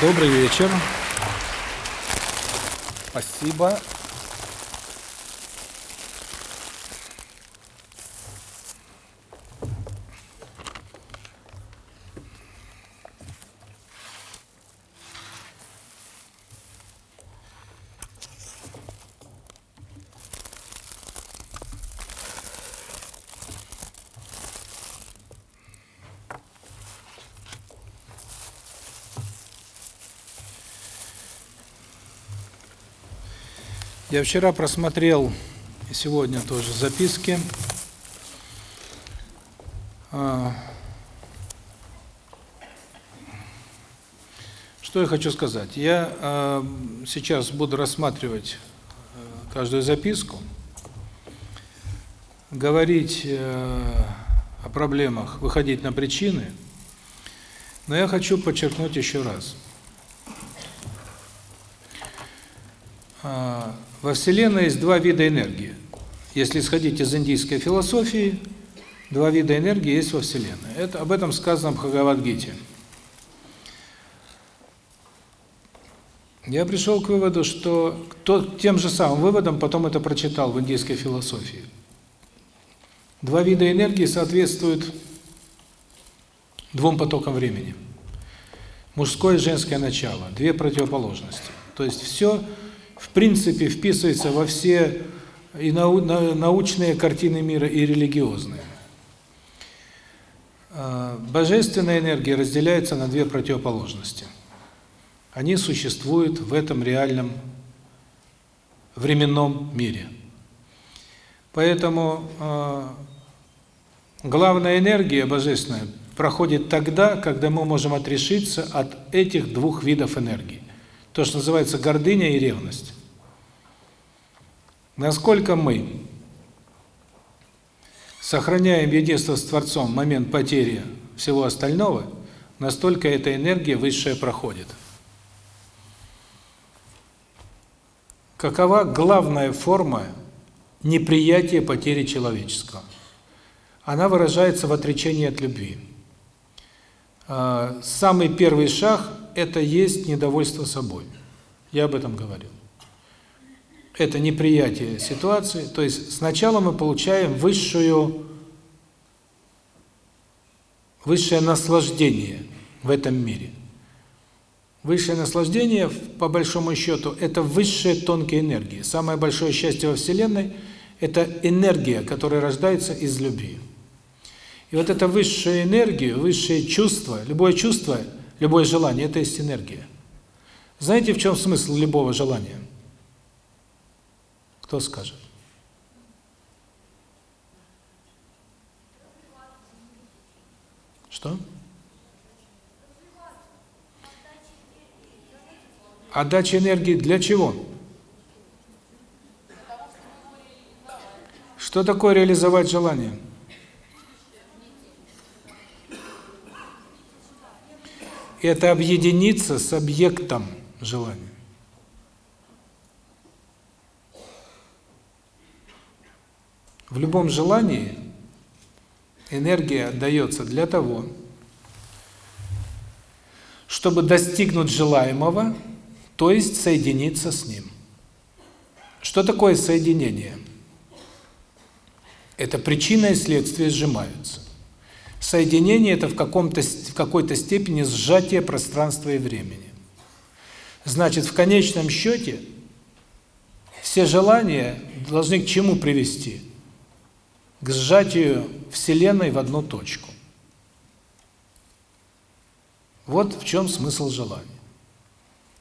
Добрый вечер. Спасибо. Я вчера просмотрел, и сегодня тоже записки. А, что я хочу сказать? Я э, сейчас буду рассматривать э, каждую записку, говорить э, о проблемах, выходить на причины, но я хочу подчеркнуть еще раз. Во Вселенной есть два вида энергии. Если исходить из индийской философии, два вида энергии есть во Вселенной. Это об этом сказано в Бхагавад-гите. Я пришел к выводу, что то, тем же самым выводом потом это прочитал в индийской философии. Два вида энергии соответствуют двум потокам времени. Мужское и женское начало, две противоположности. То есть все в принципе вписывается во все и нау научные картины мира, и религиозные. А, божественная энергия разделяется на две противоположности. Они существуют в этом реальном временном мире. Поэтому э, главная энергия божественная проходит тогда, когда мы можем отрешиться от этих двух видов энергии то, что называется гордыня и ревность. Насколько мы сохраняем единство с Творцом в момент потери всего остального, настолько эта энергия высшая проходит. Какова главная форма неприятия потери человеческого? Она выражается в отречении от любви. А, самый первый шаг это есть недовольство собой. Я об этом говорил. Это неприятие ситуации, то есть сначала мы получаем высшую высшее наслаждение в этом мире. Высшее наслаждение, по большому счету, это высшие тонкие энергии. Самое большое счастье во Вселенной – это энергия, которая рождается из любви. И вот эта высшая энергия, высшее чувство, любое чувство – Любое желание – это есть энергия. Знаете, в чем смысл любого желания? Кто скажет? Что? Отдача энергии для чего? Что такое реализовать желание? Это объединиться с объектом желания. В любом желании энергия отдается для того, чтобы достигнуть желаемого, то есть соединиться с ним. Что такое соединение? Это причина и следствие сжимаются. Соединение – это в в какой-то степени сжатие пространства и времени. Значит, в конечном счете все желания должны к чему привести? К сжатию Вселенной в одну точку. Вот в чем смысл желания.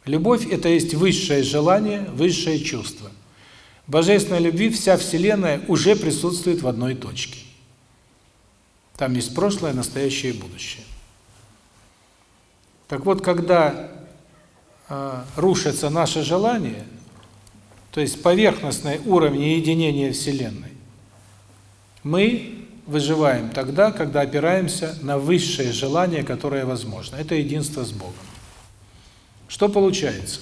Любовь – это есть высшее желание, высшее чувство. Божественной любви вся Вселенная уже присутствует в одной точке. Там есть прошлое, настоящее и будущее. Так вот, когда э, рушатся наши желания, то есть поверхностный уровень единения Вселенной, мы выживаем тогда, когда опираемся на высшее желание, которое возможно. Это единство с Богом. Что получается?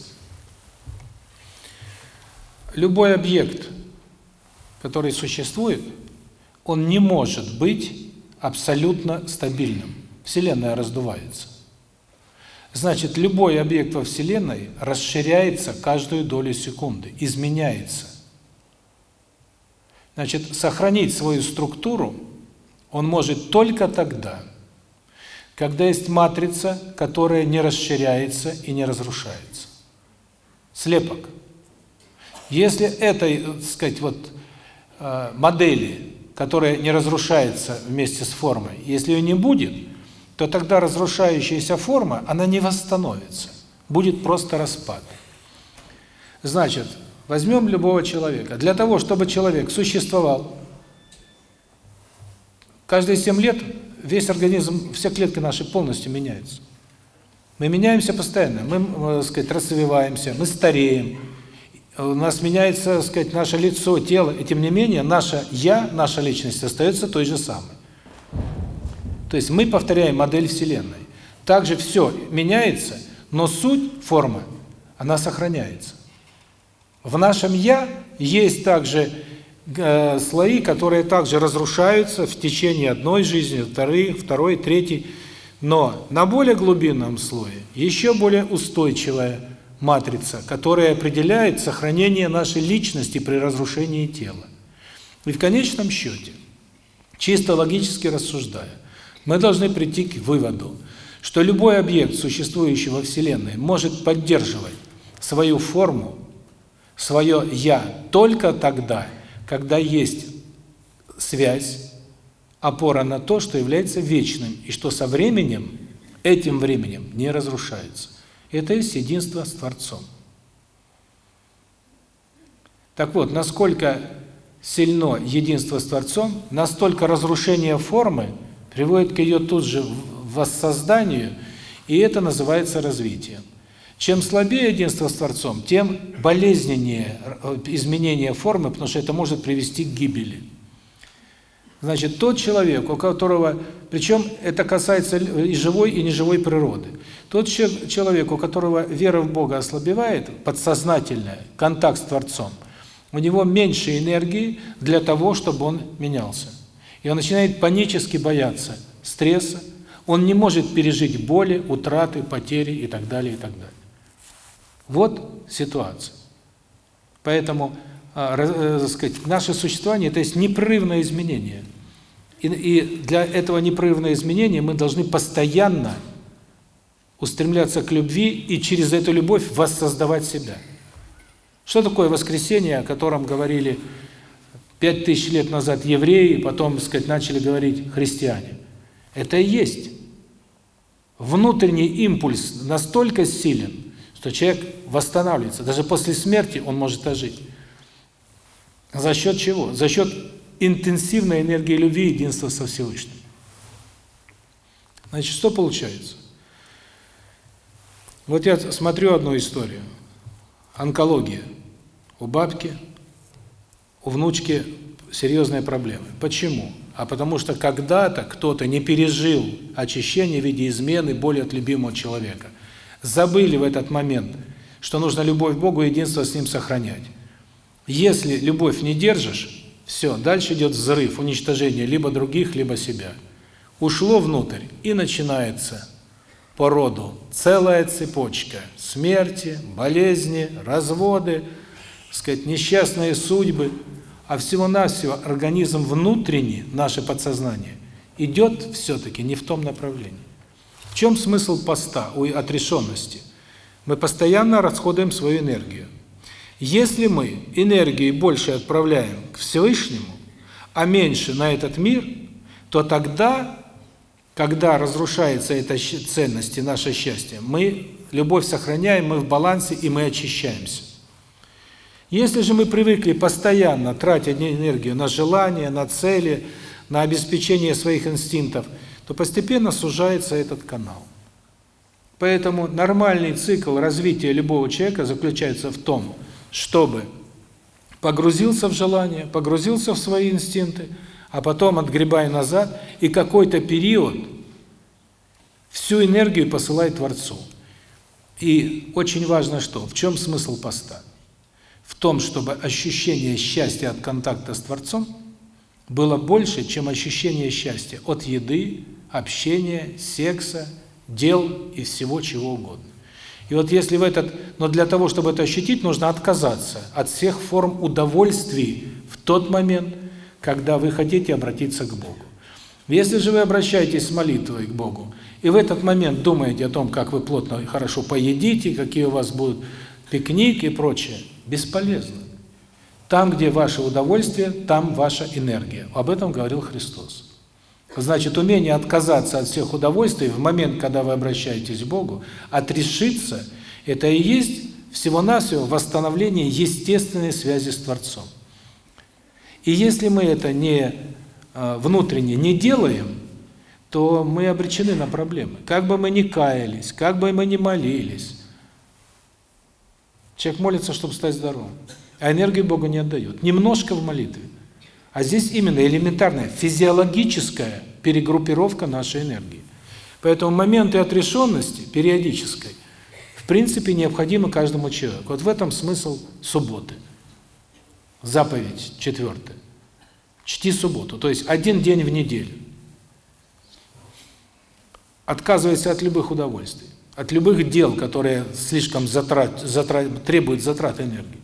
Любой объект, который существует, он не может быть абсолютно стабильным. Вселенная раздувается. Значит, любой объект во Вселенной расширяется каждую долю секунды, изменяется. Значит, сохранить свою структуру он может только тогда, когда есть матрица, которая не расширяется и не разрушается. Слепок. Если этой, так сказать, вот э, модели, которая не разрушается вместе с формой, если ее не будет, то тогда разрушающаяся форма, она не восстановится. Будет просто распад. Значит, возьмем любого человека. Для того, чтобы человек существовал, каждые 7 лет весь организм, все клетки наши полностью меняются. Мы меняемся постоянно, мы, так сказать, развиваемся, мы стареем, у нас меняется, так сказать, наше лицо, тело, и тем не менее, наше «я», наша личность остается той же самой. То есть мы повторяем модель Вселенной. Также все меняется, но суть, форма, она сохраняется. В нашем «я» есть также э, слои, которые также разрушаются в течение одной жизни, второй, второй, третьей. Но на более глубинном слое еще более устойчивая матрица, которая определяет сохранение нашей личности при разрушении тела. И в конечном счете, чисто логически рассуждая, мы должны прийти к выводу, что любой объект, существующий во Вселенной, может поддерживать свою форму, свое «я» только тогда, когда есть связь, опора на то, что является вечным, и что со временем, этим временем не разрушается. Это есть единство с Творцом. Так вот, насколько сильно единство с Творцом, настолько разрушение формы приводит к ее тут же воссозданию, и это называется развитием. Чем слабее единство с Творцом, тем болезненнее э, изменение формы, потому что это может привести к гибели. Значит, тот человек, у которого, причем это касается и живой, и неживой природы, тот человек, у которого вера в Бога ослабевает, подсознательная, контакт с Творцом, у него меньше энергии для того, чтобы он менялся. И он начинает панически бояться стресса, он не может пережить боли, утраты, потери и так далее, и так далее. Вот ситуация. Поэтому, э, э, сказать, наше существование – это есть непрерывное изменение. И, и для этого непрерывного изменения мы должны постоянно устремляться к любви и через эту любовь воссоздавать себя. Что такое воскресение, о котором говорили пять тысяч лет назад евреи, потом, сказать, начали говорить христиане? Это и есть. Внутренний импульс настолько силен, что человек восстанавливается. Даже после смерти он может ожить. За счет чего? За счет интенсивной энергии любви и единства со Всевышним. Значит, что получается? Вот я смотрю одну историю. Онкология. У бабки, у внучки серьезные проблемы. Почему? А потому что когда-то кто-то не пережил очищение в виде измены, боли от любимого человека – забыли в этот момент, что нужно любовь к Богу и единство с Ним сохранять. Если любовь не держишь, все, дальше идет взрыв, уничтожение либо других, либо себя. Ушло внутрь, и начинается по роду целая цепочка смерти, болезни, разводы, сказать, несчастные судьбы, а всего-навсего организм внутренний, наше подсознание, идет все-таки не в том направлении. В чем смысл поста, у отрешенности? Мы постоянно расходуем свою энергию. Если мы энергии больше отправляем к Всевышнему, а меньше на этот мир, то тогда, когда разрушается эта ценность и наше счастье, мы любовь сохраняем, мы в балансе и мы очищаемся. Если же мы привыкли постоянно тратить энергию на желания, на цели, на обеспечение своих инстинктов – то постепенно сужается этот канал. Поэтому нормальный цикл развития любого человека заключается в том, чтобы погрузился в желание, погрузился в свои инстинкты, а потом отгребая назад, и какой-то период всю энергию посылает Творцу. И очень важно что? В чем смысл поста? В том, чтобы ощущение счастья от контакта с Творцом было больше, чем ощущение счастья от еды, общения, секса, дел и всего чего угодно. И вот если в этот, но для того, чтобы это ощутить, нужно отказаться от всех форм удовольствий в тот момент, когда вы хотите обратиться к Богу. Если же вы обращаетесь с молитвой к Богу, и в этот момент думаете о том, как вы плотно и хорошо поедите, какие у вас будут пикник и прочее, бесполезно. Там, где ваше удовольствие, там ваша энергия. Об этом говорил Христос. Значит, умение отказаться от всех удовольствий в момент, когда вы обращаетесь к Богу, отрешиться – это и есть всего-навсего восстановление естественной связи с Творцом. И если мы это не э, внутренне не делаем, то мы обречены на проблемы. Как бы мы ни каялись, как бы мы ни молились. Человек молится, чтобы стать здоровым, а энергию Богу не отдает. Немножко в молитве. А здесь именно элементарная физиологическая перегруппировка нашей энергии. Поэтому моменты отрешенности, периодической, в принципе, необходимы каждому человеку. Вот в этом смысл субботы. Заповедь четвертая. Чти субботу, то есть один день в неделю. Отказывайся от любых удовольствий, от любых дел, которые слишком затрат, затрат, требуют затрат энергии.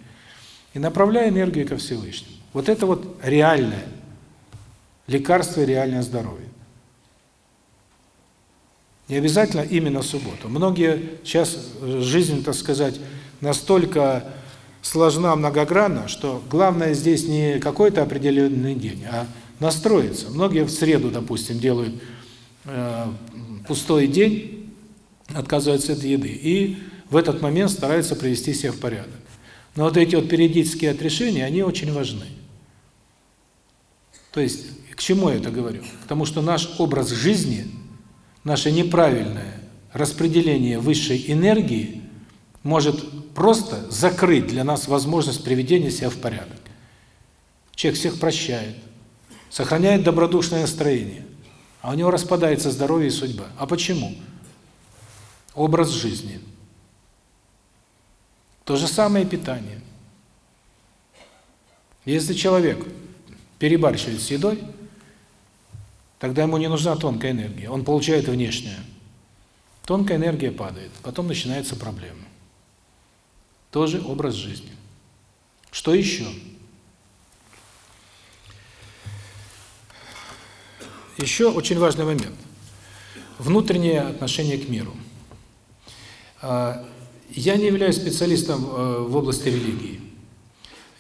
И направляй энергию ко Всевышнему. Вот это вот реальное лекарство и реальное здоровье. Не обязательно именно субботу. Многие сейчас жизнь, так сказать, настолько сложна, многогранна, что главное здесь не какой-то определенный день, а настроиться. Многие в среду, допустим, делают э, пустой день, отказываются от еды, и в этот момент стараются привести себя в порядок. Но вот эти вот периодические отрешения, они очень важны. То есть, к чему я это говорю? К тому, что наш образ жизни, наше неправильное распределение высшей энергии может просто закрыть для нас возможность приведения себя в порядок. Человек всех прощает, сохраняет добродушное настроение, а у него распадается здоровье и судьба. А почему? Образ жизни. То же самое питание. Если человек перебарщивает с едой, тогда ему не нужна тонкая энергия, он получает внешнюю. Тонкая энергия падает, потом начинаются проблемы. Тоже образ жизни. Что еще? Еще очень важный момент. Внутреннее отношение к миру. А, я не являюсь специалистом э, в области религии.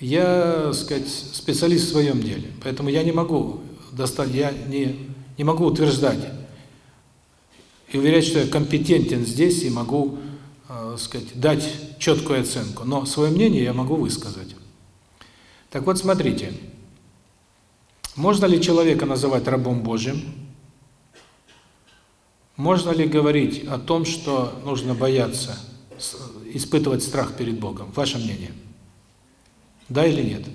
Я, сказать, специалист в своем деле, поэтому я не могу достать, я не не могу утверждать и уверять, что я компетентен здесь и могу, э, сказать, дать четкую оценку, но свое мнение я могу высказать. Так вот, смотрите. Можно ли человека называть рабом Божьим? Можно ли говорить о том, что нужно бояться, испытывать страх перед Богом? Ваше мнение? Да или нет?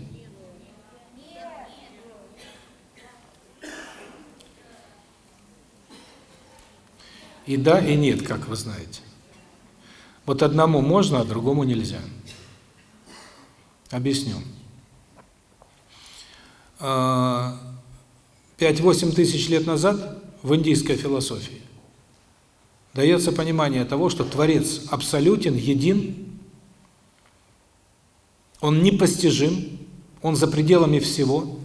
И да, и нет, как вы знаете. Вот одному можно, а другому нельзя. Объясню. 5-8 а, тысяч лет назад в индийской философии дается понимание того, что Творец абсолютен, един, он непостижим, он за пределами всего.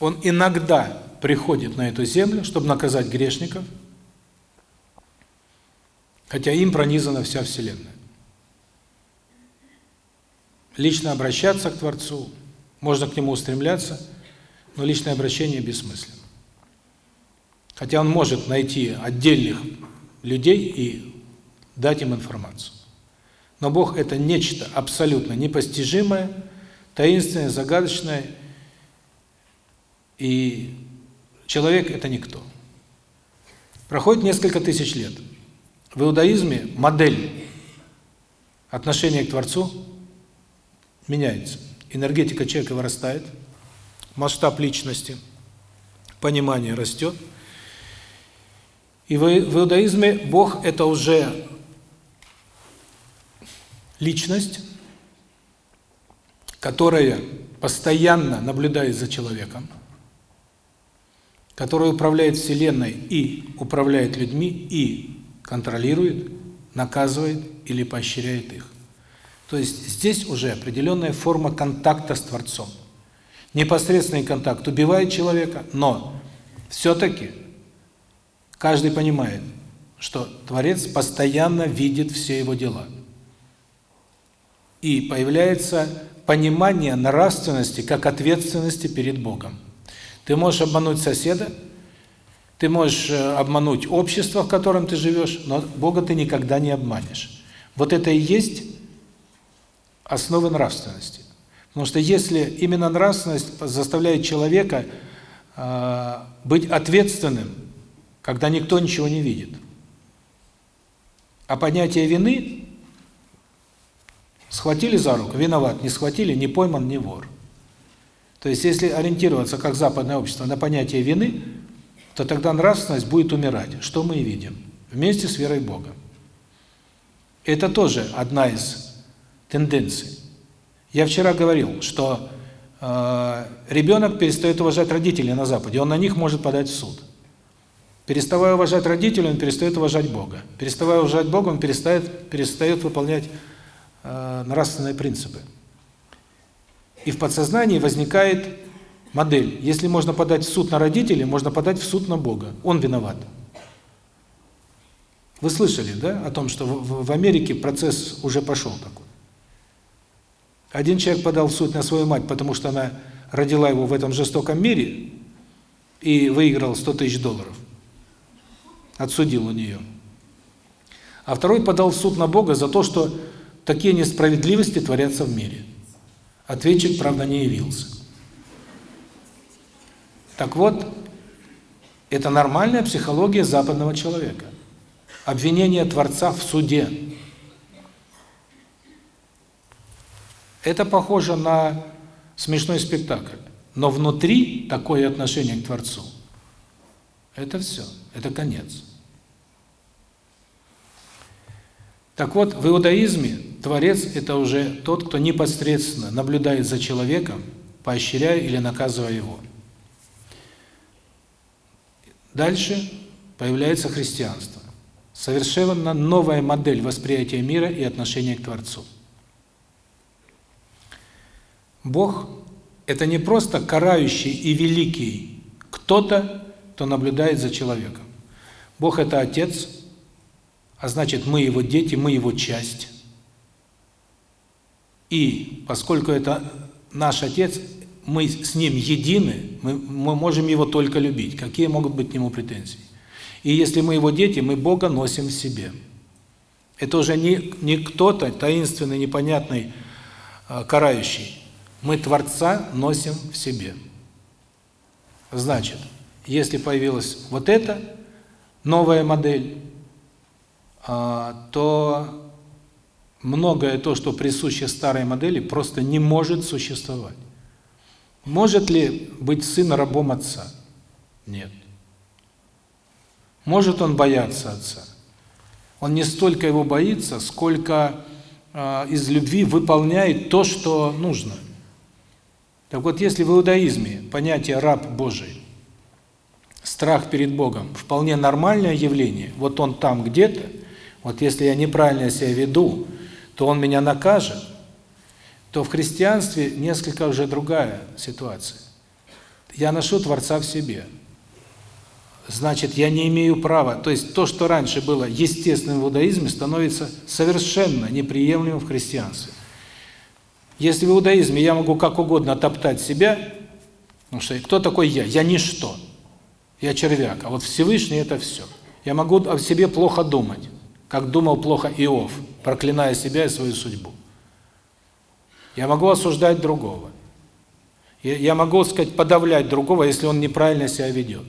Он иногда приходит на эту землю, чтобы наказать грешников, хотя им пронизана вся Вселенная. Лично обращаться к Творцу, можно к Нему устремляться, но личное обращение бессмысленно. Хотя Он может найти отдельных людей и дать им информацию. Но Бог – это нечто абсолютно непостижимое, таинственное, загадочное, и человек – это никто. Проходит несколько тысяч лет. В иудаизме модель отношения к Творцу меняется. Энергетика человека вырастает, масштаб личности, понимание растет. И в, иудаизме Бог – это уже личность, которая постоянно наблюдает за человеком, который управляет Вселенной и управляет людьми, и контролирует, наказывает или поощряет их. То есть здесь уже определенная форма контакта с Творцом. Непосредственный контакт убивает человека, но все-таки каждый понимает, что Творец постоянно видит все его дела. И появляется понимание нравственности как ответственности перед Богом. Ты можешь обмануть соседа, ты можешь э, обмануть общество, в котором ты живешь, но Бога ты никогда не обманешь. Вот это и есть основы нравственности. Потому что если именно нравственность заставляет человека э, быть ответственным, когда никто ничего не видит. А понятие вины схватили за руку, виноват, не схватили, не пойман, не вор. То есть если ориентироваться, как западное общество, на понятие вины, то тогда нравственность будет умирать, что мы и видим, вместе с верой Бога. Это тоже одна из тенденций. Я вчера говорил, что э, ребенок перестает уважать родителей на Западе, он на них может подать в суд. Переставая уважать родителей, он перестает уважать Бога. Переставая уважать Бога, он перестает, перестает выполнять нравственные принципы. И в подсознании возникает модель. Если можно подать в суд на родителей, можно подать в суд на Бога. Он виноват. Вы слышали, да, о том, что в, в Америке процесс уже пошел такой. Один человек подал в суд на свою мать, потому что она родила его в этом жестоком мире и выиграл 100 тысяч долларов. Отсудил у нее. А второй подал в суд на Бога за то, что такие несправедливости творятся в мире. Ответчик, правда, не явился. Так вот, это нормальная психология западного человека. Обвинение Творца в суде. Это похоже на смешной спектакль. Но внутри такое отношение к Творцу. Это все. Это конец. Так вот, в иудаизме Творец – это уже тот, кто непосредственно наблюдает за человеком, поощряя или наказывая его. Дальше появляется христианство. Совершенно новая модель восприятия мира и отношения к Творцу. Бог – это не просто карающий и великий кто-то, кто наблюдает за человеком. Бог – это Отец, а значит, мы Его дети, мы Его часть. И поскольку это наш Отец, мы с Ним едины, мы, мы можем Его только любить. Какие могут быть к Нему претензии? И если мы Его дети, мы Бога носим в себе. Это уже не, не кто-то таинственный, непонятный, э, карающий. Мы Творца носим в себе. Значит, если появилась вот эта новая модель, то многое то, что присуще старой модели, просто не может существовать. Может ли быть сын рабом отца? Нет. Может он бояться отца? Он не столько его боится, сколько э, из любви выполняет то, что нужно. Так вот, если в иудаизме понятие «раб Божий», страх перед Богом вполне нормальное явление, вот он там где-то, вот если я неправильно себя веду, то он меня накажет, то в христианстве несколько уже другая ситуация. Я ношу Творца в себе. Значит, я не имею права, то есть то, что раньше было естественным в иудаизме, становится совершенно неприемлемым в христианстве. Если в иудаизме я могу как угодно топтать себя, ну что, кто такой я? Я ничто. Я червяк, а вот Всевышний – это все. Я могу о себе плохо думать, как думал плохо Иов, проклиная себя и свою судьбу. Я могу осуждать другого. Я могу, сказать, подавлять другого, если он неправильно себя ведет.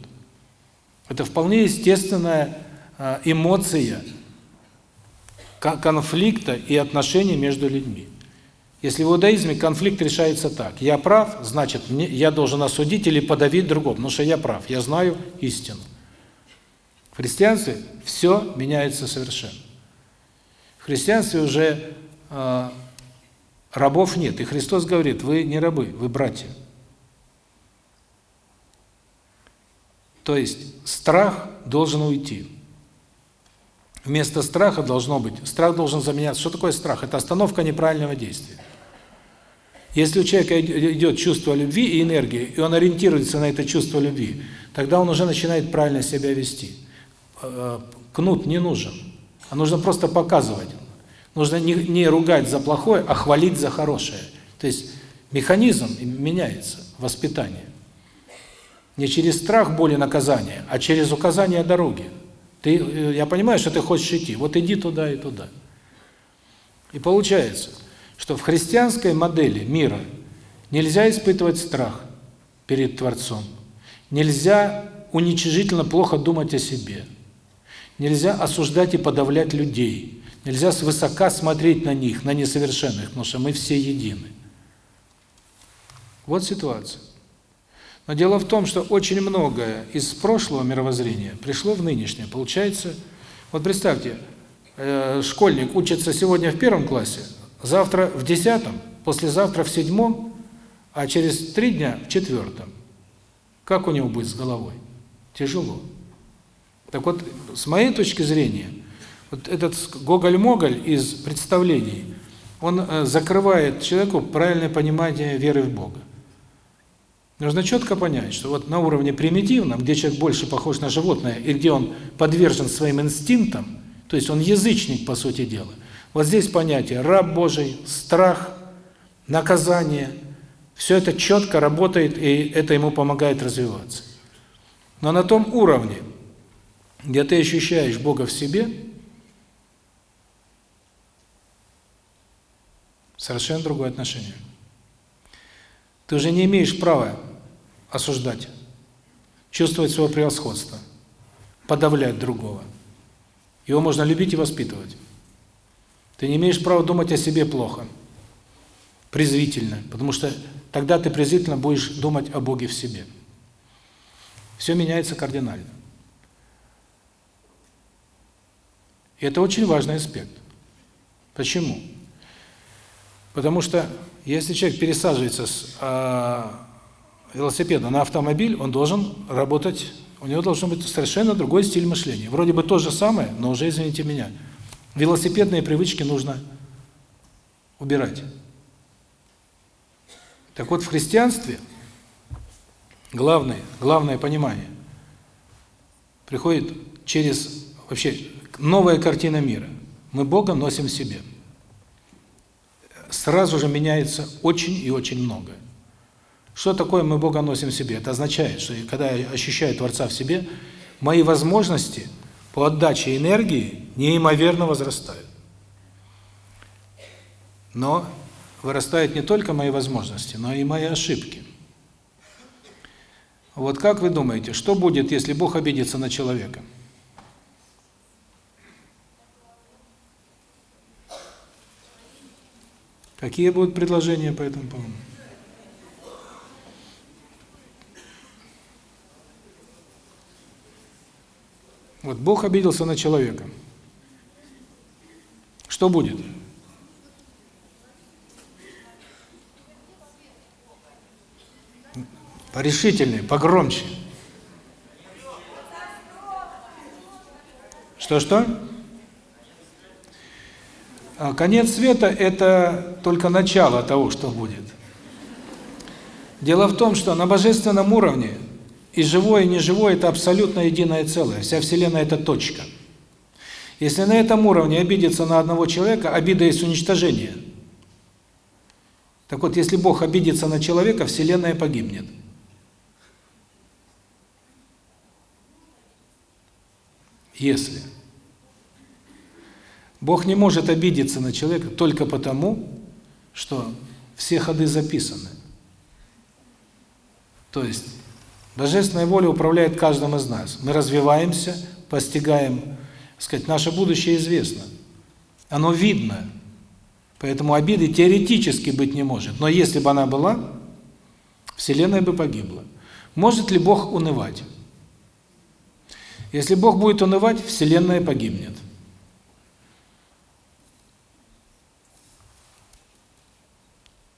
Это вполне естественная а, эмоция конфликта и отношений между людьми. Если в иудаизме конфликт решается так: я прав, значит, я должен осудить или подавить другого, потому что я прав, я знаю истину. В христианстве все меняется совершенно. В христианстве уже э, Рабов нет. И Христос говорит, вы не рабы, вы братья. То есть страх должен уйти. Вместо страха должно быть, страх должен заменяться. Что такое страх? Это остановка неправильного действия. Если у человека идет чувство любви и энергии, и он ориентируется на это чувство любви, тогда он уже начинает правильно себя вести. Э, кнут не нужен, а нужно просто показывать. Нужно не, не ругать за плохое, а хвалить за хорошее. То есть механизм меняется, воспитание. Не через страх, боль и наказание, а через указание дороги. Ты, э, я понимаю, что ты хочешь идти, вот иди туда и туда. И получается, что в христианской модели мира нельзя испытывать страх перед Творцом, нельзя уничижительно плохо думать о себе, нельзя осуждать и подавлять людей, нельзя свысока смотреть на них, на несовершенных, потому что мы все едины. Вот ситуация. Но дело в том, что очень многое из прошлого мировоззрения пришло в нынешнее. Получается, вот представьте, э, школьник учится сегодня в первом классе, завтра в десятом, послезавтра в седьмом, а через три дня в четвертом. Как у него будет с головой? Тяжело. Так вот, с моей точки зрения, вот этот Гоголь-Моголь из представлений, он э, закрывает человеку правильное понимание веры в Бога. Нужно четко понять, что вот на уровне примитивном, где человек больше похож на животное, и где он подвержен своим инстинктам, то есть он язычник, по сути дела, вот здесь понятие «раб Божий», «страх», «наказание», все это четко работает, и это ему помогает развиваться. Но на том уровне, где ты ощущаешь Бога в себе, совершенно другое отношение. Ты уже не имеешь права осуждать, чувствовать свое превосходство, подавлять другого. Его можно любить и воспитывать. Ты не имеешь права думать о себе плохо, презрительно, потому что тогда ты презрительно будешь думать о Боге в себе. Все меняется кардинально. И это очень важный аспект. Почему? Потому что если человек пересаживается с э, велосипеда на автомобиль, он должен работать, у него должен быть совершенно другой стиль мышления. Вроде бы то же самое, но уже, извините меня, велосипедные привычки нужно убирать. Так вот, в христианстве главное, главное понимание приходит через вообще новая картина мира. Мы Бога носим в себе сразу же меняется очень и очень многое. Что такое мы Бога носим в себе? Это означает, что когда я ощущаю Творца в себе, мои возможности по отдаче энергии неимоверно возрастают. Но вырастают не только мои возможности, но и мои ошибки. Вот как вы думаете, что будет, если Бог обидится на человека? Какие будут предложения по этому поводу? Вот Бог обиделся на человека. Что будет? Порешительнее, погромче. Что-что? А конец света – это только начало того, что будет. Дело в том, что на божественном уровне и живое, и неживое – это абсолютно единое целое. Вся Вселенная – это точка. Если на этом уровне обидеться на одного человека, обида есть уничтожение. Так вот, если Бог обидится на человека, Вселенная погибнет. Если. Бог не может обидеться на человека только потому, что все ходы записаны. То есть Божественная воля управляет каждым из нас. Мы развиваемся, постигаем, сказать, наше будущее известно. Оно видно. Поэтому обиды теоретически быть не может. Но если бы она была, Вселенная бы погибла. Может ли Бог унывать? Если Бог будет унывать, Вселенная погибнет.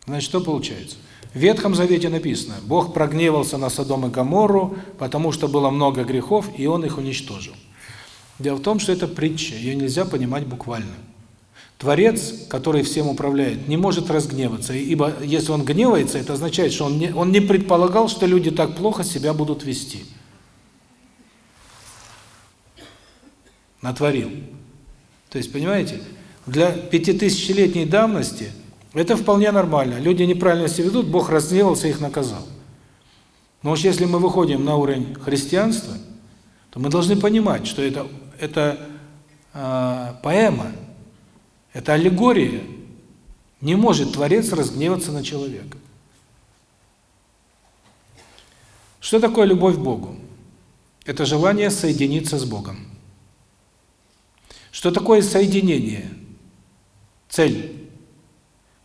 Значит, что получается? В Ветхом Завете написано, Бог прогневался на Содом и Гоморру, потому что было много грехов, и Он их уничтожил. Дело в том, что это притча, ее нельзя понимать буквально. Творец, который всем управляет, не может разгневаться, ибо если он гневается, это означает, что он не, он не предполагал, что люди так плохо себя будут вести. Натворил. То есть, понимаете, для пятитысячелетней давности это вполне нормально. Люди неправильно себя ведут, Бог разгневался, их наказал. Но уж если мы выходим на уровень христианства, то мы должны понимать, что это это э, поэма, это аллегория. Не может Творец разгневаться на человека. Что такое любовь к Богу? Это желание соединиться с Богом. Что такое соединение? Цель.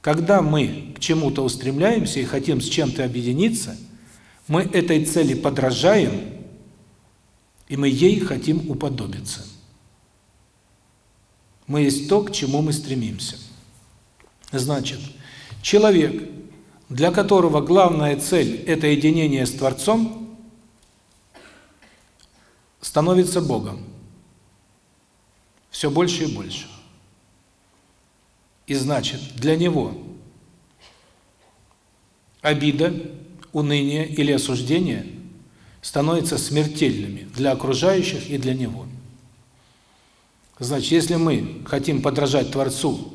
Когда мы к чему-то устремляемся и хотим с чем-то объединиться, мы этой цели подражаем и мы ей хотим уподобиться. Мы есть то, к чему мы стремимся. Значит, человек, для которого главная цель – это единение с Творцом, становится Богом. Все больше и больше. И значит, для него обида, уныние или осуждение – становятся смертельными для окружающих и для него. Значит, если мы хотим подражать Творцу,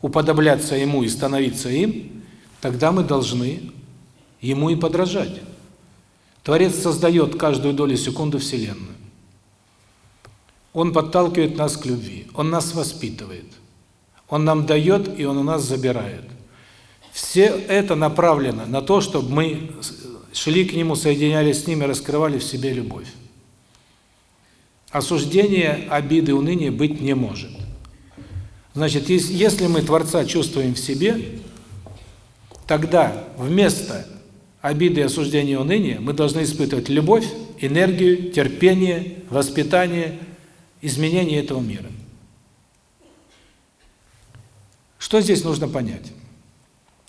уподобляться Ему и становиться им, тогда мы должны Ему и подражать. Творец создает каждую долю секунды Вселенную. Он подталкивает нас к любви, Он нас воспитывает. Он нам дает, и Он у нас забирает. Все это направлено на то, чтобы мы шли к Нему, соединялись с Ним и раскрывали в себе любовь. Осуждения, обиды, уныния быть не может. Значит, если мы Творца чувствуем в себе, тогда вместо обиды, осуждения, уныния мы должны испытывать любовь, энергию, терпение, воспитание, изменение этого мира. Что здесь нужно понять?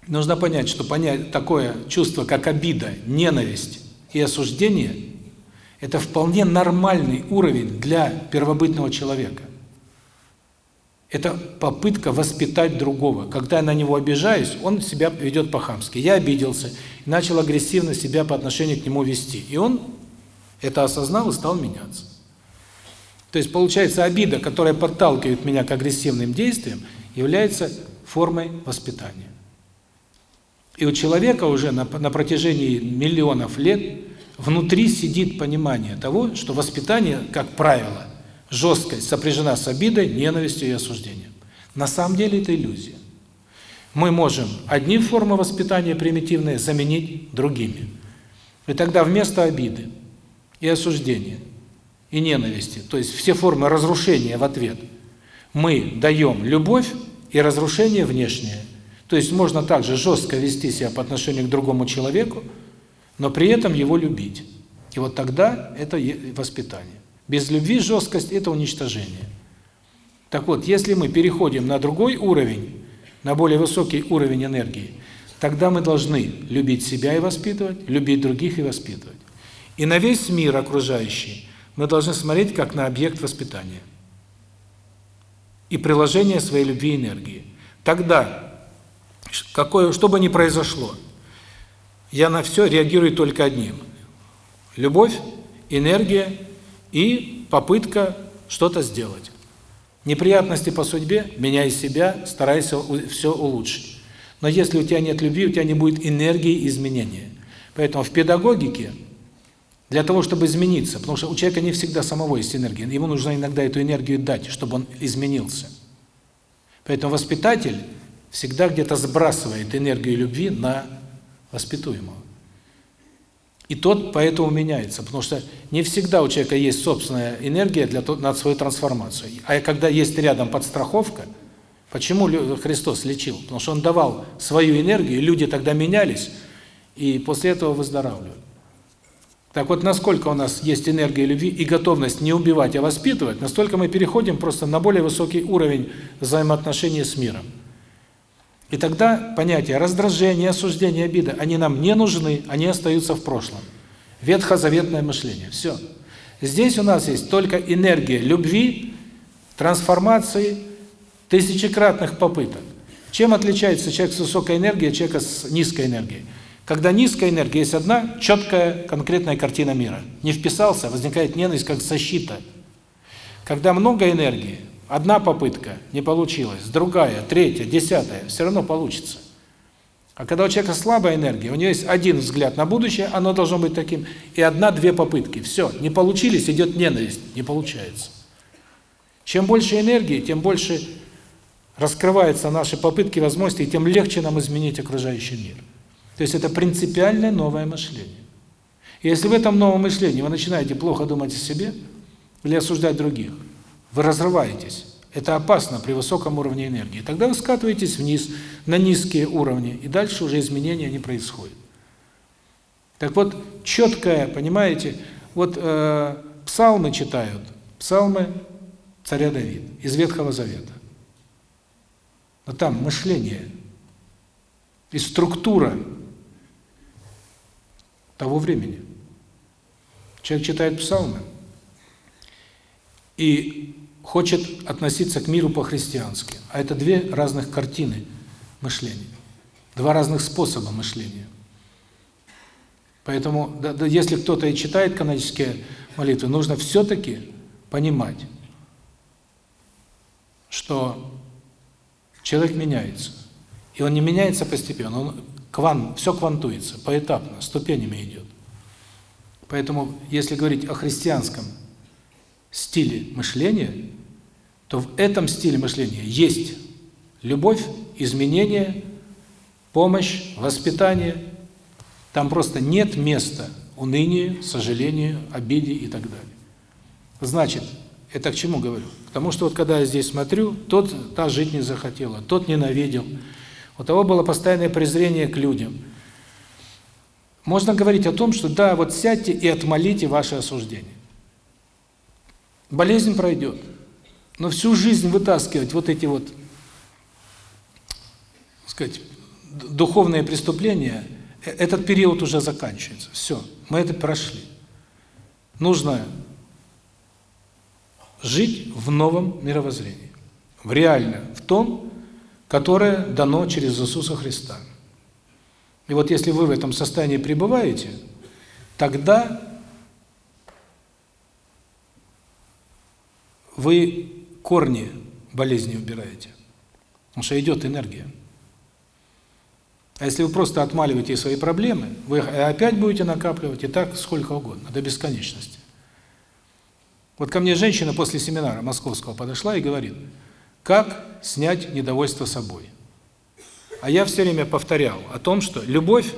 Нужно понять, что понять такое чувство, как обида, ненависть и осуждение – это вполне нормальный уровень для первобытного человека. Это попытка воспитать другого. Когда я на него обижаюсь, он себя ведет по-хамски. Я обиделся и начал агрессивно себя по отношению к нему вести. И он это осознал и стал меняться. То есть получается обида, которая подталкивает меня к агрессивным действиям, является формой воспитания. И у человека уже на, на протяжении миллионов лет внутри сидит понимание того, что воспитание, как правило, жесткость сопряжена с обидой, ненавистью и осуждением. На самом деле это иллюзия. Мы можем одни формы воспитания примитивные заменить другими. И тогда вместо обиды и осуждения, и ненависти, то есть все формы разрушения в ответ, мы даем любовь и разрушение внешнее – то есть можно также жестко вести себя по отношению к другому человеку, но при этом его любить. И вот тогда это воспитание. Без любви жесткость – это уничтожение. Так вот, если мы переходим на другой уровень, на более высокий уровень энергии, тогда мы должны любить себя и воспитывать, любить других и воспитывать. И на весь мир окружающий мы должны смотреть как на объект воспитания и приложение своей любви и энергии. Тогда какое, что бы ни произошло, я на все реагирую только одним. Любовь, энергия и попытка что-то сделать. Неприятности по судьбе, меняй себя, старайся все улучшить. Но если у тебя нет любви, у тебя не будет энергии изменения. Поэтому в педагогике для того, чтобы измениться, потому что у человека не всегда самого есть энергия, ему нужно иногда эту энергию дать, чтобы он изменился. Поэтому воспитатель всегда где-то сбрасывает энергию любви на воспитуемого. И тот поэтому меняется, потому что не всегда у человека есть собственная энергия для на свою трансформацию. А когда есть рядом подстраховка, почему Христос лечил? Потому что Он давал свою энергию, люди тогда менялись, и после этого выздоравливали. Так вот, насколько у нас есть энергия любви и готовность не убивать, а воспитывать, настолько мы переходим просто на более высокий уровень взаимоотношений с миром. И тогда понятия раздражения, осуждения, обида, они нам не нужны, они остаются в прошлом. Ветхозаветное мышление. Все. Здесь у нас есть только энергия любви, трансформации, тысячекратных попыток. Чем отличается человек с высокой энергией от человека с низкой энергией? Когда низкая энергия есть одна четкая конкретная картина мира. Не вписался, возникает ненависть как защита. Когда много энергии, одна попытка не получилась, другая, третья, десятая, все равно получится. А когда у человека слабая энергия, у него есть один взгляд на будущее, оно должно быть таким, и одна-две попытки. Все, не получились, идет ненависть, не получается. Чем больше энергии, тем больше раскрываются наши попытки, возможности, и тем легче нам изменить окружающий мир. То есть это принципиальное новое мышление. И если в этом новом мышлении вы начинаете плохо думать о себе или осуждать других, вы разрываетесь. Это опасно при высоком уровне энергии. Тогда вы скатываетесь вниз, на низкие уровни, и дальше уже изменения не происходят. Так вот, четкое, понимаете, вот э, псалмы читают, псалмы царя Давида из Ветхого Завета. Но там мышление и структура того времени. Человек читает псалмы и хочет относиться к миру по-христиански. А это две разных картины мышления. Два разных способа мышления. Поэтому, да, да, если кто-то и читает канонические молитвы, нужно все-таки понимать, что человек меняется. И он не меняется постепенно, он квант, все квантуется, поэтапно, ступенями идет. Поэтому, если говорить о христианском стиле мышления, то в этом стиле мышления есть любовь, изменение, помощь, воспитание. Там просто нет места унынию, сожалению, обиде и так далее. Значит, это к чему говорю? К тому, что вот когда я здесь смотрю, тот, та жить не захотела, тот ненавидел, у того было постоянное презрение к людям. Можно говорить о том, что да, вот сядьте и отмолите ваше осуждение. Болезнь пройдет. Но всю жизнь вытаскивать вот эти вот, сказать, духовные преступления, э, этот период уже заканчивается. Все, мы это прошли. Нужно жить в новом мировоззрении. В реально, в том, которое дано через Иисуса Христа. И вот если вы в этом состоянии пребываете, тогда вы корни болезни убираете. Потому что идет энергия. А если вы просто отмаливаете свои проблемы, вы опять будете накапливать и так сколько угодно, до бесконечности. Вот ко мне женщина после семинара московского подошла и говорит, как снять недовольство собой. А я все время повторял о том, что любовь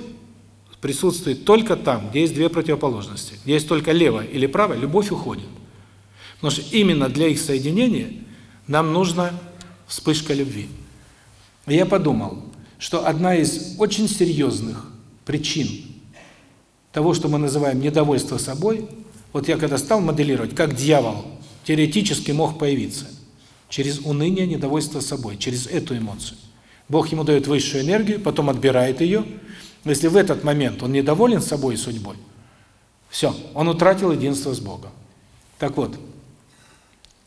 присутствует только там, где есть две противоположности. Где есть только лево или право, любовь уходит. Потому что именно для их соединения нам нужна вспышка любви. И я подумал, что одна из очень серьезных причин того, что мы называем недовольство собой, вот я когда стал моделировать, как дьявол теоретически мог появиться, через уныние, недовольство собой, через эту эмоцию. Бог ему дает высшую энергию, потом отбирает ее. Если в этот момент он недоволен собой и судьбой, все, он утратил единство с Богом. Так вот,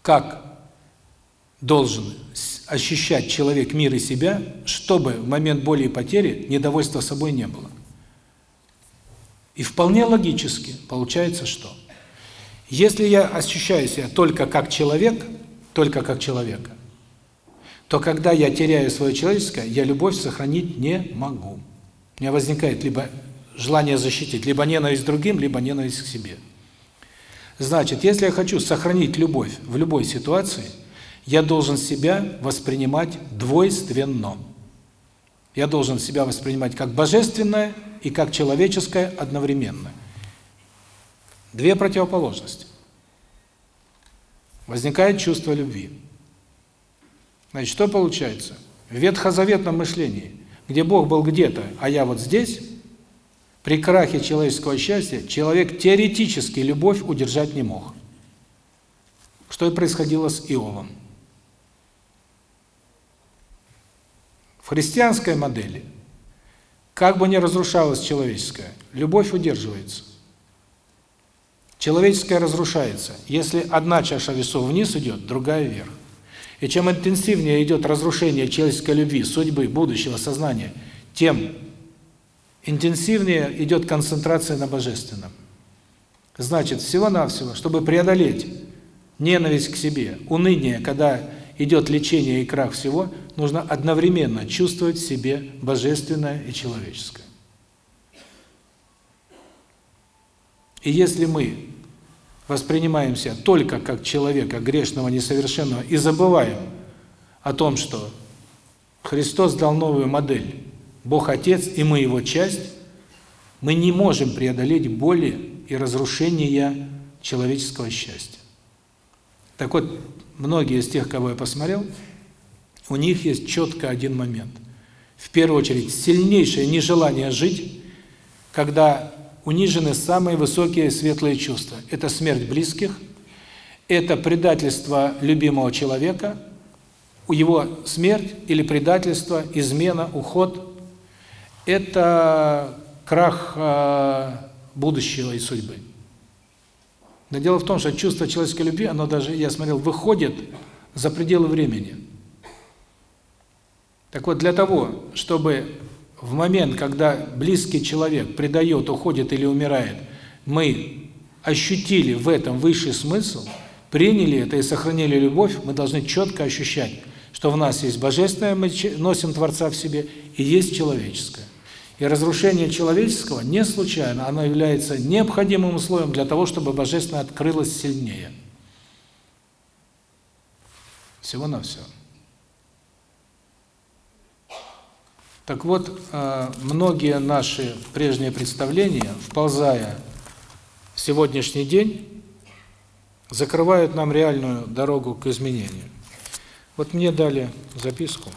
как должен ощущать человек мир и себя, чтобы в момент боли и потери недовольства собой не было. И вполне логически получается что? Если я ощущаю себя только как человек, только как человека, то когда я теряю свое человеческое, я любовь сохранить не могу. У меня возникает либо желание защитить, либо ненависть к другим, либо ненависть к себе. Значит, если я хочу сохранить любовь в любой ситуации, я должен себя воспринимать двойственно. Я должен себя воспринимать как божественное и как человеческое одновременно. Две противоположности. Возникает чувство любви. Значит, что получается? В ветхозаветном мышлении, где Бог был где-то, а я вот здесь, при крахе человеческого счастья человек теоретически любовь удержать не мог. Что и происходило с Иовом. В христианской модели, как бы ни разрушалась человеческая, любовь удерживается. Человеческое разрушается. Если одна чаша весов вниз идет, другая вверх. И чем интенсивнее идет разрушение человеческой любви, судьбы, будущего, сознания, тем интенсивнее идет концентрация на божественном. Значит, всего-навсего, чтобы преодолеть ненависть к себе, уныние, когда идет лечение и крах всего, нужно одновременно чувствовать в себе божественное и человеческое. И если мы воспринимаемся только как человека грешного, несовершенного и забываем о том, что Христос дал новую модель, Бог Отец и мы его часть, мы не можем преодолеть боли и разрушения человеческого счастья. Так вот, многие из тех, кого я посмотрел, у них есть четко один момент. В первую очередь, сильнейшее нежелание жить, когда унижены самые высокие светлые чувства. Это смерть близких, это предательство любимого человека, его смерть или предательство, измена, уход – это крах э, будущего и судьбы. Но дело в том, что чувство человеческой любви, оно даже, я смотрел, выходит за пределы времени. Так вот, для того, чтобы в момент, когда близкий человек предает, уходит или умирает, мы ощутили в этом высший смысл, приняли это и сохранили любовь, мы должны четко ощущать, что в нас есть божественное, мы носим Творца в себе, и есть человеческое. И разрушение человеческого не случайно, оно является необходимым условием для того, чтобы божественное открылось сильнее. Всего-навсего. Так вот, э, многие наши прежние представления, вползая в сегодняшний день, закрывают нам реальную дорогу к изменению. Вот мне дали записку.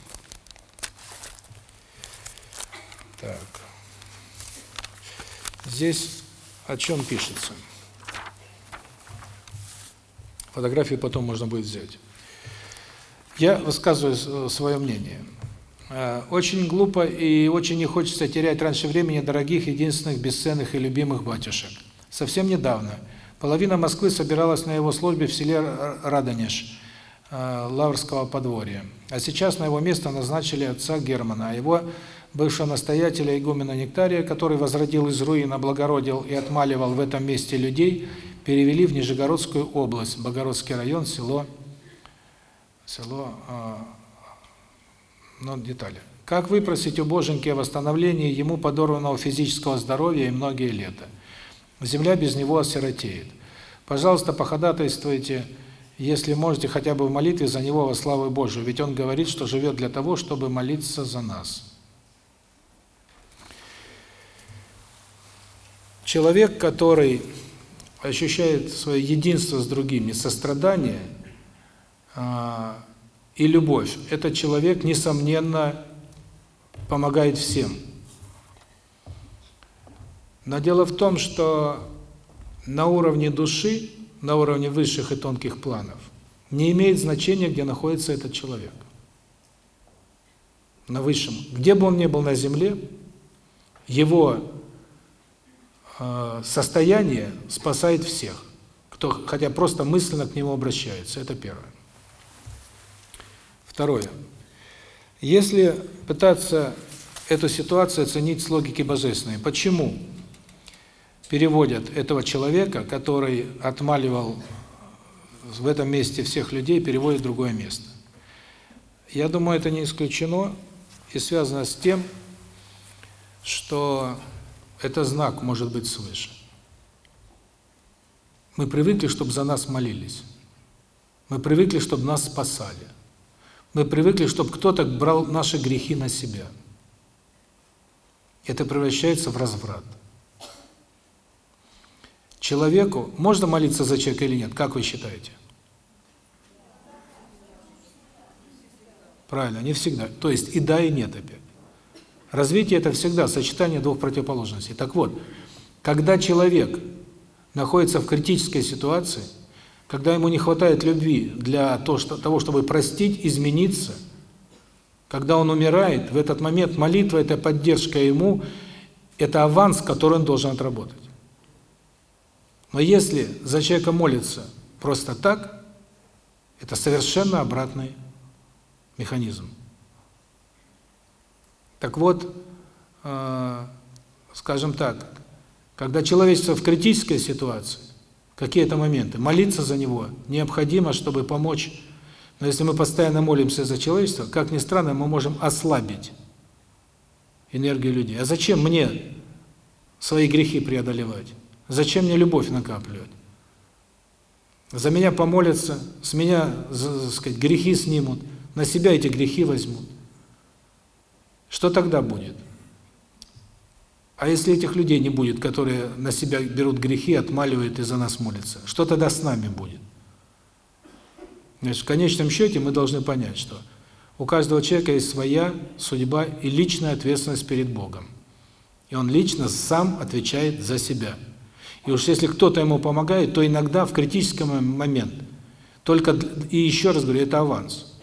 Так. Здесь о чем пишется? Фотографии потом можно будет взять. Я высказываю свое мнение. Э, очень глупо и очень не хочется терять раньше времени дорогих, единственных, бесценных и любимых батюшек. Совсем недавно половина Москвы собиралась на его службе в селе Радонеж, э, Лаврского подворья. А сейчас на его место назначили отца Германа, а его бывшего настоятеля игумена Нектария, который возродил из руин, облагородил и отмаливал в этом месте людей, перевели в Нижегородскую область, Богородский район, село село э, но детали. Как выпросить у Боженьки о восстановлении ему подорванного физического здоровья и многие лета? Земля без него осиротеет. Пожалуйста, походатайствуйте, если можете, хотя бы в молитве за него во славу Божию, ведь он говорит, что живет для того, чтобы молиться за нас. Человек, который ощущает свое единство с другими, сострадание, а, и любовь. Этот человек, несомненно, помогает всем. Но дело в том, что на уровне души, на уровне высших и тонких планов, не имеет значения, где находится этот человек. На высшем. Где бы он ни был на земле, его э, состояние спасает всех, кто хотя просто мысленно к нему обращается. Это первое. Второе. Если пытаться эту ситуацию оценить с логики божественной, почему переводят этого человека, который отмаливал в этом месте всех людей, переводят в другое место? Я думаю, это не исключено и связано с тем, что это знак может быть свыше. Мы привыкли, чтобы за нас молились. Мы привыкли, чтобы нас спасали. Мы привыкли, чтобы кто-то брал наши грехи на себя. Это превращается в разврат. Человеку можно молиться за человека или нет? Как вы считаете? Правильно, не всегда. То есть и да, и нет опять. Развитие – это всегда сочетание двух противоположностей. Так вот, когда человек находится в критической ситуации – когда ему не хватает любви для того, чтобы простить, измениться, Когда он умирает, в этот момент молитва – это поддержка ему, это аванс, который он должен отработать. Но если за человека молится просто так, это совершенно обратный механизм. Так вот, э, скажем так, когда человечество в критической ситуации, какие-то моменты, молиться за него необходимо, чтобы помочь. Но если мы постоянно молимся за человечество, как ни странно, мы можем ослабить энергию людей. А зачем мне свои грехи преодолевать? Зачем мне любовь накапливать? За меня помолятся, с меня, так сказать, грехи снимут, на себя эти грехи возьмут. Что тогда будет? А если этих людей не будет, которые на себя берут грехи, отмаливают и за нас молятся, что тогда с нами будет? Значит, в конечном счете мы должны понять, что у каждого человека есть своя судьба и личная ответственность перед Богом. И он лично сам отвечает за себя. И уж если кто-то ему помогает, то иногда в критический момент, только, и еще раз говорю, это аванс,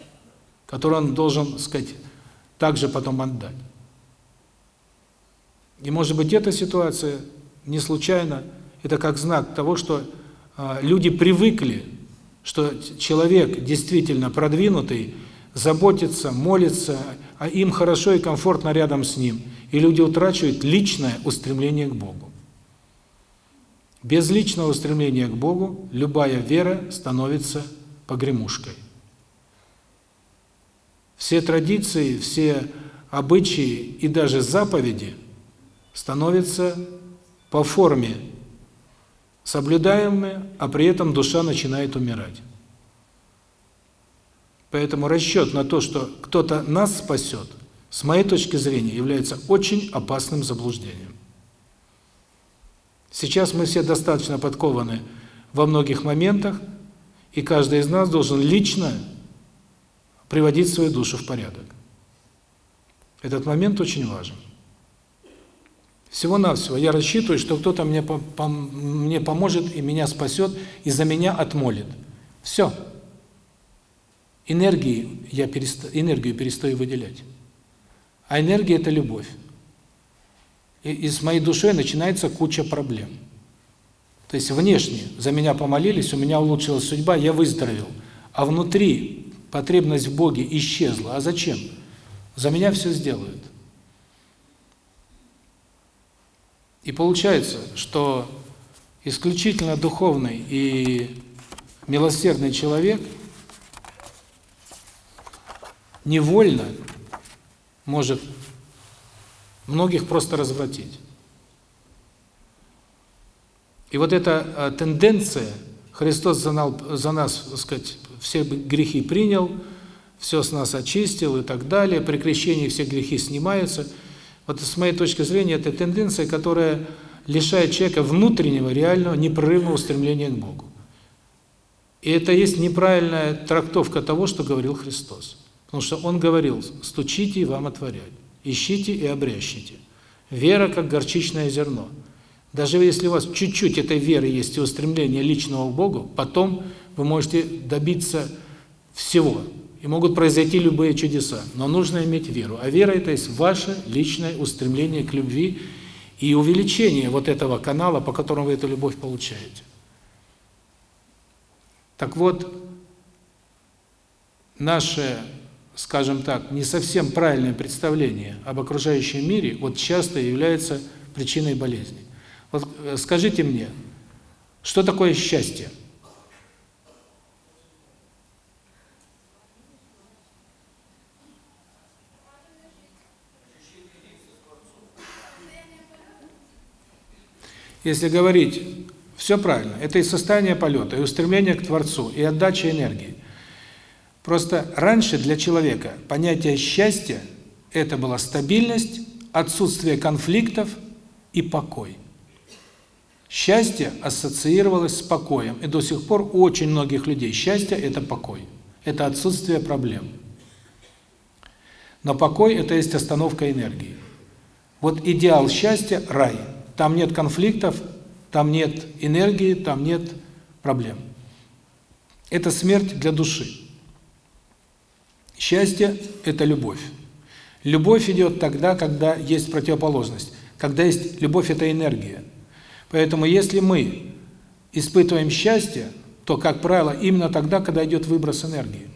который он должен, сказать, также потом отдать. И может быть эта ситуация не случайно, это как знак того, что э, люди привыкли, что человек действительно продвинутый, заботится, молится, а им хорошо и комфортно рядом с ним. И люди утрачивают личное устремление к Богу. Без личного устремления к Богу любая вера становится погремушкой. Все традиции, все обычаи и даже заповеди становятся по форме соблюдаемые, а при этом душа начинает умирать. Поэтому расчет на то, что кто-то нас спасет, с моей точки зрения, является очень опасным заблуждением. Сейчас мы все достаточно подкованы во многих моментах, и каждый из нас должен лично приводить свою душу в порядок. Этот момент очень важен. Всего-навсего я рассчитываю, что кто-то мне, по, мне поможет и меня спасет, и за меня отмолит. Все. Энергии я переста, энергию перестаю выделять. А энергия – это любовь. И, и с моей душой начинается куча проблем. То есть внешне за меня помолились, у меня улучшилась судьба, я выздоровел. А внутри потребность в Боге исчезла. А зачем? За меня все сделают. И получается, что исключительно духовный и милосердный человек невольно может многих просто развратить. И вот эта а, тенденция, Христос за нас, за нас, так сказать, все грехи принял, все с нас очистил и так далее, при крещении все грехи снимаются. Вот с моей точки зрения, это тенденция, которая лишает человека внутреннего, реального, непрерывного устремления к Богу. И это есть неправильная трактовка того, что говорил Христос. Потому что Он говорил, стучите и вам отворят, ищите и обрящите. Вера, как горчичное зерно. Даже если у вас чуть-чуть этой веры есть и устремления личного к Богу, потом вы можете добиться всего. И могут произойти любые чудеса. Но нужно иметь веру. А вера – это есть ваше личное устремление к любви и увеличение вот этого канала, по которому вы эту любовь получаете. Так вот, наше, скажем так, не совсем правильное представление об окружающем мире вот часто является причиной болезни. Вот э, скажите мне, что такое счастье? Если говорить, все правильно, это и состояние полета, и устремление к Творцу, и отдача энергии. Просто раньше для человека понятие счастья – это была стабильность, отсутствие конфликтов и покой. Счастье ассоциировалось с покоем, и до сих пор у очень многих людей счастье – это покой, это отсутствие проблем. Но покой – это есть остановка энергии. Вот идеал счастья – рай. Там нет конфликтов, там нет энергии, там нет проблем. Это смерть для души. Счастье – это любовь. Любовь идет тогда, когда есть противоположность. Когда есть любовь – это энергия. Поэтому если мы испытываем счастье, то, как правило, именно тогда, когда идет выброс энергии.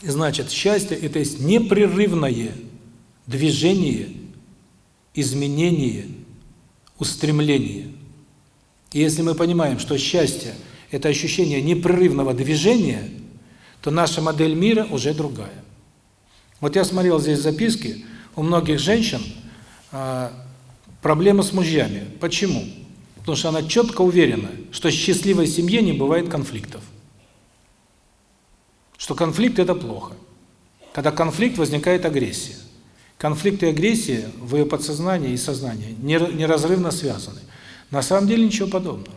Значит, счастье – это есть непрерывное движение, изменение, устремление. И если мы понимаем, что счастье – это ощущение непрерывного движения, то наша модель мира уже другая. Вот я смотрел здесь записки, у многих женщин а, проблема с мужьями. Почему? Потому что она четко уверена, что в счастливой семье не бывает конфликтов. Что конфликт – это плохо. Когда конфликт, возникает агрессия. Конфликт и агрессия в ее подсознании и сознании неразрывно связаны. На самом деле ничего подобного.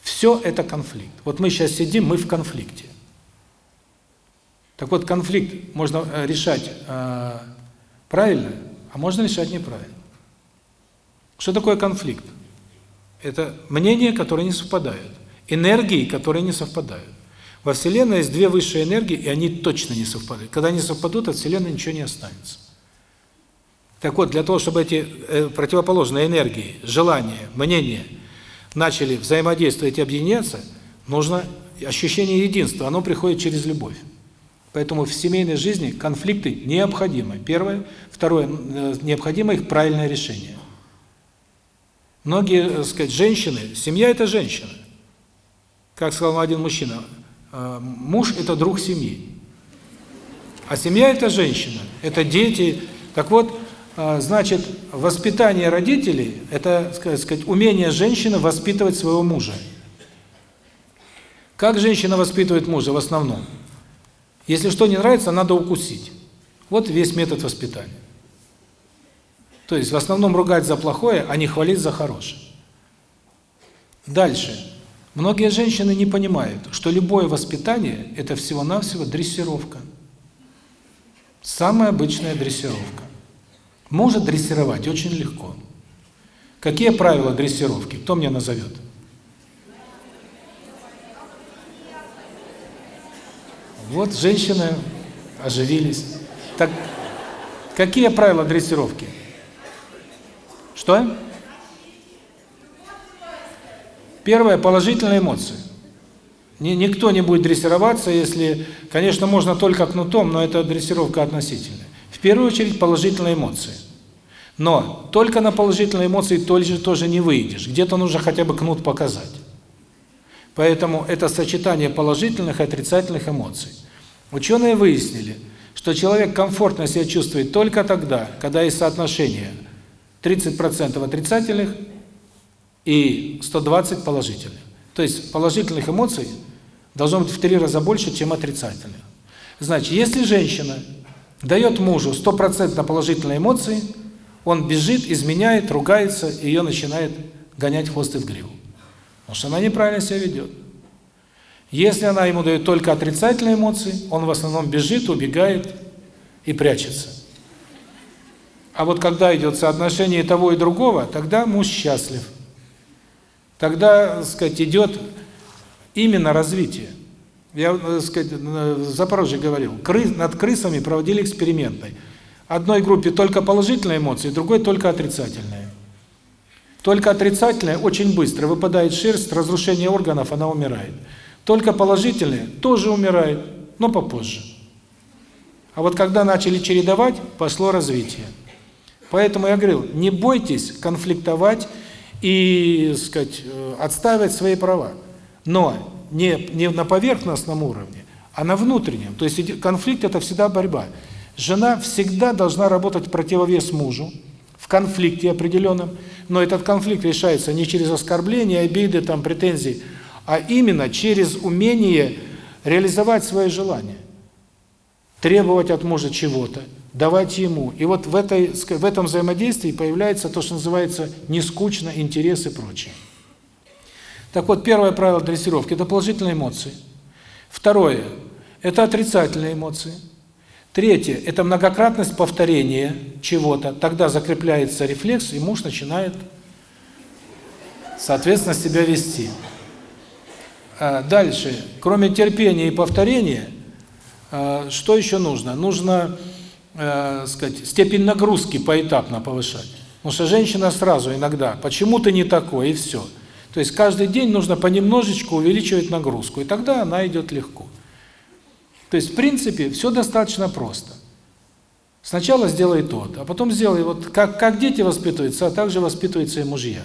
Все это конфликт. Вот мы сейчас сидим, мы в конфликте. Так вот, конфликт можно э, решать э, правильно, а можно решать неправильно. Что такое конфликт? Это мнения, которые не совпадают, энергии, которые не совпадают. Во Вселенной есть две высшие энергии, и они точно не совпадают. Когда они совпадут, от Вселенной ничего не останется. Так вот, для того, чтобы эти э, противоположные энергии, желания, мнения начали взаимодействовать и объединяться, нужно ощущение единства, оно приходит через любовь. Поэтому в семейной жизни конфликты необходимы. Первое. Второе. Э, необходимо их правильное решение. Многие, так сказать, женщины, семья – это женщина. Как сказал один мужчина, э, муж – это друг семьи. А семья – это женщина, это дети. Так вот, э, значит, воспитание родителей – это, сказать, умение женщины воспитывать своего мужа. Как женщина воспитывает мужа в основном? Если что не нравится, надо укусить. Вот весь метод воспитания. То есть в основном ругать за плохое, а не хвалить за хорошее. Дальше. Многие женщины не понимают, что любое воспитание – это всего-навсего дрессировка. Самая обычная дрессировка. Может дрессировать очень легко. Какие правила дрессировки? Кто мне назовет? Вот женщины оживились. Так какие правила дрессировки? Что? Первое положительные эмоции. Ни, никто не будет дрессироваться, если, конечно, можно только кнутом, но это дрессировка относительная. В первую очередь положительные эмоции. Но только на положительные эмоции тоже тоже не выйдешь. Где-то нужно хотя бы кнут показать. Поэтому это сочетание положительных и отрицательных эмоций. Ученые выяснили, что человек комфортно себя чувствует только тогда, когда есть соотношение 30% отрицательных и 120 положительных. То есть положительных эмоций должно быть в три раза больше, чем отрицательных. Значит, если женщина дает мужу стопроцентно положительные эмоции, он бежит, изменяет, ругается, и ее начинает гонять хвост и в гриву. Потому что она неправильно себя ведет. Если она ему дает только отрицательные эмоции, он в основном бежит, убегает и прячется. А вот когда идет соотношение того и другого, тогда муж счастлив. Тогда, так сказать, идет именно развитие. Я, так сказать, в Запорожье говорил, над крысами проводили эксперименты. Одной группе только положительные эмоции, другой только отрицательные. Только отрицательные очень быстро выпадает шерсть, разрушение органов, она умирает. Только положительные тоже умирают, но попозже. А вот когда начали чередовать, пошло развитие. Поэтому я говорил, не бойтесь конфликтовать и, сказать, э, отстаивать свои права. Но не не на поверхностном уровне, а на внутреннем. То есть конфликт это всегда борьба. Жена всегда должна работать противовес мужу в конфликте определенном, но этот конфликт решается не через оскорбления, обиды, там претензии, а именно через умение реализовать свои желания. Требовать от мужа чего-то, давать ему. И вот в этой в этом взаимодействии появляется то, что называется нескучно, интерес и прочее. Так вот, первое правило дрессировки это положительные эмоции. Второе это отрицательные эмоции. Третье это многократность повторения чего-то. Тогда закрепляется рефлекс, и муж начинает соответственно себя вести. А, дальше, кроме терпения и повторения, а, что еще нужно? Нужно э, сказать, степень нагрузки поэтапно повышать. Потому что женщина сразу иногда, почему ты не такой, и все. То есть каждый день нужно понемножечку увеличивать нагрузку, и тогда она идет легко. То есть, в принципе, все достаточно просто. Сначала сделай тот, а потом сделай вот как как дети воспитываются, а также воспитываются и мужья.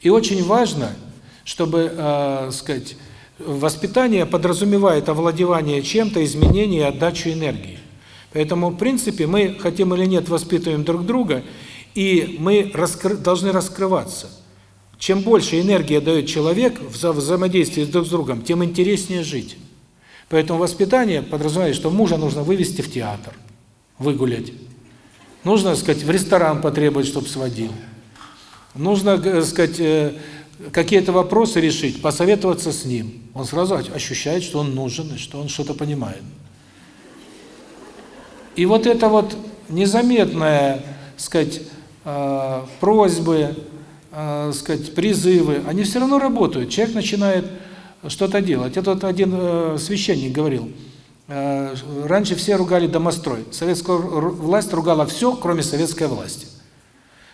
И очень важно, чтобы, э, сказать, воспитание подразумевает овладевание чем-то, изменение и отдачу энергии. Поэтому, в принципе, мы хотим или нет воспитываем друг друга, и мы раскры должны раскрываться. Чем больше энергии дает человек в взаимодействии друг с другом, тем интереснее жить. Поэтому воспитание подразумевает, что мужа нужно вывести в театр, выгулять. Нужно, сказать, в ресторан потребовать, чтобы сводил. Нужно, сказать, э, какие-то вопросы решить, посоветоваться с ним. Он сразу ощущает, что он нужен, и что он что-то понимает. И вот это вот незаметное, сказать, э, просьбы, э, сказать, призывы, они все равно работают. Человек начинает что-то делать. Это вот один э, священник говорил. Э, раньше все ругали домострой. Советская власть ругала все, кроме советской власти.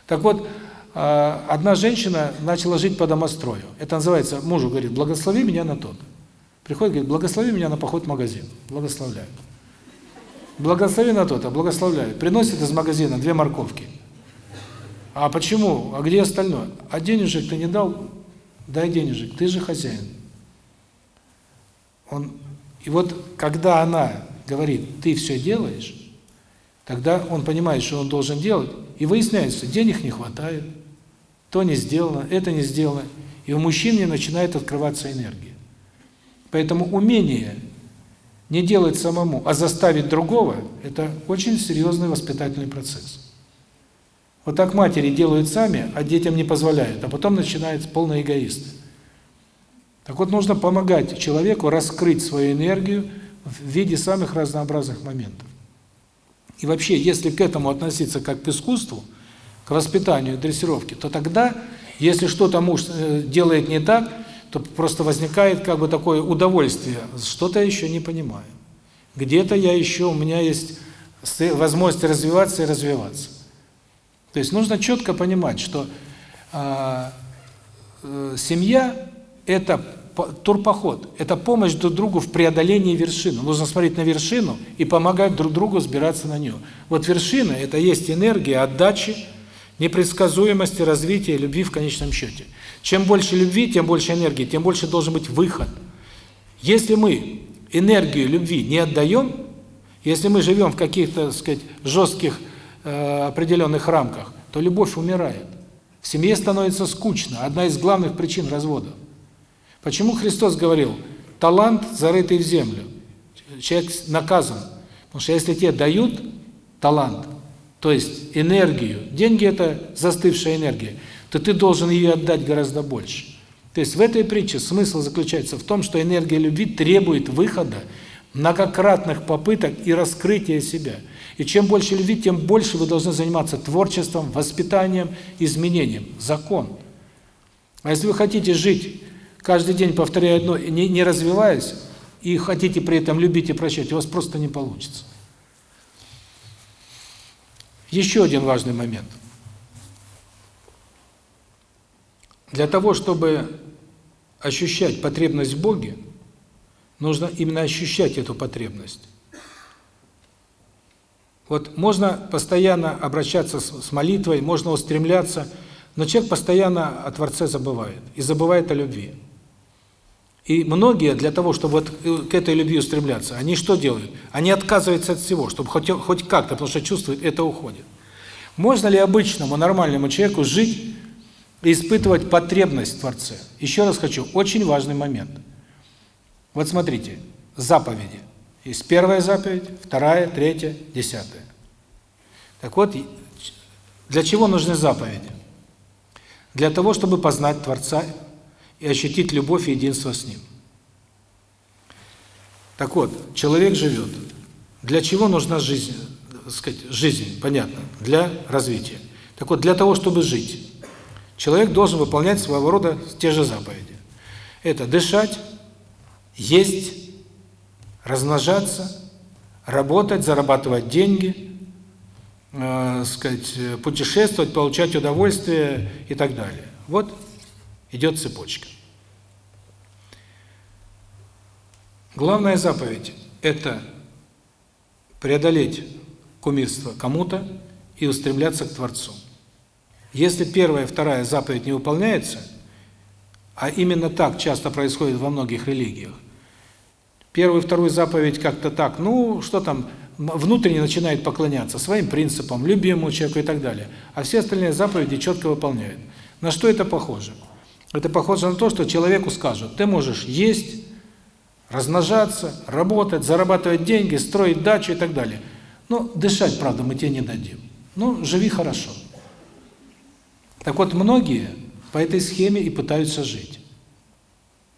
Так вот, э, одна женщина начала жить по домострою. Это называется, мужу говорит, благослови меня на тот. Приходит, говорит, благослови меня на поход в магазин. Благословляю. Благослови на тот, а благословляю. Приносит из магазина две морковки. А почему? А где остальное? А денежек ты не дал? Дай денежек, ты же хозяин. Он и вот когда она говорит: "Ты все делаешь", тогда он понимает, что он должен делать, и выясняется, денег не хватает, то не сделано, это не сделано, и у мужчины начинает открываться энергия. Поэтому умение не делать самому, а заставить другого это очень серьезный воспитательный процесс. Вот так матери делают сами, а детям не позволяют, а потом начинаются полные эгоисты. Так вот, нужно помогать человеку раскрыть свою энергию в виде самых разнообразных моментов. И вообще, если к этому относиться как к искусству, к воспитанию, дрессировке, то тогда, если что-то муж э, делает не так, то просто возникает как бы такое удовольствие, что-то я еще не понимаю. Где-то я еще, у меня есть возможность развиваться и развиваться. То есть нужно четко понимать, что э, э, семья это турпоход, это помощь друг другу в преодолении вершины. Нужно смотреть на вершину и помогать друг другу взбираться на нее. Вот вершина – это есть энергия отдачи, непредсказуемости, развития, любви в конечном счете. Чем больше любви, тем больше энергии, тем больше должен быть выход. Если мы энергию любви не отдаем, если мы живем в каких-то, сказать, жестких определенных рамках, то любовь умирает. В семье становится скучно. Одна из главных причин развода. Почему Христос говорил, талант, зарытый в землю, человек наказан? Потому что если тебе дают талант, то есть энергию, деньги – это застывшая энергия, то ты должен ее отдать гораздо больше. То есть в этой притче смысл заключается в том, что энергия любви требует выхода, многократных попыток и раскрытия себя. И чем больше любви, тем больше вы должны заниматься творчеством, воспитанием, изменением. Закон. А если вы хотите жить каждый день повторяя одно, не, не развиваясь, и хотите при этом любить и прощать, у вас просто не получится. Еще один важный момент. Для того, чтобы ощущать потребность в Боге, нужно именно ощущать эту потребность. Вот можно постоянно обращаться с молитвой, можно устремляться, но человек постоянно о Творце забывает, и забывает о любви. И многие для того, чтобы вот э, к этой любви устремляться, они что делают? Они отказываются от всего, чтобы хоть хоть как-то, потому что чувствуют, это уходит. Можно ли обычному нормальному человеку жить и испытывать потребность в Творце? Еще раз хочу, очень важный момент. Вот смотрите, заповеди. Есть первая заповедь, вторая, третья, десятая. Так вот, для чего нужны заповеди? Для того, чтобы познать Творца и ощутить любовь и единство с Ним. Так вот, человек живет. Для чего нужна жизнь? сказать, жизнь, понятно, для развития. Так вот, для того, чтобы жить, человек должен выполнять своего рода те же заповеди. Это дышать, есть, размножаться, работать, зарабатывать деньги, э, сказать, путешествовать, получать удовольствие и так далее. Вот идет цепочка. Главная заповедь – это преодолеть кумирство кому-то и устремляться к Творцу. Если первая и вторая заповедь не выполняется, а именно так часто происходит во многих религиях, первую и вторую заповедь как-то так, ну, что там, внутренне начинает поклоняться своим принципам, любимому человеку и так далее, а все остальные заповеди четко выполняют. На что это похоже? Это похоже на то, что человеку скажут, ты можешь есть, размножаться, работать, зарабатывать деньги, строить дачу и так далее. Ну, дышать, правда, мы тебе не дадим. Ну, живи хорошо. Так вот, многие по этой схеме и пытаются жить.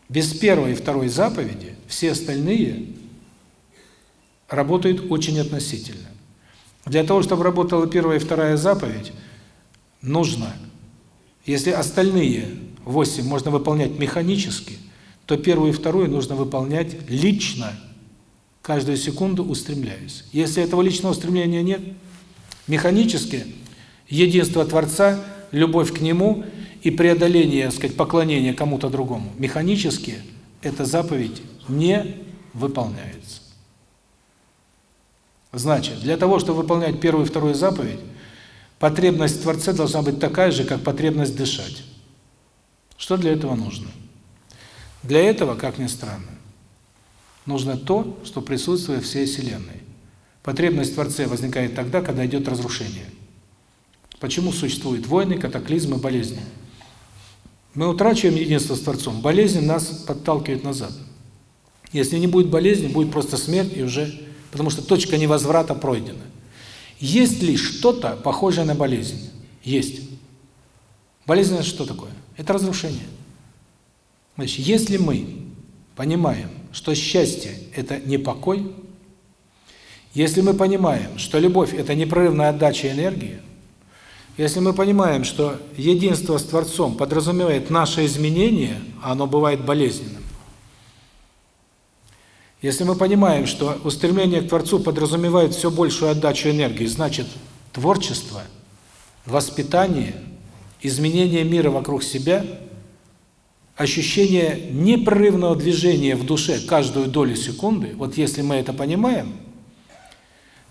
Без первой и второй заповеди все остальные работают очень относительно. Для того, чтобы работала первая и вторая заповедь, нужно, если остальные восемь можно выполнять механически, то первую и вторую нужно выполнять лично, каждую секунду устремляясь. Если этого личного устремления нет, механически единство Творца, любовь к Нему и преодоление, сказать, поклонения кому-то другому, механически эта заповедь не выполняется. Значит, для того, чтобы выполнять первую и вторую заповедь, потребность в Творце должна быть такая же, как потребность дышать. Что для этого нужно? Для этого, как ни странно, нужно то, что присутствует в всей Вселенной. Потребность в Творце возникает тогда, когда идет разрушение. Почему существуют войны, катаклизмы, болезни? Мы утрачиваем единство с Творцом, болезнь нас подталкивает назад. Если не будет болезни, будет просто смерть и уже... Потому что точка невозврата пройдена. Есть ли что-то похожее на болезнь? Есть. Болезнь – это что такое? Это разрушение. Значит, если мы понимаем, что счастье – это не покой, если мы понимаем, что любовь – это непрерывная отдача энергии, если мы понимаем, что единство с Творцом подразумевает наше изменение, оно бывает болезненным, если мы понимаем, что устремление к Творцу подразумевает все большую отдачу энергии, значит, творчество, воспитание, изменение мира вокруг себя – ощущение непрерывного движения в душе каждую долю секунды, вот если мы это понимаем,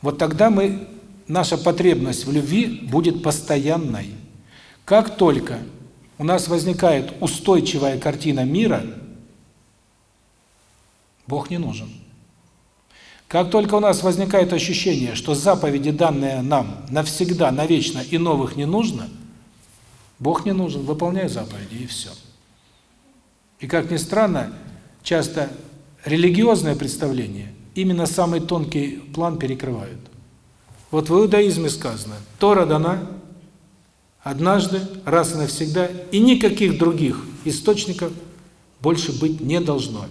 вот тогда мы наша потребность в любви будет постоянной. Как только у нас возникает устойчивая картина мира, Бог не нужен. Как только у нас возникает ощущение, что заповеди, данные нам навсегда, навечно и новых не нужно, Бог не нужен, выполняй заповеди и все. И как ни странно, часто религиозное представление именно самый тонкий план перекрывают. Вот в иудаизме сказано, Тора дана однажды, раз и навсегда, и никаких других источников больше быть не должно.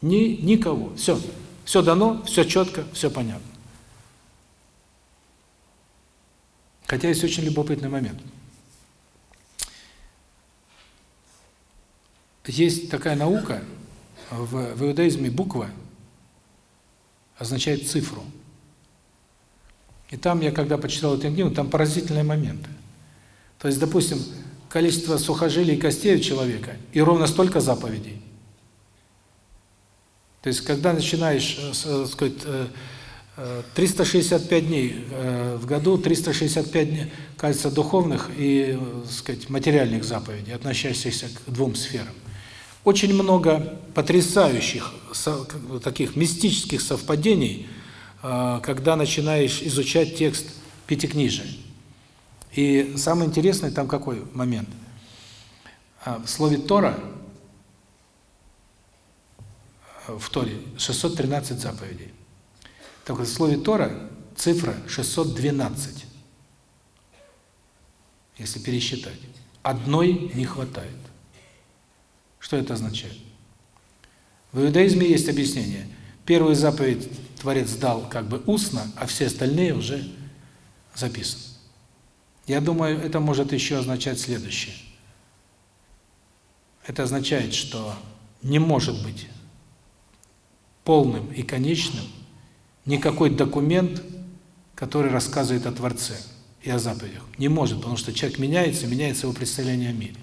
Ни, никого. Все. Все дано, все четко, все понятно. Хотя есть очень любопытный момент. Есть такая наука, в, в иудаизме буква означает цифру. И там я, когда почитал эту книгу, там поразительные моменты. То есть, допустим, количество сухожилий и костей у человека, и ровно столько заповедей. То есть, когда начинаешь, э, э, сказать, 365 э, дней в году, 365 дней, кажется, духовных и, сказать, материальных заповедей, относящихся к двум сферам. Очень много потрясающих таких мистических совпадений, когда начинаешь изучать текст Пятикнижия. И самый интересный там какой момент? А, в слове Тора в Торе 613 заповедей. Так вот, в слове Тора цифра 612. Если пересчитать. Одной не хватает. Что это означает? В иудаизме есть объяснение. Первую заповедь Творец дал как бы устно, а все остальные уже записаны. Я думаю, это может еще означать следующее. Это означает, что не может быть полным и конечным никакой документ, который рассказывает о Творце и о заповедях. Не может, потому что человек меняется, меняется его представление о мире.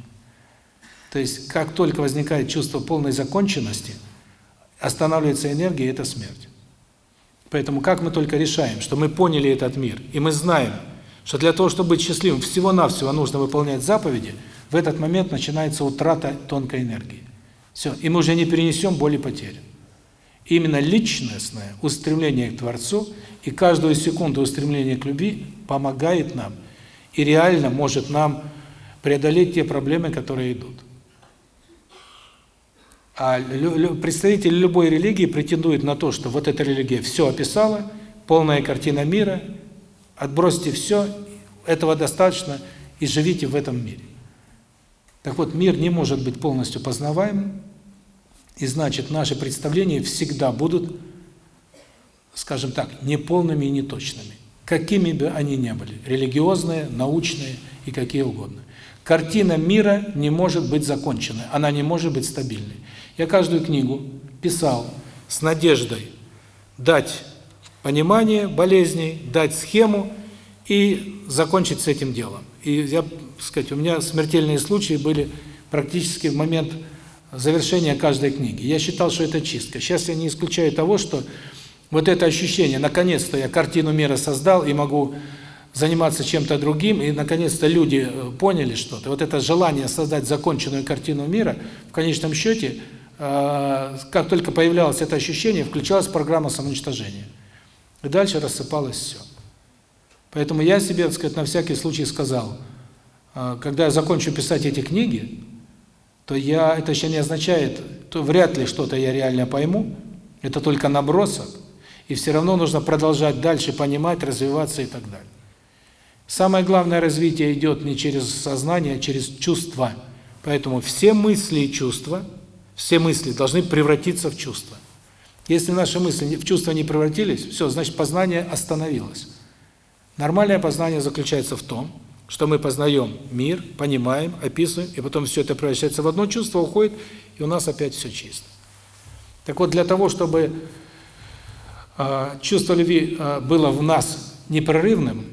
То есть, как только возникает чувство полной законченности, останавливается энергия, и это смерть. Поэтому как мы только решаем, что мы поняли этот мир, и мы знаем, что для того, чтобы быть счастливым, всего-навсего нужно выполнять заповеди, в этот момент начинается утрата тонкой энергии. Все, и мы уже не перенесем боли потерь. Именно личностное устремление к Творцу и каждую секунду устремление к любви помогает нам и реально может нам преодолеть те проблемы, которые идут. А представители любой религии претендуют на то, что вот эта религия все описала, полная картина мира, отбросьте все, этого достаточно, и живите в этом мире. Так вот, мир не может быть полностью познаваемым, и значит, наши представления всегда будут, скажем так, неполными и неточными. Какими бы они ни были, религиозные, научные и какие угодно. Картина мира не может быть законченной, она не может быть стабильной. Я каждую книгу писал с надеждой дать понимание болезней, дать схему и закончить с этим делом. И я, сказать, у меня смертельные случаи были практически в момент завершения каждой книги. Я считал, что это чистка. Сейчас я не исключаю того, что вот это ощущение, наконец-то я картину мира создал и могу заниматься чем-то другим, и наконец-то люди э, поняли что-то. Вот это желание создать законченную картину мира, в конечном счете, как только появлялось это ощущение, включалась программа самоуничтожения. И дальше рассыпалось все. Поэтому я себе, так сказать, на всякий случай сказал, э, когда я закончу писать эти книги, то я это еще не означает, то вряд ли что-то я реально пойму, это только набросок, и все равно нужно продолжать дальше понимать, развиваться и так далее. Самое главное развитие идет не через сознание, а через чувства. Поэтому все мысли и чувства, все мысли должны превратиться в чувства. Если наши мысли в чувства не превратились, все, значит познание остановилось. Нормальное познание заключается в том, что мы познаем мир, понимаем, описываем, и потом все это превращается в одно чувство, уходит, и у нас опять все чисто. Так вот, для того, чтобы э, чувство любви э, было в нас непрерывным,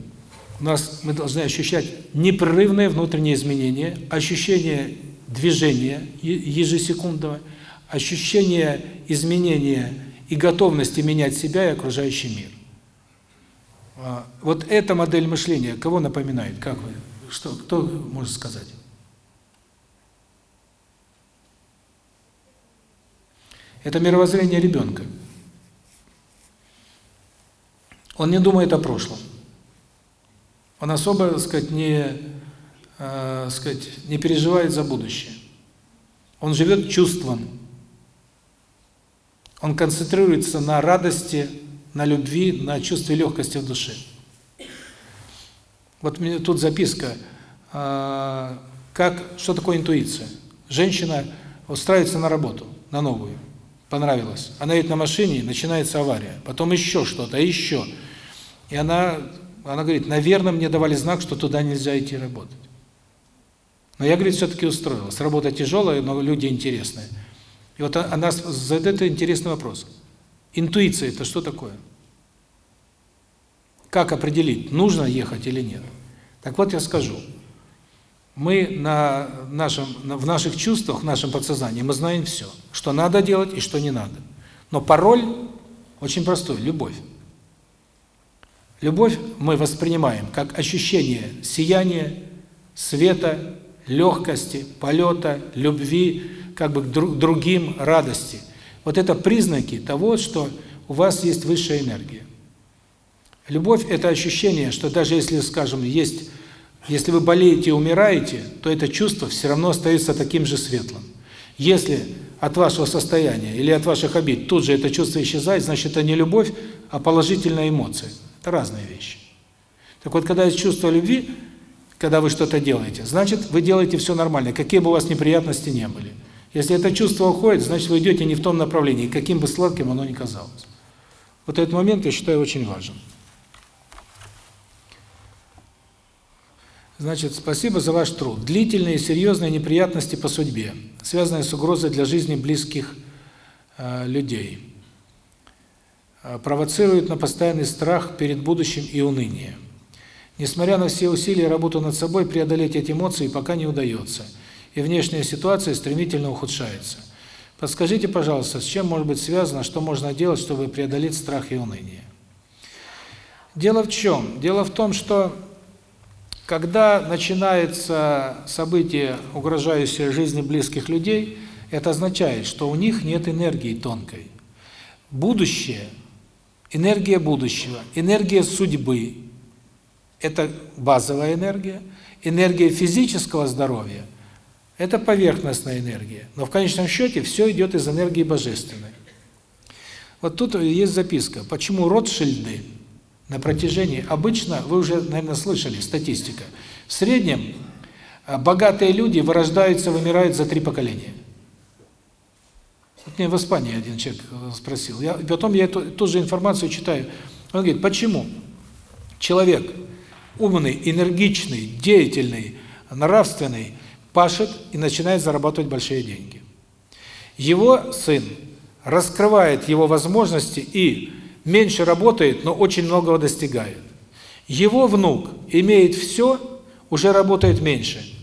у нас мы должны ощущать непрерывные внутренние изменения, ощущение движения ежесекундного, ощущение изменения и готовности менять себя и окружающий мир. А, вот эта модель мышления кого напоминает? Как вы? Что кто может сказать? Это мировоззрение ребенка. Он не думает о прошлом. Он особо, так сказать, не, э, сказать, не переживает за будущее. Он живет чувством. Он концентрируется на радости на любви, на чувстве легкости в душе. Вот мне тут записка, а, как, что такое интуиция. Женщина устраивается на работу, на новую, понравилось. Она едет на машине, начинается авария, потом еще что-то, еще. И она, она говорит, наверное, мне давали знак, что туда нельзя идти работать. Но я, говорит, все-таки устроилась. Работа тяжелая, но люди интересные. И вот она задает интересный вопрос. Интуиция – это что такое? Как определить, нужно ехать или нет? Так вот я скажу. Мы на нашем, в наших чувствах, в нашем подсознании, мы знаем все, что надо делать и что не надо. Но пароль очень простой – любовь. Любовь мы воспринимаем как ощущение сияния, света, легкости, полета, любви, как бы к другим радости – вот это признаки того, что у вас есть высшая энергия. Любовь – это ощущение, что даже если, скажем, есть, если вы болеете и умираете, то это чувство все равно остается таким же светлым. Если от вашего состояния или от ваших обид тут же это чувство исчезает, значит, это не любовь, а положительная эмоция. Это разные вещи. Так вот, когда есть чувство любви, когда вы что-то делаете, значит, вы делаете все нормально, какие бы у вас неприятности не были. Если это чувство уходит, значит, вы идете не в том направлении, каким бы сладким оно ни казалось. Вот этот момент я считаю очень важным. Значит, спасибо за ваш труд. Длительные и серьезные неприятности по судьбе, связанные с угрозой для жизни близких э, людей. э, провоцирует на постоянный страх перед будущим и уныние. Несмотря на все усилия и работу над собой, преодолеть эти эмоции пока не удается, и внешняя ситуация стремительно ухудшается. Подскажите, пожалуйста, с чем может быть связано, что можно делать, чтобы преодолеть страх и уныние? Дело в чем? Дело в том, что когда начинается событие, угрожающее жизни близких людей, это означает, что у них нет энергии тонкой. Будущее, энергия будущего, энергия судьбы – это базовая энергия, энергия физического здоровья – это поверхностная энергия. Но в конечном счете все идет из энергии божественной. Вот тут есть записка, почему Ротшильды – на протяжении, обычно, вы уже, наверное, слышали, статистика, в среднем э, богатые люди вырождаются, вымирают за три поколения. Вот мне в Испании один человек э, спросил, я, потом я эту, ту же информацию читаю, он говорит, почему человек умный, энергичный, деятельный, нравственный, пашет и начинает зарабатывать большие деньги. Его сын раскрывает его возможности и меньше работает, но очень многого достигает. Его внук имеет все, уже работает меньше,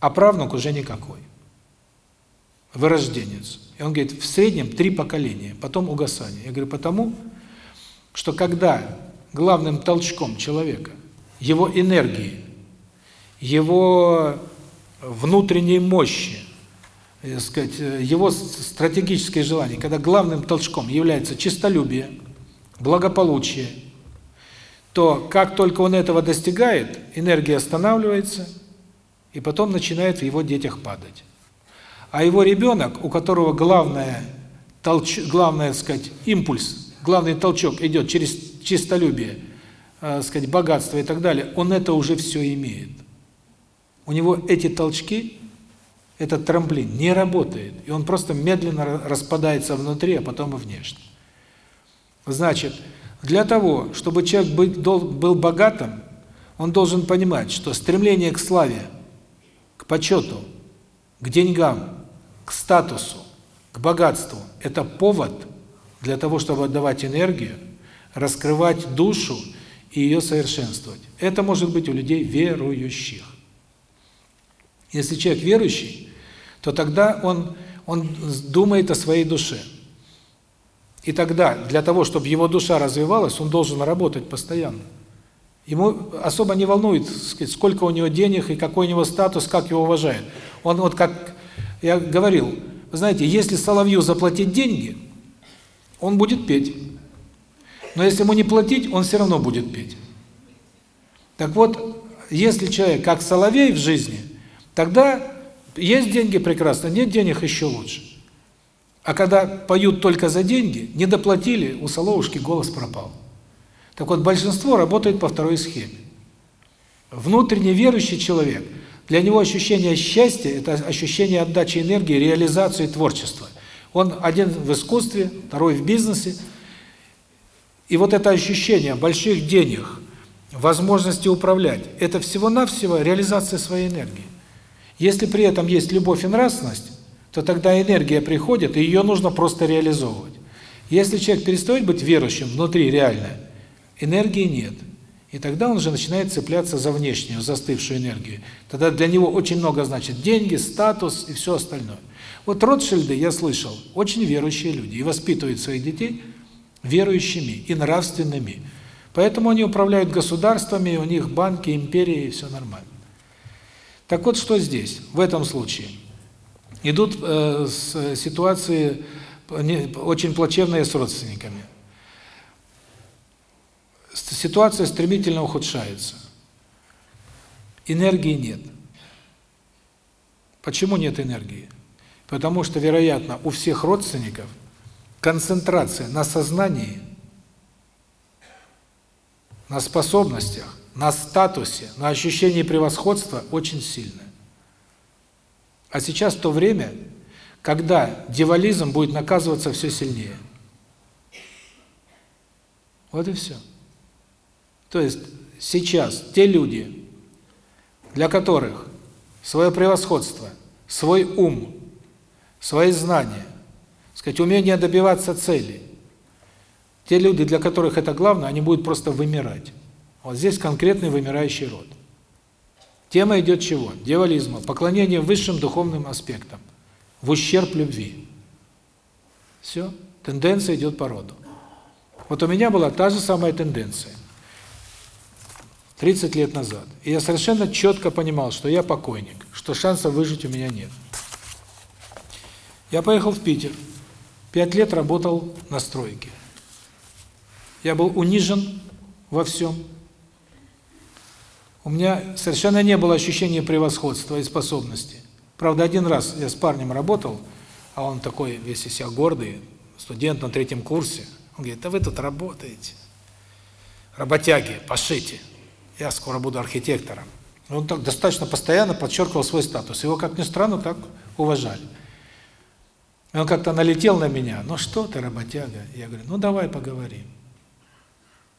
а правнук уже никакой. Вырожденец. И он говорит, в среднем три поколения, потом угасание. Я говорю, потому что когда главным толчком человека, его энергии, его внутренней мощи, э, сказать, э, его стратегическое желание, когда главным толчком является честолюбие, благополучие, то как только он этого достигает, энергия останавливается, и потом начинает в его детях падать. А его ребенок, у которого главное толч главное, сказать, импульс, главный толчок идет через честолюбие, э, сказать, богатство и так далее, он это уже все имеет. У него эти толчки этот трамплин не работает, и он просто медленно распадается внутри, а потом и внешне. Значит, для того, чтобы человек был богатым, он должен понимать, что стремление к славе, к почету, к деньгам, к статусу, к богатству – это повод для того, чтобы отдавать энергию, раскрывать душу и ее совершенствовать. Это может быть у людей верующих. Если человек верующий, то тогда он он думает о своей душе. И тогда для того, чтобы его душа развивалась, он должен работать постоянно. Ему особо не волнует, сколько у него денег и какой у него статус, как его уважают. Он вот как я говорил, знаете, если соловью заплатить деньги, он будет петь. Но если ему не платить, он все равно будет петь. Так вот, если человек как соловей в жизни, тогда есть деньги прекрасно, нет денег еще лучше. А когда поют только за деньги, не доплатили, у соловушки голос пропал. Так вот, большинство работает по второй схеме. Внутренне верующий человек, для него ощущение счастья – это ощущение отдачи энергии, реализации творчества. Он один в искусстве, второй в бизнесе. И вот это ощущение больших денег, возможности управлять – это всего-навсего реализация своей энергии. Если при этом есть любовь и нравственность, то тогда энергия приходит, и ее нужно просто реализовывать. Если человек перестает быть верующим внутри реально, энергии нет. И тогда он уже начинает цепляться за внешнюю, застывшую энергию. Тогда для него очень много значит деньги, статус и все остальное. Вот Ротшильды, я слышал, очень верующие люди и воспитывают своих детей верующими и нравственными. Поэтому они управляют государствами, у них банки, империи, все нормально. Так вот, что здесь, в этом случае? Идут э, с, ситуации не, очень плачевные с родственниками. Ситуация стремительно ухудшается. Энергии нет. Почему нет энергии? Потому что, вероятно, у всех родственников концентрация на сознании, на способностях на статусе, на ощущении превосходства очень сильное. А сейчас то время, когда дьяволизм будет наказываться все сильнее. Вот и все. То есть сейчас те люди, для которых свое превосходство, свой ум, свои знания, сказать, умение добиваться целей, Те люди, для которых это главное, они будут просто вымирать. Вот здесь конкретный вымирающий род. Тема идет чего? Дьяволизма, поклонение высшим духовным аспектам, в ущерб любви. Все, тенденция идет по роду. Вот у меня была та же самая тенденция. 30 лет назад. И я совершенно четко понимал, что я покойник, что шансов выжить у меня нет. Я поехал в Питер. Пять лет работал на стройке. Я был унижен во всем. У меня совершенно не было ощущения превосходства и способности. Правда, один раз я с парнем работал, а он такой весь из себя гордый, студент на третьем курсе. Он говорит, а вы тут работаете. Работяги, пошите. Я скоро буду архитектором. Он так достаточно постоянно подчеркивал свой статус. Его, как ни странно, так уважали. И он как-то налетел на меня. Ну что ты, работяга? Я говорю, ну давай поговорим.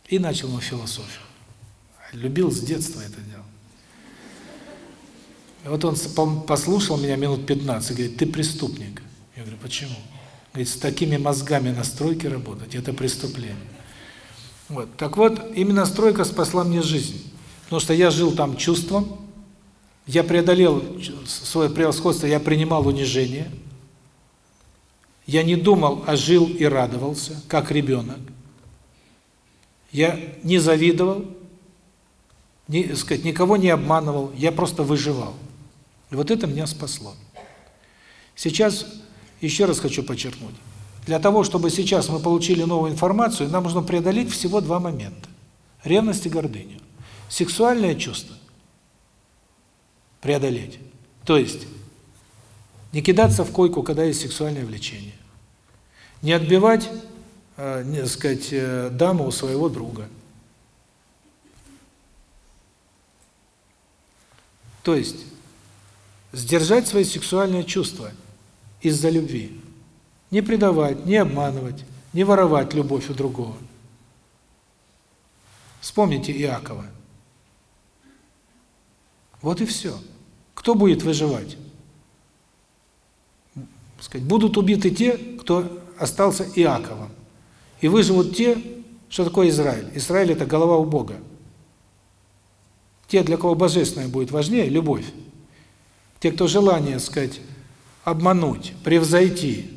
И начал ему философию. Любил с детства это дело. И вот он послушал меня минут 15 и говорит, ты преступник. Я говорю, почему? Говорит, с такими мозгами на стройке работать – это преступление. Вот. Так вот, именно стройка спасла мне жизнь. Потому что я жил там чувством, я преодолел свое превосходство, я принимал унижение, я не думал, а жил и радовался, как ребенок. Я не завидовал, не, сказать, никого не обманывал, я просто выживал. И вот это меня спасло. Сейчас еще раз хочу подчеркнуть. Для того, чтобы сейчас мы получили новую информацию, нам нужно преодолеть всего два момента. Ревность и гордыню. Сексуальное чувство преодолеть. То есть не кидаться в койку, когда есть сексуальное влечение. Не отбивать, э, не сказать, э, даму у своего друга. То есть сдержать свои сексуальные чувства из-за любви. Не предавать, не обманывать, не воровать любовь у другого. Вспомните Иакова. Вот и все. Кто будет выживать? Сказать, будут убиты те, кто остался Иаковом. И выживут те, что такое Израиль. Израиль – это голова у Бога. Те, для кого божественное будет важнее, любовь. Те, кто желание, сказать, обмануть, превзойти,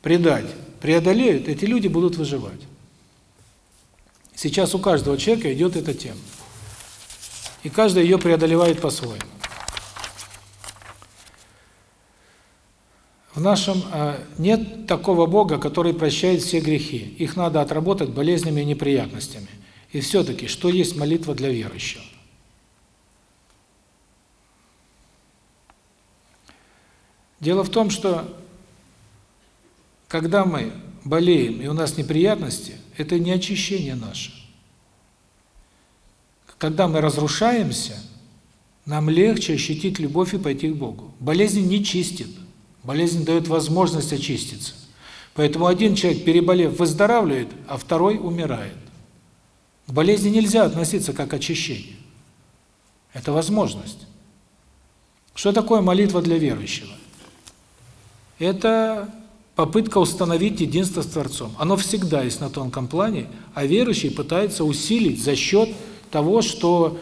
предать, преодолеют, эти люди будут выживать. Сейчас у каждого человека идет эта тема. И каждый ее преодолевает по-своему. В нашем э, нет такого Бога, который прощает все грехи. Их надо отработать болезнями и неприятностями. И все-таки, что есть молитва для верующего? Дело в том, что когда мы болеем и у нас неприятности, это не очищение наше. Когда мы разрушаемся, нам легче ощутить любовь и пойти к Богу. Болезнь не чистит. Болезнь дает возможность очиститься. Поэтому один человек, переболев, выздоравливает, а второй умирает. К болезни нельзя относиться как к очищению. Это возможность. Что такое молитва для верующего? Это попытка установить единство с Творцом. Оно всегда есть на тонком плане, а верующий пытается усилить за счет того, что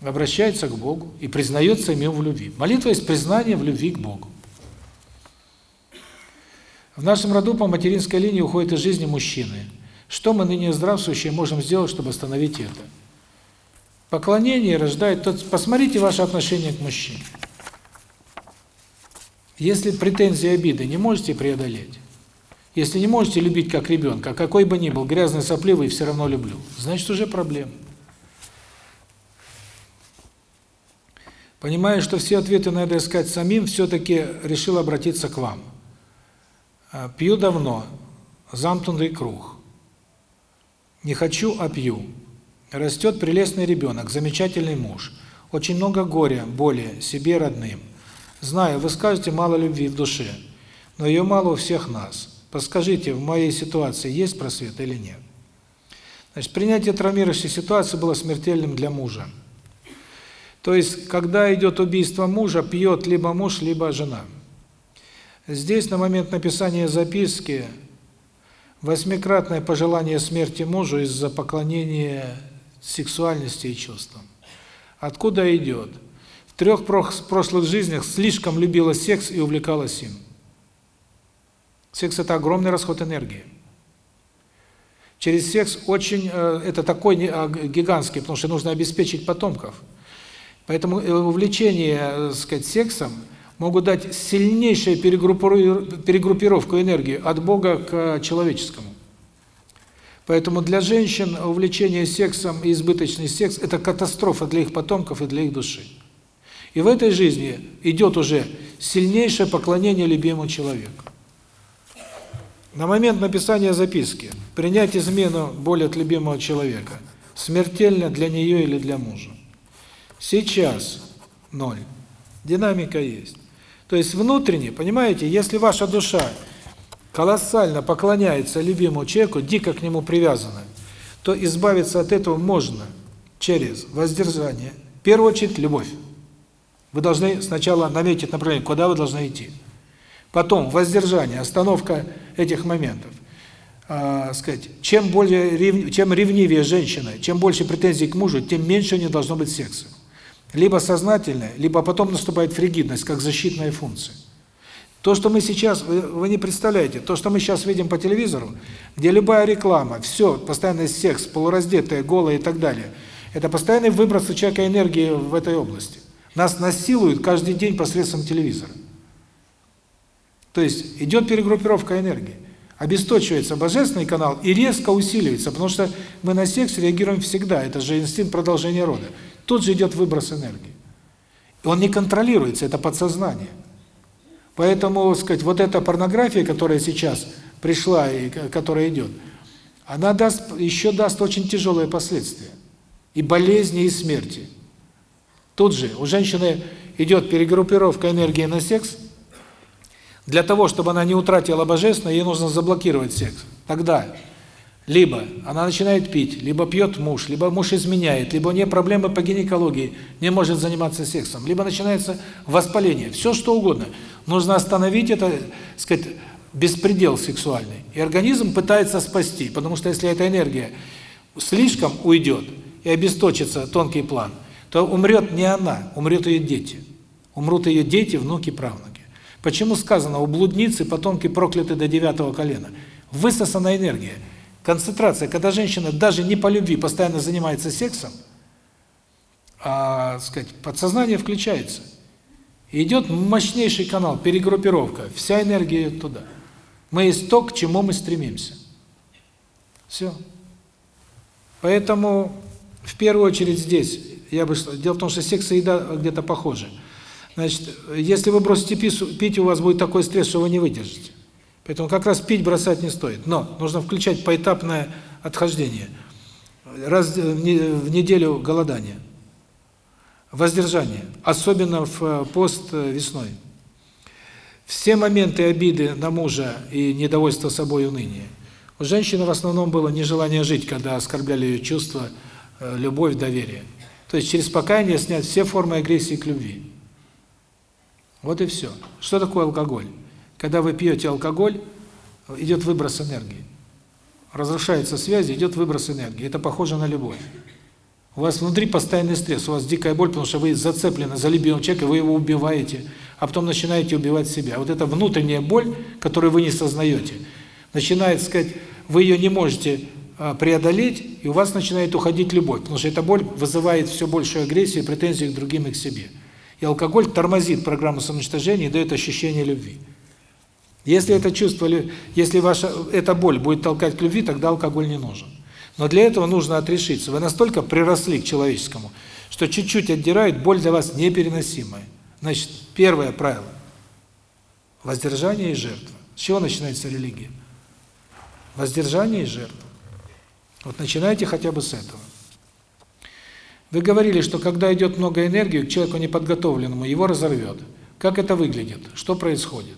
обращается к Богу и признается им в любви. Молитва есть признание в любви к Богу. В нашем роду по материнской линии уходит из жизни мужчины. Что мы ныне здравствующие можем сделать, чтобы остановить это? Поклонение рождает... Тот, посмотрите ваше отношение к мужчине. Если претензии и обиды не можете преодолеть, если не можете любить как ребенка, какой бы ни был, грязный, сопливый, все равно люблю, значит уже проблема. Понимая, что все ответы надо искать самим, все-таки решил обратиться к вам. А, пью давно, замкнутый круг. Не хочу, а пью. Растет прелестный ребенок, замечательный муж. Очень много горя, боли себе родным. Знаю, вы скажете, мало любви в душе, но ее мало у всех нас. Подскажите, в моей ситуации есть просвет или нет? Значит, принятие травмирующей ситуации было смертельным для мужа. То есть, когда идет убийство мужа, пьет либо муж, либо жена. Здесь, на момент написания записки, Восьмикратное пожелание смерти мужу из-за поклонения сексуальности и чувствам. Откуда идет? В трех прошлых жизнях слишком любила секс и увлекалась им. Секс – это огромный расход энергии. Через секс очень, э, это такой а, гигантский, потому что нужно обеспечить потомков. Поэтому э, увлечение, так э, сказать, сексом могут дать сильнейшую перегруппировку энергии от Бога к человеческому. Поэтому для женщин увлечение сексом и избыточный секс – это катастрофа для их потомков и для их души. И в этой жизни идет уже сильнейшее поклонение любимому человеку. На момент написания записки принять измену боль от любимого человека смертельно для нее или для мужа. Сейчас ноль. Динамика есть. То есть внутренне, понимаете, если ваша душа колоссально поклоняется любимому человеку, дико к нему привязана, то избавиться от этого можно через воздержание. В первую очередь, любовь. Вы должны сначала наметить направление, куда вы должны идти. Потом воздержание, остановка этих моментов. А, сказать, чем более рев... чем ревнивее женщина, чем больше претензий к мужу, тем меньше у нее должно быть секса. Либо сознательное, либо потом наступает фригидность, как защитная функция. То, что мы сейчас, вы, вы не представляете, то, что мы сейчас видим по телевизору, где любая реклама, все, постоянный секс, полураздетые, голые и так далее, это постоянный выброс у человека энергии в этой области. Нас насилуют каждый день посредством телевизора. То есть идет перегруппировка энергии. Обесточивается божественный канал и резко усиливается, потому что мы на секс реагируем всегда, это же инстинкт продолжения рода. Тут же идет выброс энергии. Он не контролируется, это подсознание. Поэтому, сказать, вот эта порнография, которая сейчас пришла и которая идет, она даст еще даст очень тяжелые последствия. И болезни, и смерти. Тут же у женщины идет перегруппировка энергии на секс. Для того, чтобы она не утратила божественное, ей нужно заблокировать секс. Тогда либо она начинает пить, либо пьет муж, либо муж изменяет, либо у нее проблемы по гинекологии, не может заниматься сексом, либо начинается воспаление, все что угодно. Нужно остановить это, сказать, беспредел сексуальный. И организм пытается спасти, потому что если эта энергия слишком уйдет и обесточится тонкий план, то умрет не она, умрет ее дети. Умрут ее дети, внуки, правнуки. Почему сказано, у блудницы потомки прокляты до девятого колена? Высосана энергия. Концентрация, когда женщина даже не по любви постоянно занимается сексом, а, сказать, подсознание включается. И идет мощнейший канал, перегруппировка, вся энергия идет туда. Мы есть то, к чему мы стремимся. Все. Поэтому, в первую очередь здесь, я бы дело в том, что секс и еда где-то похожи. Значит, если вы бросите пить, у вас будет такой стресс, что вы не выдержите. Поэтому как раз пить бросать не стоит. Но нужно включать поэтапное отхождение. Раз в неделю голодание. Воздержание. Особенно в э, пост весной. Все моменты обиды на мужа и недовольства собой уныние. У женщины в основном было нежелание жить, когда оскорбляли ее чувства, э, любовь, доверие. То есть через покаяние снять все формы агрессии к любви. Вот и все. Что такое алкоголь? Когда вы пьете алкоголь, идет выброс энергии. Разрушается связь, идет выброс энергии. Это похоже на любовь. У вас внутри постоянный стресс, у вас дикая боль, потому что вы зацеплены за любимого человека, вы его убиваете, а потом начинаете убивать себя. Вот эта внутренняя боль, которую вы не сознаете, начинает сказать, вы ее не можете а, преодолеть, и у вас начинает уходить любовь, потому что эта боль вызывает все большую агрессию и претензии к другим и к себе. И алкоголь тормозит программу самоуничтожения и дает ощущение любви. Если это чувство, если ваша эта боль будет толкать к любви, тогда алкоголь не нужен. Но для этого нужно отрешиться. Вы настолько приросли к человеческому, что чуть-чуть отдирает, боль для вас непереносимая. Значит, первое правило – воздержание и жертва. С чего начинается религия? Воздержание и жертва. Вот начинайте хотя бы с этого. Вы говорили, что когда идет много энергии, к человеку неподготовленному, его разорвет. Как это выглядит? Что происходит?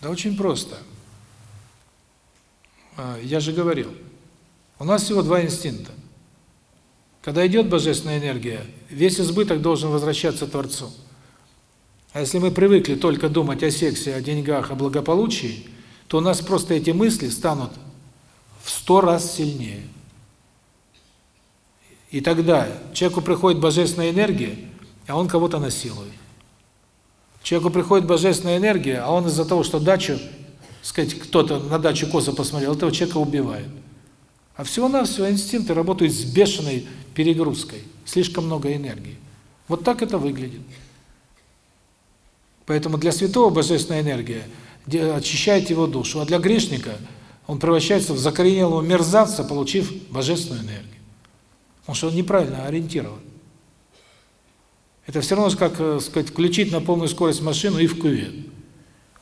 Да очень просто. А, я же говорил, у нас всего два инстинкта. Когда идет божественная энергия, весь избыток должен возвращаться Творцу. А если мы привыкли только думать о сексе, о деньгах, о благополучии, то у нас просто эти мысли станут в сто раз сильнее. И тогда человеку приходит божественная энергия, а он кого-то насилует. Человеку приходит божественная энергия, а он из-за того, что дачу, сказать, кто-то на дачу косо посмотрел, этого человека убивает. А всего-навсего инстинкты работают с бешеной перегрузкой, слишком много энергии. Вот так это выглядит. Поэтому для святого божественная энергия очищает его душу, а для грешника он превращается в закоренелого мерзавца, получив божественную энергию. Потому что он неправильно ориентирован. Это все равно, как э, сказать, включить на полную скорость машину и в кювет.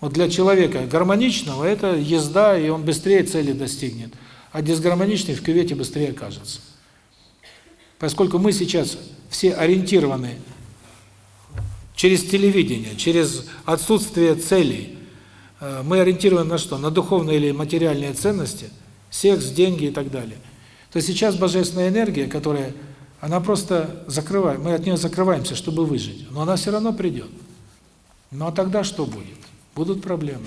Вот для человека гармоничного это езда, и он быстрее цели достигнет. А дисгармоничный в кювете быстрее окажется. Поскольку мы сейчас все ориентированы через телевидение, через отсутствие целей, э, мы ориентированы на что? На духовные или материальные ценности, секс, деньги и так далее – то сейчас божественная энергия, которая, она просто закрывает, мы от нее закрываемся, чтобы выжить, но она все равно придет. Ну а тогда что будет? Будут проблемы.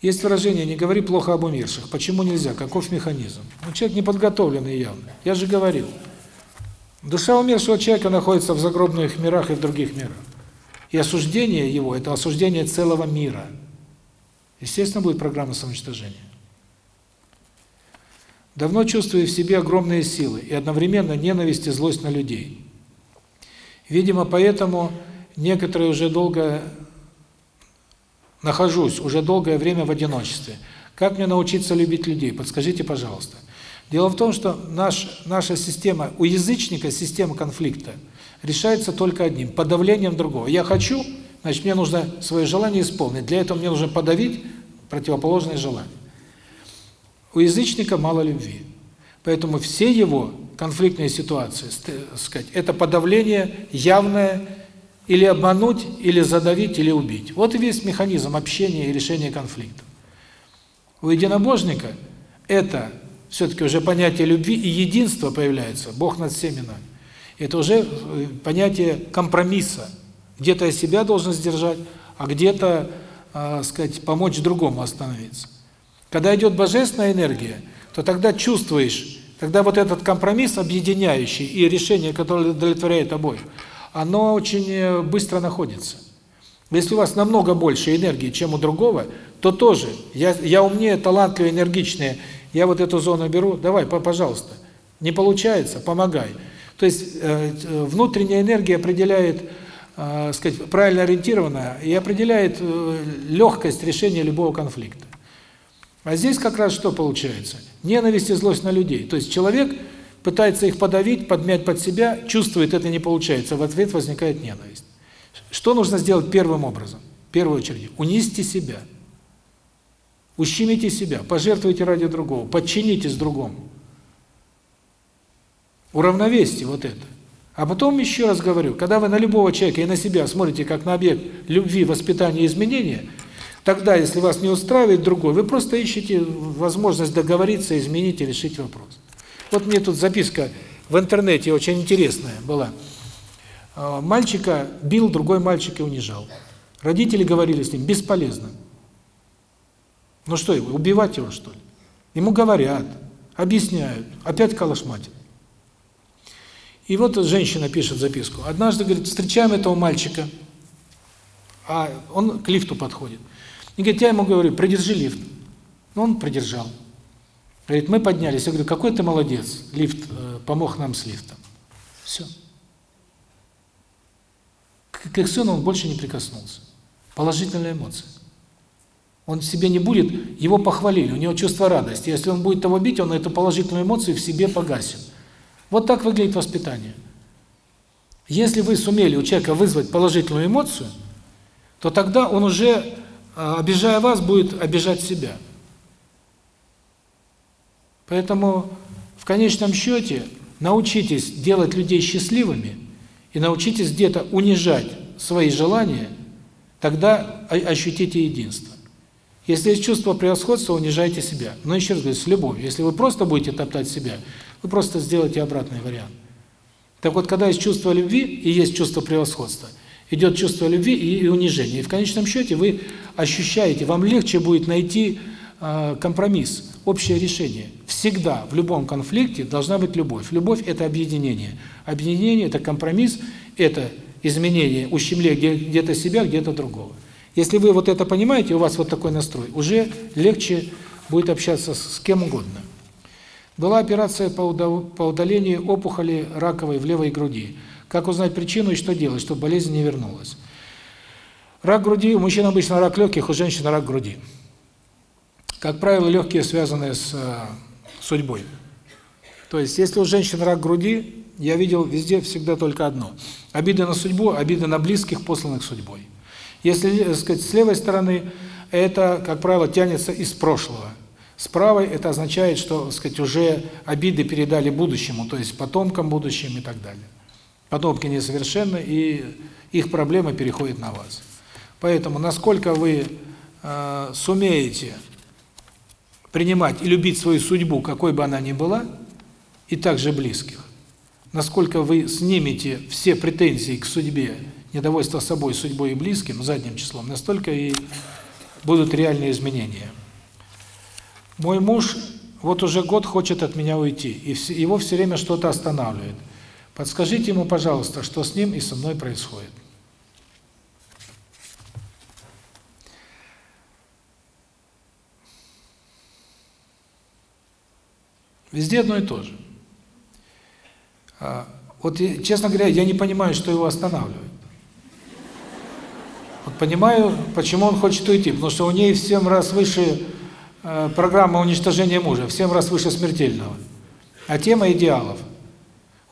Есть выражение «не говори плохо об умерших». Почему нельзя? Каков механизм? Ну, человек неподготовленный явно. Я же говорил. Душа умершего человека находится в загробных мирах и в других мирах. И осуждение его – это осуждение целого мира. Естественно, будет программа самоуничтожения. Давно чувствую в себе огромные силы и одновременно ненависть и злость на людей. Видимо, поэтому некоторые уже долго нахожусь, уже долгое время в одиночестве. Как мне научиться любить людей? Подскажите, пожалуйста. Дело в том, что наш, наша система, у язычника система конфликта решается только одним – подавлением другого. Я хочу, значит, мне нужно свое желание исполнить. Для этого мне нужно подавить противоположное желание. У язычника мало любви. Поэтому все его конфликтные ситуации, сказать, это подавление явное или обмануть, или задавить, или убить. Вот и весь механизм общения и решения конфликтов. У единобожника это все-таки уже понятие любви и единства появляется, Бог над всеми нами. Это уже э, понятие компромисса. Где-то я себя должен сдержать, а где-то, э, сказать, помочь другому остановиться. Когда идет божественная энергия, то тогда чувствуешь, тогда вот этот компромисс объединяющий и решение, которое удовлетворяет обоих, оно очень э, быстро находится. Если у вас намного больше энергии, чем у другого, то тоже, я, я умнее, талантливее, энергичнее, я вот эту зону беру, давай, пожалуйста. Не получается, помогай. То есть э, э, внутренняя энергия определяет, э, сказать, правильно ориентированная и определяет э, легкость решения любого конфликта. А здесь как раз что получается? Ненависть и злость на людей. То есть человек пытается их подавить, подмять под себя, чувствует, это не получается, в ответ возникает ненависть. Что нужно сделать первым образом? В первую очередь, унести себя. Ущемите себя, пожертвуйте ради другого, подчинитесь другому. Уравновесьте вот это. А потом еще раз говорю, когда вы на любого человека и на себя смотрите как на объект любви, воспитания изменения – Тогда, если вас не устраивает другой, вы просто ищете возможность договориться, изменить и решить вопрос. Вот мне тут записка в интернете очень интересная была. А, мальчика бил, другой мальчик и унижал. Родители говорили с ним, бесполезно. Ну что убивать его, что ли? Ему говорят, объясняют, опять калашматят. И вот женщина пишет записку. Однажды, говорит, встречаем этого мальчика, а он к лифту подходит. Я ему говорю, придержи лифт. Ну, он придержал. Говорит, мы поднялись. Я говорю, какой ты молодец, лифт э, помог нам с лифтом. Все. К, к сыну он больше не прикоснулся. Положительная эмоция. Он в себе не будет, его похвалили, у него чувство радости. Если он будет того бить, он эту положительную эмоцию в себе погасит. Вот так выглядит воспитание. Если вы сумели у человека вызвать положительную эмоцию, то тогда он уже обижая вас, будет обижать себя. Поэтому в конечном счете научитесь делать людей счастливыми и научитесь где-то унижать свои желания, тогда ощутите единство. Если есть чувство превосходства, унижайте себя. Но еще раз говорю, с любовью. Если вы просто будете топтать себя, вы просто сделаете обратный вариант. Так вот, когда есть чувство любви и есть чувство превосходства, Идет чувство любви и, унижения. И в конечном счете вы ощущаете, вам легче будет найти э, компромисс, общее решение. Всегда в любом конфликте должна быть любовь. Любовь – это объединение. Объединение – это компромисс, это изменение, ущемление где-то себя, где-то другого. Если вы вот это понимаете, у вас вот такой настрой, уже легче будет общаться с кем угодно. Была операция по удалению опухоли раковой в левой груди. Как узнать причину и что делать, чтобы болезнь не вернулась? Рак груди, у мужчин обычно рак легких, у женщин рак груди. Как правило, легкие связаны с э, судьбой. То есть, если у женщин рак груди, я видел везде всегда только одно. Обида на судьбу, обида на близких, посланных судьбой. Если, так сказать, с левой стороны, это, как правило, тянется из прошлого. С правой это означает, что, так сказать, уже обиды передали будущему, то есть потомкам будущим и так далее. Потомки несовершенны, и их проблемы переходят на вас. Поэтому, насколько вы э, сумеете принимать и любить свою судьбу, какой бы она ни была, и также близких, насколько вы снимете все претензии к судьбе, недовольство собой, судьбой и близким задним числом, настолько и будут реальные изменения. Мой муж вот уже год хочет от меня уйти, и его все время что-то останавливает. Подскажите ему, пожалуйста, что с ним и со мной происходит. Везде одно и то же. А, вот, честно говоря, я не понимаю, что его останавливает. Вот понимаю, почему он хочет уйти, потому что у ней в 7 раз выше э, программа уничтожения мужа, в 7 раз выше смертельного. А тема идеалов.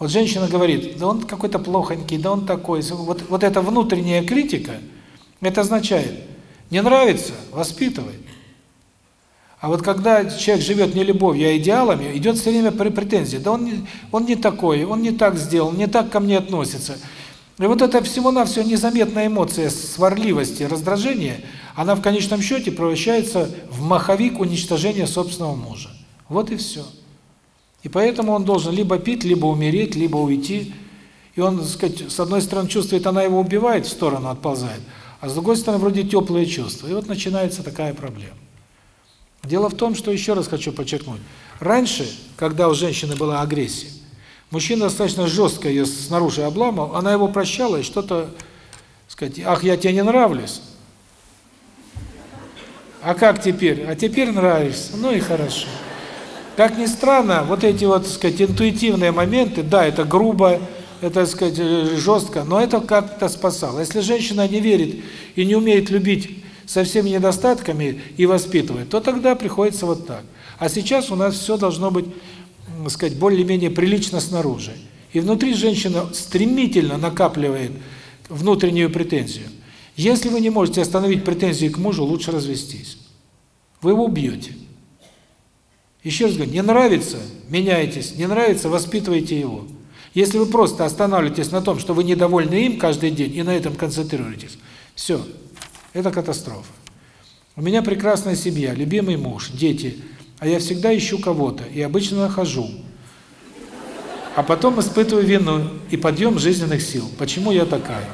Вот женщина говорит, да он какой-то плохонький, да он такой. Вот, вот эта внутренняя критика, это означает, не нравится, воспитывай. А вот когда человек живет не любовью, а идеалами, идет все время претензия. Да он не, он не такой, он не так сделал, не так ко мне относится. И вот эта всего-навсего незаметная эмоция сварливости, раздражения, она в конечном счете превращается в маховик уничтожения собственного мужа. Вот и все. И поэтому он должен либо пить, либо умереть, либо уйти. И он, так сказать, с одной стороны чувствует, она его убивает, в сторону отползает, а с другой стороны вроде теплые чувства. И вот начинается такая проблема. Дело в том, что еще раз хочу подчеркнуть. Раньше, когда у женщины была агрессия, мужчина достаточно жестко ее снаружи обламывал, она его прощала и что-то, сказать, ах, я тебе не нравлюсь. А как теперь? А теперь нравишься. Ну и хорошо. Как ни странно, вот эти вот, сказать, интуитивные моменты, да, это грубо, это, сказать, жестко, но это как-то спасало. Если женщина не верит и не умеет любить со всеми недостатками и воспитывает, то тогда приходится вот так. А сейчас у нас все должно быть, сказать, более-менее прилично снаружи. И внутри женщина стремительно накапливает внутреннюю претензию. Если вы не можете остановить претензии к мужу, лучше развестись. Вы его убьете. Еще раз говорю, не нравится – меняйтесь, не нравится – воспитывайте его. Если вы просто останавливаетесь на том, что вы недовольны им каждый день и на этом концентрируетесь, все, это катастрофа. У меня прекрасная семья, любимый муж, дети, а я всегда ищу кого-то и обычно нахожу. А потом испытываю вину и подъем жизненных сил. Почему я такая?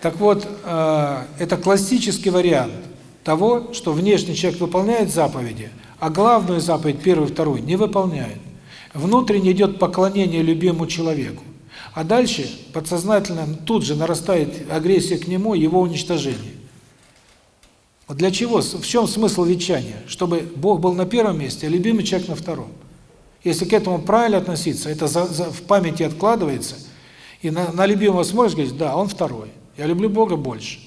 Так вот, э, это классический вариант того, что внешний человек выполняет заповеди, а главную заповедь, первую вторую, не выполняет. Внутренне идет поклонение любимому человеку. А дальше подсознательно тут же нарастает агрессия к нему, его уничтожение. Вот для чего? В чем смысл вечания? Чтобы Бог был на первом месте, а любимый человек на втором. Если к этому правильно относиться, это за, за, в памяти откладывается, и на, на любимого смотришь, говоришь, да, он второй. Я люблю Бога больше.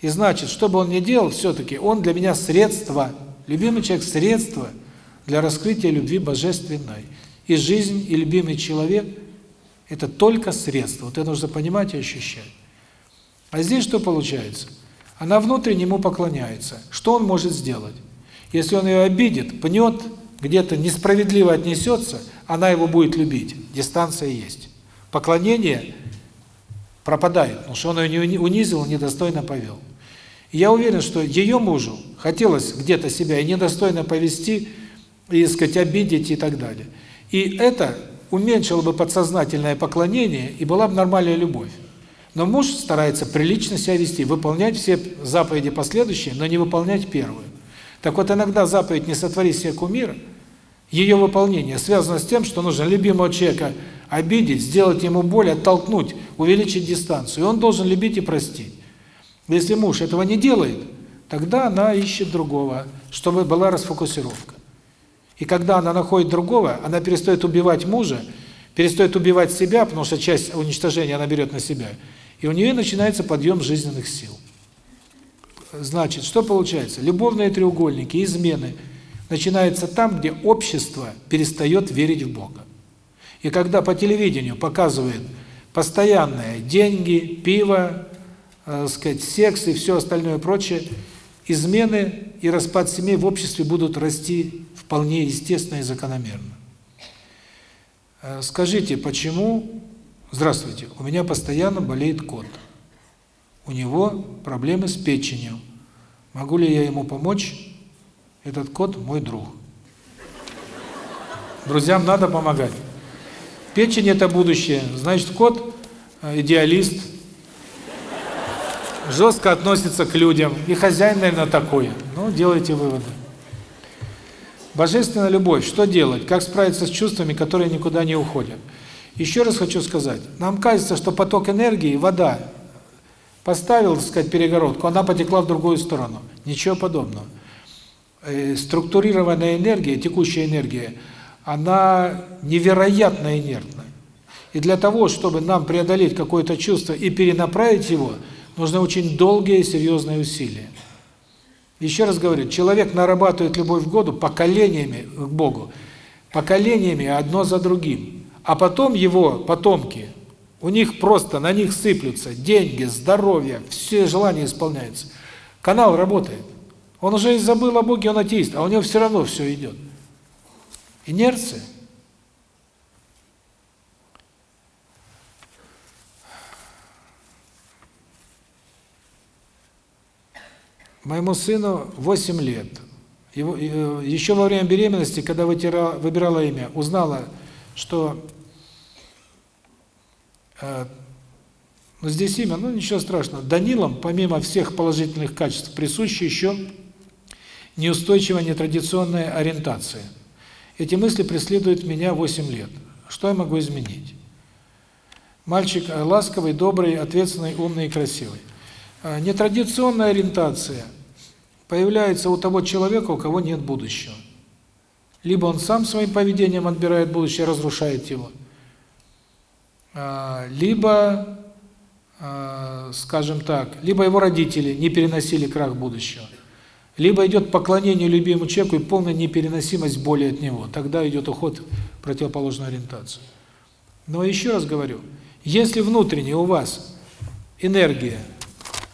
И значит, что бы он ни делал, все-таки он для меня средство, любимый человек – средство для раскрытия любви божественной. И жизнь, и любимый человек – это только средство. Вот это нужно понимать и ощущать. А здесь что получается? Она внутренне ему поклоняется. Что он может сделать? Если он ее обидит, пнет, где-то несправедливо отнесется, она его будет любить. Дистанция есть. Поклонение пропадает, потому что он ее унизил, недостойно повел. И я уверен, что ее мужу хотелось где-то себя и недостойно повести, и, сказать, обидеть и так далее. И это уменьшило бы подсознательное поклонение и была бы нормальная любовь. Но муж старается прилично себя вести, выполнять все заповеди последующие, но не выполнять первую. Так вот, иногда заповедь «не сотвори себе кумира», ее выполнение связано с тем, что нужно любимого человека обидеть, сделать ему боль, оттолкнуть, увеличить дистанцию. И он должен любить и простить. Если муж этого не делает, тогда она ищет другого, чтобы была расфокусировка. И когда она находит другого, она перестает убивать мужа, перестает убивать себя, потому что часть уничтожения она берет на себя, и у нее начинается подъем жизненных сил. Значит, что получается? Любовные треугольники, измены начинаются там, где общество перестает верить в Бога. И когда по телевидению показывают постоянные деньги, пиво, э, сказать, секс и все остальное прочее, измены и распад семей в обществе будут расти вполне естественно и закономерно. Э, скажите, почему... Здравствуйте, у меня постоянно болеет кот. У него проблемы с печенью. Могу ли я ему помочь? Этот кот мой друг. Друзьям надо помогать. Печень – это будущее. Значит, кот идеалист, жестко относится к людям. И хозяин, наверное, такой. Ну, делайте выводы. Божественная любовь. Что делать? Как справиться с чувствами, которые никуда не уходят? Еще раз хочу сказать. Нам кажется, что поток энергии, вода, поставил, так сказать, перегородку, она потекла в другую сторону. Ничего подобного. Э, структурированная энергия, текущая энергия, она невероятно инертна. И для того, чтобы нам преодолеть какое-то чувство и перенаправить его, нужно очень долгие и серьезные усилия. Еще раз говорю, человек нарабатывает любовь к Году поколениями к Богу, поколениями одно за другим. А потом его потомки, у них просто на них сыплются деньги, здоровье, все желания исполняются. Канал работает. Он уже забыл о Боге, он атеист, а у него все равно все идет. Инерция. Моему сыну 8 лет. Его, э, еще во время беременности, когда вытирала, выбирала имя, узнала, что э, ну, здесь имя, ну ничего страшного. Данилом, помимо всех положительных качеств, присуща еще неустойчивая, нетрадиционная ориентация. Эти мысли преследуют меня 8 лет. Что я могу изменить? Мальчик ласковый, добрый, ответственный, умный и красивый. Э, нетрадиционная ориентация появляется у того человека, у кого нет будущего. Либо он сам своим поведением отбирает будущее, разрушает его. Э, либо, скажем так, либо его родители не переносили крах будущего. Либо идет поклонение любимому человеку и полная непереносимость боли от него. Тогда идет уход в противоположную ориентацию. Но еще раз говорю, если внутренне у вас энергия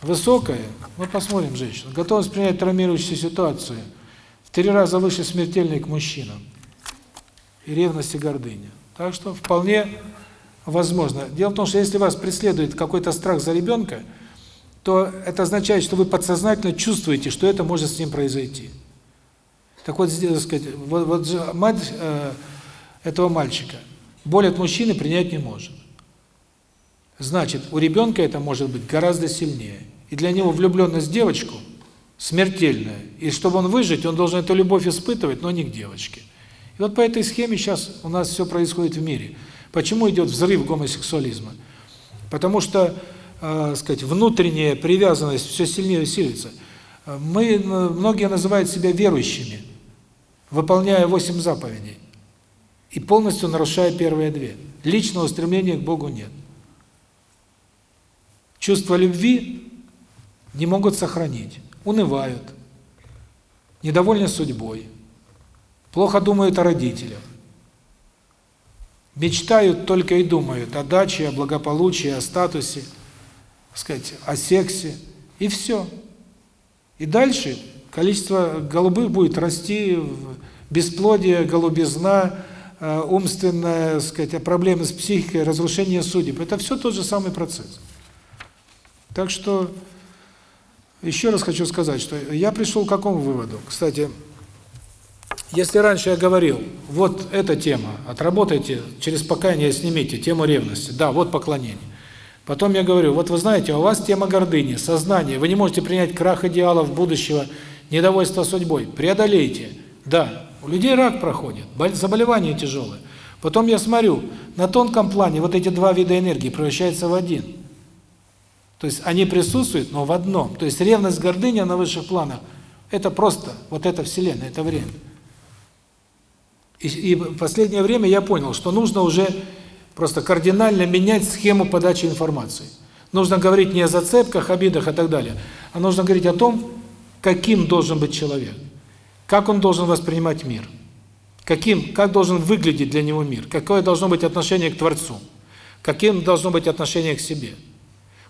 высокая, мы посмотрим женщину, готовность принять травмирующую ситуацию в три раза выше смертельной к мужчинам. И ревность и гордыня. Так что вполне возможно. Дело в том, что если вас преследует какой-то страх за ребенка, то это означает, что вы подсознательно чувствуете, что это может с ним произойти. Так вот, так сказать, вот, вот мать э, этого мальчика боль от мужчины принять не может. Значит, у ребенка это может быть гораздо сильнее. И для него влюбленность в девочку смертельная. И чтобы он выжить, он должен эту любовь испытывать, но не к девочке. И вот по этой схеме сейчас у нас все происходит в мире. Почему идет взрыв гомосексуализма? Потому что э, сказать, внутренняя привязанность все сильнее усиливается. Мы, многие называют себя верующими, выполняя восемь заповедей, и полностью нарушая первые две. Личного стремления к Богу нет. Чувство любви не могут сохранить, унывают, недовольны судьбой, плохо думают о родителях, мечтают только и думают о даче, о благополучии, о статусе, сказать, о сексе, и все. И дальше количество голубых будет расти, бесплодие, голубизна, э, умственная, сказать, проблемы с психикой, разрушение судеб. Это все тот же самый процесс. Так что еще раз хочу сказать, что я пришел к какому выводу? Кстати, Если раньше я говорил, вот эта тема, отработайте, через покаяние снимите тему ревности. Да, вот поклонение. Потом я говорю, вот вы знаете, у вас тема гордыни, сознания, вы не можете принять крах идеалов будущего, недовольство судьбой. Преодолейте. Да, у людей рак проходит, заболевания тяжелые. Потом я смотрю, на тонком плане вот эти два вида энергии превращаются в один. То есть они присутствуют, но в одном. То есть ревность, гордыня на высших планах – это просто вот эта Вселенная, это время. И, и в последнее время я понял, что нужно уже просто кардинально менять схему подачи информации. Нужно говорить не о зацепках, обидах и так далее, а нужно говорить о том, каким должен быть человек, как он должен воспринимать мир, каким, как должен выглядеть для него мир, какое должно быть отношение к Творцу, каким должно быть отношение к себе.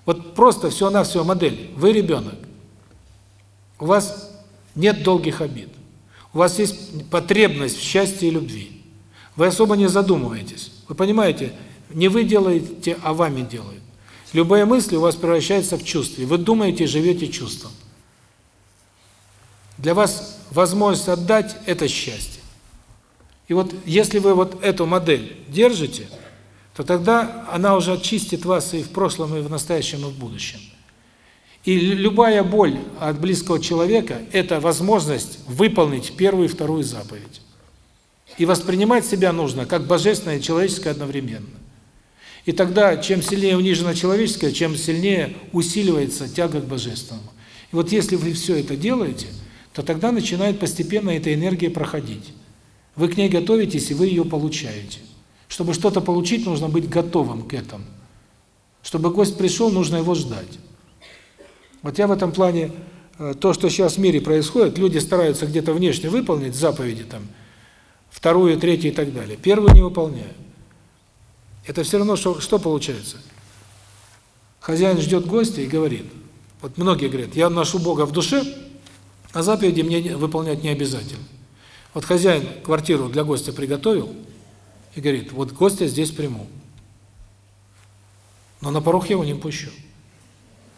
Вот просто все-навсего модель. Вы ребенок. У вас нет долгих обид. У вас есть потребность в счастье и любви. Вы особо не задумываетесь. Вы понимаете, не вы делаете, а вами делают. Любая мысль у вас превращается в чувство. Вы думаете и живете чувством. Для вас возможность отдать – это счастье. И вот если вы вот эту модель держите, то тогда она уже очистит вас и в прошлом, и в настоящем, и в будущем. И любая боль от близкого человека – это возможность выполнить первую и вторую заповедь. И воспринимать себя нужно как божественное и человеческое одновременно. И тогда, чем сильнее унижено человеческое, чем сильнее усиливается тяга к божественному. И вот если вы все это делаете, то тогда начинает постепенно эта энергия проходить. Вы к ней готовитесь, и вы ее получаете. Чтобы что-то получить, нужно быть готовым к этому. Чтобы гость пришел, нужно его ждать. Вот я в этом плане, э, то, что сейчас в мире происходит, люди стараются где-то внешне выполнить заповеди, там, вторую, третью и так далее. Первую не выполняют. Это все равно, что, что получается? Хозяин ждет гостя и говорит, вот многие говорят, я ношу Бога в душе, а заповеди мне выполнять не обязательно. Вот хозяин квартиру для гостя приготовил и говорит, вот гостя здесь приму. Но на порог я его не пущу.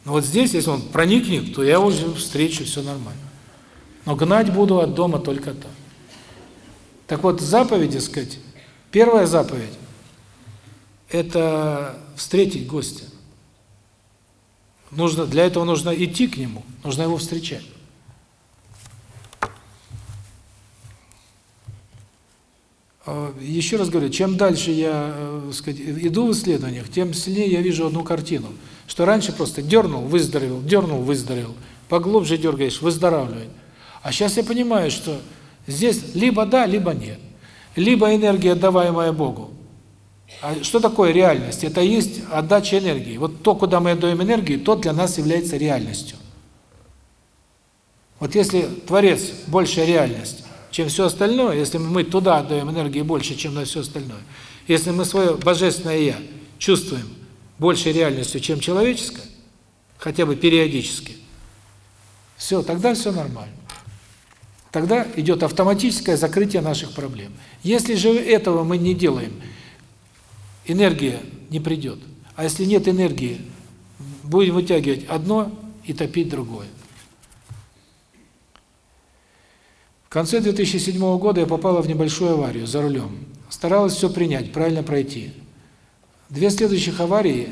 Но вот здесь, если он проникнет, то я уже встречу, все нормально. Но гнать буду от дома только так. Так вот, заповеди, сказать, первая заповедь – это встретить гостя. Нужно, для этого нужно идти к нему, нужно его встречать. А, еще раз говорю, чем дальше я, э, сказать, иду в исследованиях, тем сильнее я вижу одну картину – что раньше просто дернул, выздоровел, дернул, выздоровел. Поглубже дергаешь, выздоравливает. А сейчас я понимаю, что здесь либо да, либо нет. Либо энергия, отдаваемая Богу. А что такое реальность? Это есть отдача энергии. Вот то, куда мы отдаем энергию, то для нас является реальностью. Вот если Творец – большая реальность, чем все остальное, если мы туда отдаем энергии больше, чем на все остальное, если мы свое Божественное Я чувствуем – большей реальностью, чем человеческая, хотя бы периодически, все, тогда все нормально. Тогда идет автоматическое закрытие наших проблем. Если же этого мы не делаем, энергия не придет. А если нет энергии, будем вытягивать одно и топить другое. В конце 2007 года я попала в небольшую аварию за рулем. Старалась все принять, правильно пройти. Две следующих аварии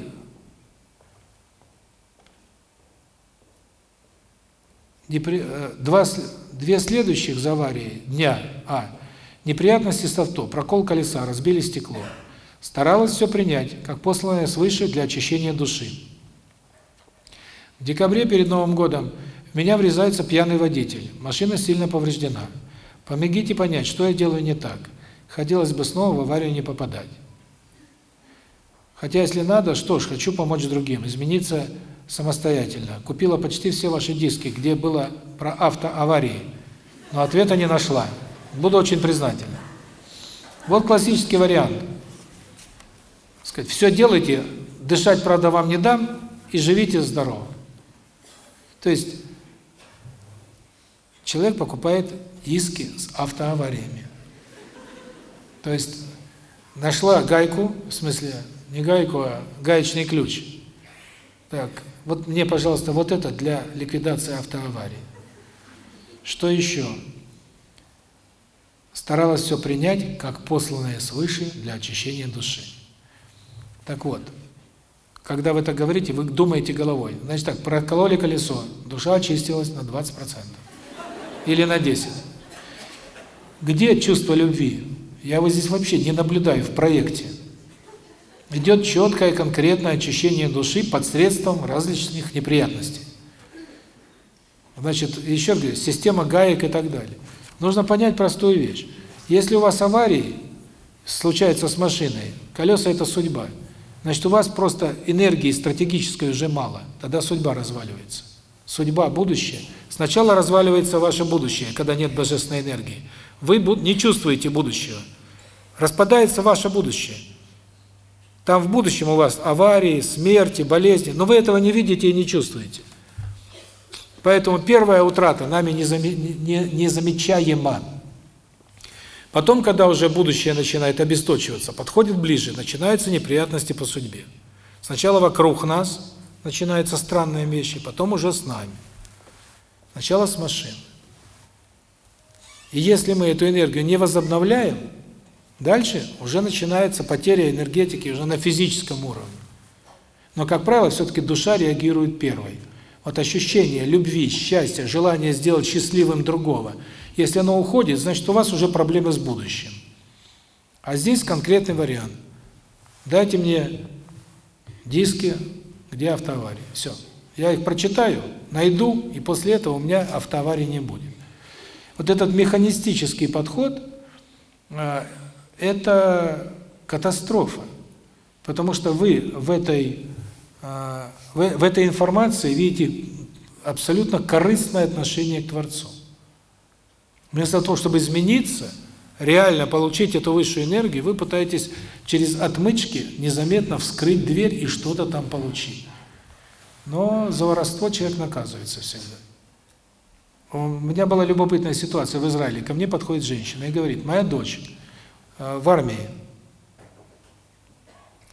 э, два две следующих за аварией дня А неприятности с авто, прокол колеса, разбили стекло. Старалась все принять, как посланное свыше для очищения души. В декабре перед Новым годом в меня врезается пьяный водитель. Машина сильно повреждена. Помогите понять, что я делаю не так. Хотелось бы снова в аварию не попадать. Хотя, если надо, что ж, хочу помочь другим, измениться самостоятельно. Купила почти все ваши диски, где было про автоаварии, но ответа не нашла. Буду очень признательна. Вот классический вариант. Сказать, все делайте, дышать, правда, вам не дам, и живите здорово. То есть человек покупает диски с автоавариями. То есть нашла гайку, в смысле не гайку, а гаечный ключ. Так, вот мне, пожалуйста, вот это для ликвидации автоаварии. Что еще? старалась все принять как посланное свыше для очищения души. Так вот, когда вы это говорите, вы думаете головой. Значит так, прокололи колесо, душа очистилась на 20%. Или на 10%. Где чувство любви? Я его здесь вообще не наблюдаю в проекте. Идет четкое, конкретное очищение души под средством различных неприятностей. Значит, еще раз система гаек и так далее. Нужно понять простую вещь. Если у вас аварии случается с машиной, колеса – это судьба, значит, у вас просто энергии стратегической уже мало, тогда судьба разваливается. Судьба, будущее. Сначала разваливается ваше будущее, когда нет божественной энергии. Вы не чувствуете будущего. Распадается ваше будущее. Там в будущем у вас аварии, смерти, болезни, но вы этого не видите и не чувствуете. Поэтому первая утрата нами незамечаема. Потом, когда уже будущее начинает обесточиваться, подходит ближе, начинаются неприятности по судьбе. Сначала вокруг нас начинаются странные вещи, потом уже с нами. Сначала с машин. И если мы эту энергию не возобновляем, дальше уже начинается потеря энергетики уже на физическом уровне. Но, как правило, все-таки душа реагирует первой. Вот ощущение любви, счастья, желание сделать счастливым другого, если оно уходит, значит, у вас уже проблемы с будущим. А здесь конкретный вариант. Дайте мне диски, где автоаварии. Все. Я их прочитаю, найду, и после этого у меня автоаварии не будет. Вот этот механистический подход э, – это катастрофа. Потому что вы в этой а, в, этой информации видите абсолютно корыстное отношение к Творцу. Вместо того, чтобы измениться, реально получить эту высшую энергию, вы пытаетесь через отмычки незаметно вскрыть дверь и что-то там получить. Но за воровство человек наказывается всегда. У меня была любопытная ситуация в Израиле. Ко мне подходит женщина и говорит, моя дочь в армии,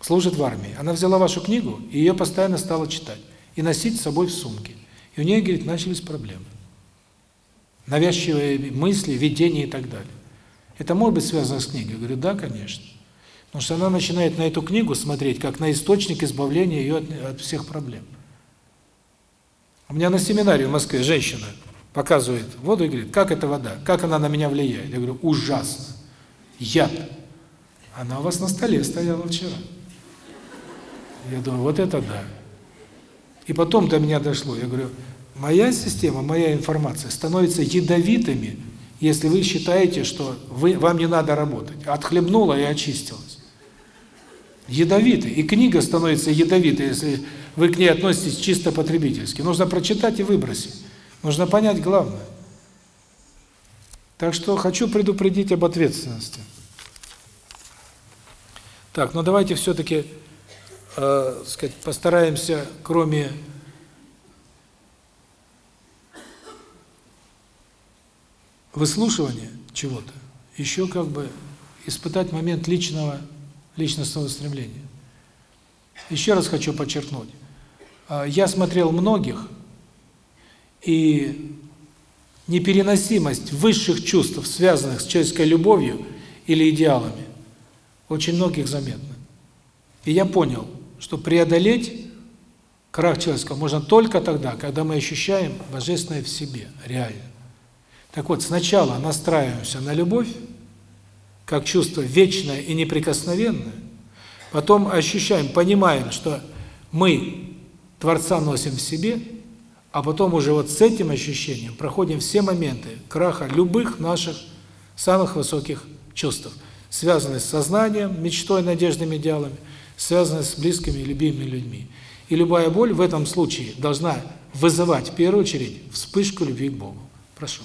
служит в армии. Она взяла вашу книгу и ее постоянно стала читать и носить с собой в сумке. И у нее, говорит, начались проблемы. Навязчивые мысли, видения и так далее. Это может быть связано с книгой? Я говорю, да, конечно. Потому что она начинает на эту книгу смотреть, как на источник избавления ее от, от всех проблем. У меня на семинаре в Москве женщина показывает воду и говорит, как эта вода, как она на меня влияет. Я говорю, ужасно. Яд. Она у вас на столе стояла вчера. Я думаю, вот это да. И потом до меня дошло. Я говорю, моя система, моя информация становится ядовитыми, если вы считаете, что вы вам не надо работать. Отхлебнула и очистилась. Ядовитый. И книга становится ядовитой, если вы к ней относитесь чисто потребительски. Нужно прочитать и выбросить. Нужно понять главное. Так что хочу предупредить об ответственности. Так, ну давайте все-таки э, сказать, постараемся, кроме выслушивания чего-то, еще как бы испытать момент личного, личностного стремления. Еще раз хочу подчеркнуть. Э, я смотрел многих, и непереносимость высших чувств, связанных с человеческой любовью или идеалами, очень многих заметна. И я понял – что преодолеть крах человеческого можно только тогда, когда мы ощущаем Божественное в себе, реально. Так вот, сначала настраиваемся на любовь, как чувство вечное и неприкосновенное, потом ощущаем, понимаем, что мы Творца носим в себе, а потом уже вот с этим ощущением проходим все моменты краха любых наших самых высоких чувств, связанных с сознанием, мечтой, надеждами, идеалами, связанная с близкими и любимыми людьми. И любая боль в этом случае должна вызывать в первую очередь вспышку любви к Богу. Прошу.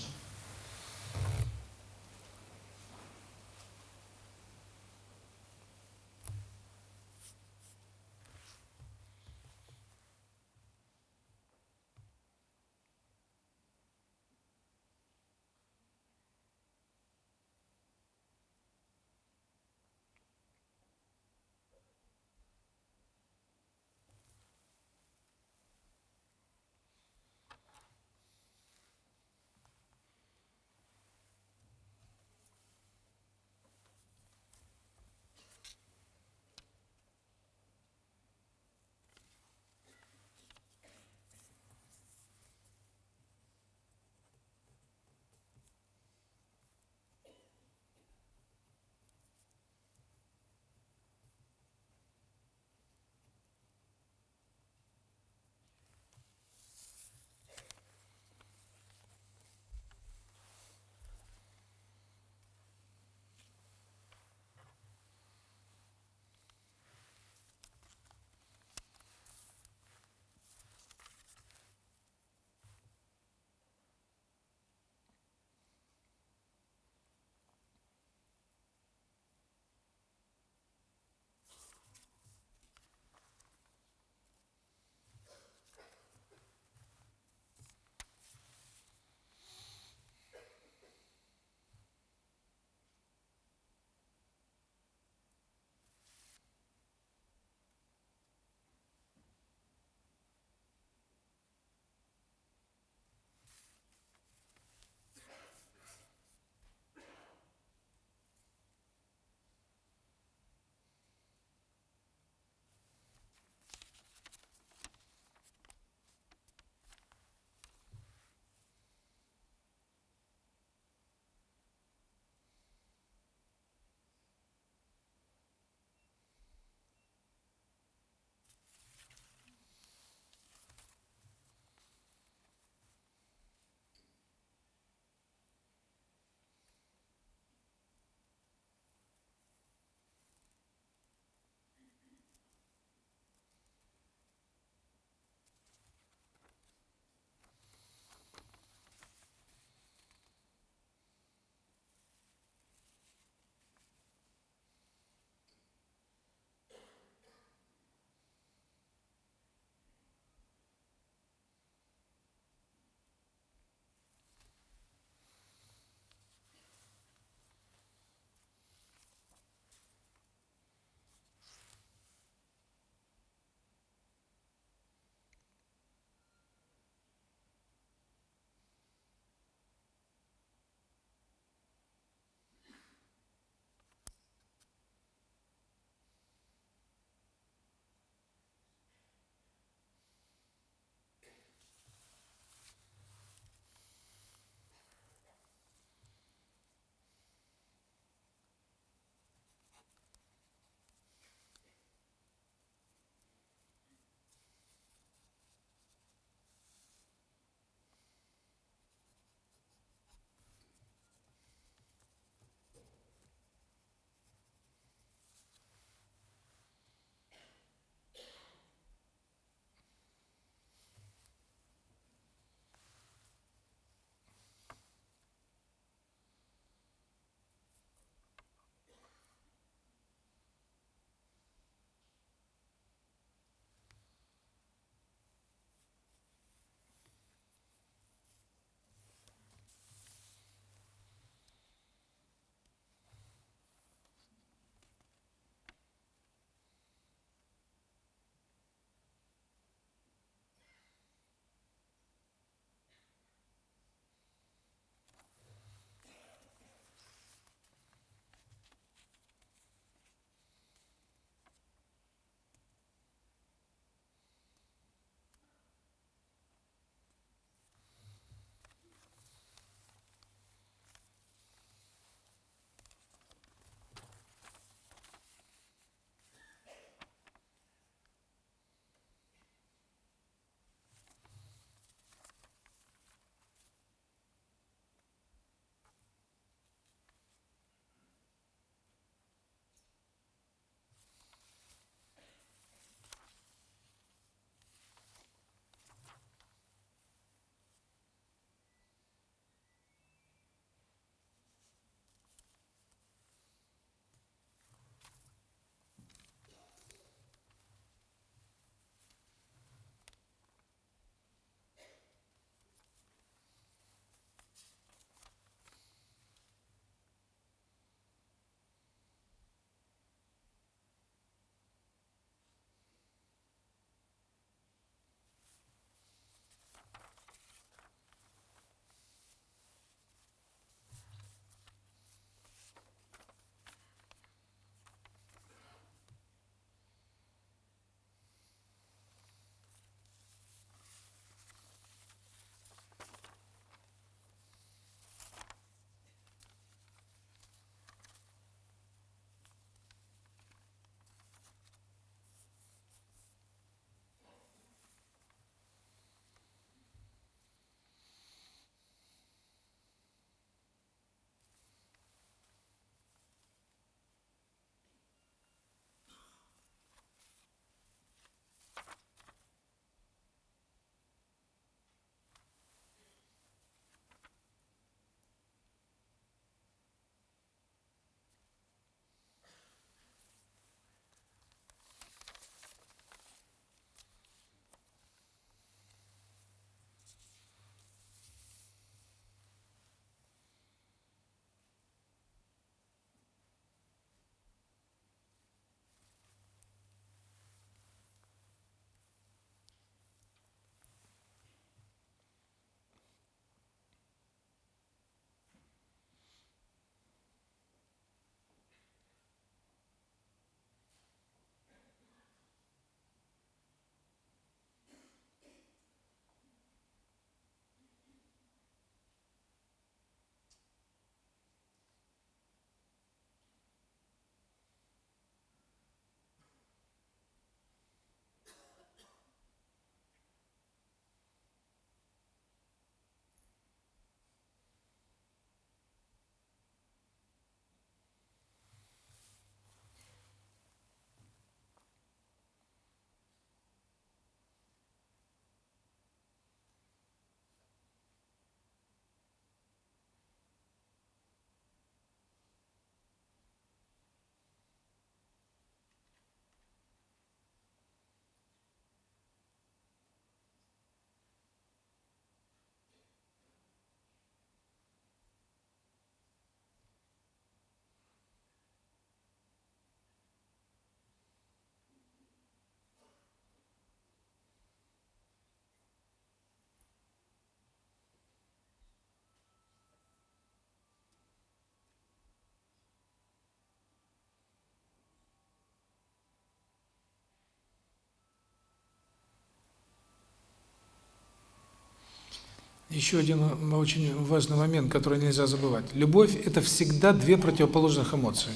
Еще один очень важный момент, который нельзя забывать. Любовь – это всегда две противоположных эмоции.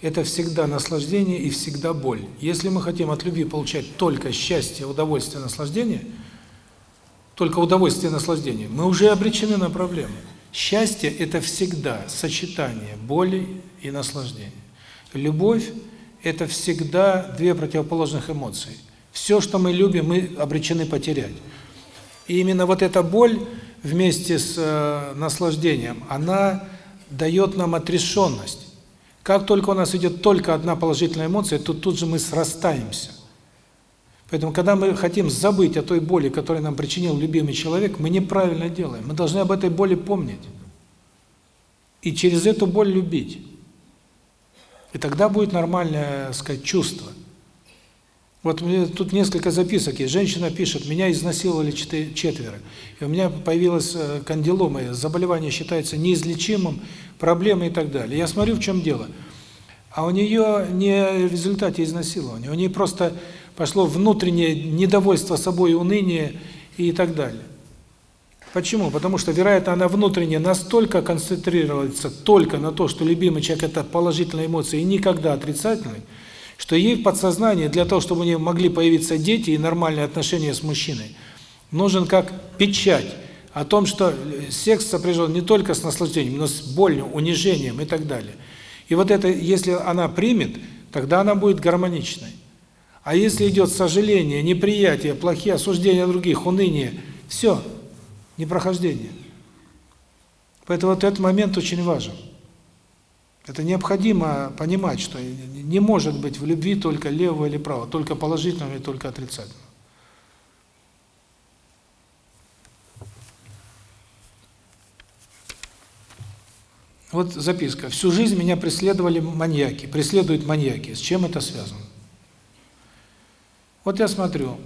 Это всегда наслаждение и всегда боль. Если мы хотим от любви получать только счастье, удовольствие, наслаждение, только удовольствие и наслаждение, мы уже обречены на проблемы. Счастье – это всегда сочетание боли и наслаждения. Любовь – это всегда две противоположных эмоции. Все, что мы любим, мы обречены потерять. И именно вот эта боль вместе с э, наслаждением, она дает нам отрешенность. Как только у нас идет только одна положительная эмоция, то тут же мы срастаемся. Поэтому, когда мы хотим забыть о той боли, которую нам причинил любимый человек, мы неправильно делаем. Мы должны об этой боли помнить. И через эту боль любить. И тогда будет нормальное, сказать, чувство. Вот тут несколько записок есть. Женщина пишет, меня изнасиловали четверо. И у меня появилась э, кандилома, заболевание считается неизлечимым, проблемы и так далее. Я смотрю, в чем дело. А у нее не в результате изнасилования, у нее просто пошло внутреннее недовольство собой, уныние и так далее. Почему? Потому что, вероятно, она внутренне настолько концентрируется только на то, что любимый человек – это положительные эмоции и никогда отрицательный, что ей в подсознании, для того, чтобы у нее могли появиться дети и нормальные отношения с мужчиной, нужен как печать о том, что секс сопряжен не только с наслаждением, но с болью, унижением и так далее. И вот это, если она примет, тогда она будет гармоничной. А если идет сожаление, неприятие, плохие осуждения других, уныние, все, непрохождение. Поэтому вот этот момент очень важен. Это необходимо понимать, что не может быть в любви только левого или правого, только положительного или только отрицательного. Вот записка. Всю жизнь меня преследовали маньяки, преследуют маньяки. С чем это связано? Вот я смотрю,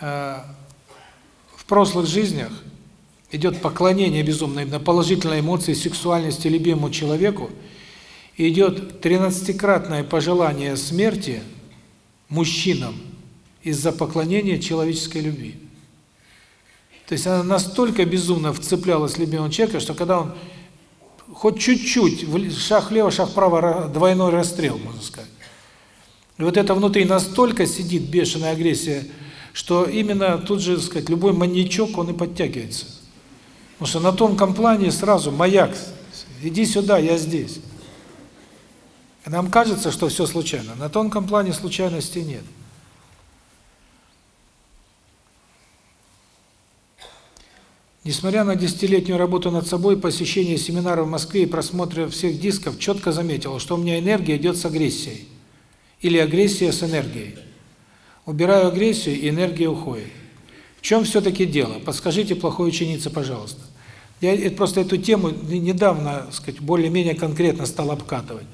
э, в прошлых жизнях идет поклонение безумное, именно положительной эмоции, сексуальности любимому человеку, идет тринадцатикратное пожелание смерти мужчинам из-за поклонения человеческой любви. То есть она настолько безумно вцеплялась в любимого человека, что когда он хоть чуть-чуть, шаг влево, шаг вправо, двойной расстрел, можно сказать. И вот это внутри настолько сидит бешеная агрессия, что именно тут же, сказать, любой маньячок, он и подтягивается. Потому что на тонком плане сразу маяк, иди сюда, я здесь. нам кажется, что все случайно. На тонком плане случайности нет. Несмотря на десятилетнюю работу над собой, посещение семинаров в Москве и просмотр всех дисков, четко заметил, что у меня энергия идет с агрессией. Или агрессия с энергией. Убираю агрессию, и энергия уходит. В чем все-таки дело? Подскажите плохой ученице, пожалуйста. Я просто эту тему недавно, сказать, более-менее конкретно стал обкатывать.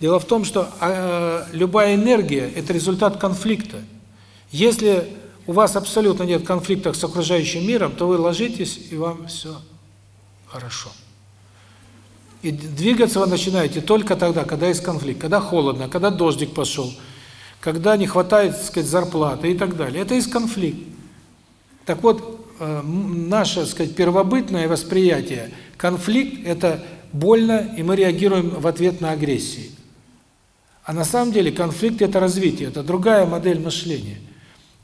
Дело в том, что э, любая энергия – это результат конфликта. Если у вас абсолютно нет конфликта с окружающим миром, то вы ложитесь, и вам все хорошо. И двигаться вы начинаете только тогда, когда есть конфликт, когда холодно, когда дождик пошел, когда не хватает, так сказать, зарплаты и так далее. Это есть конфликт. Так вот, Э, наше, сказать, первобытное восприятие, конфликт – это больно, и мы реагируем в ответ на агрессию. А на самом деле конфликт – это развитие, это другая модель мышления.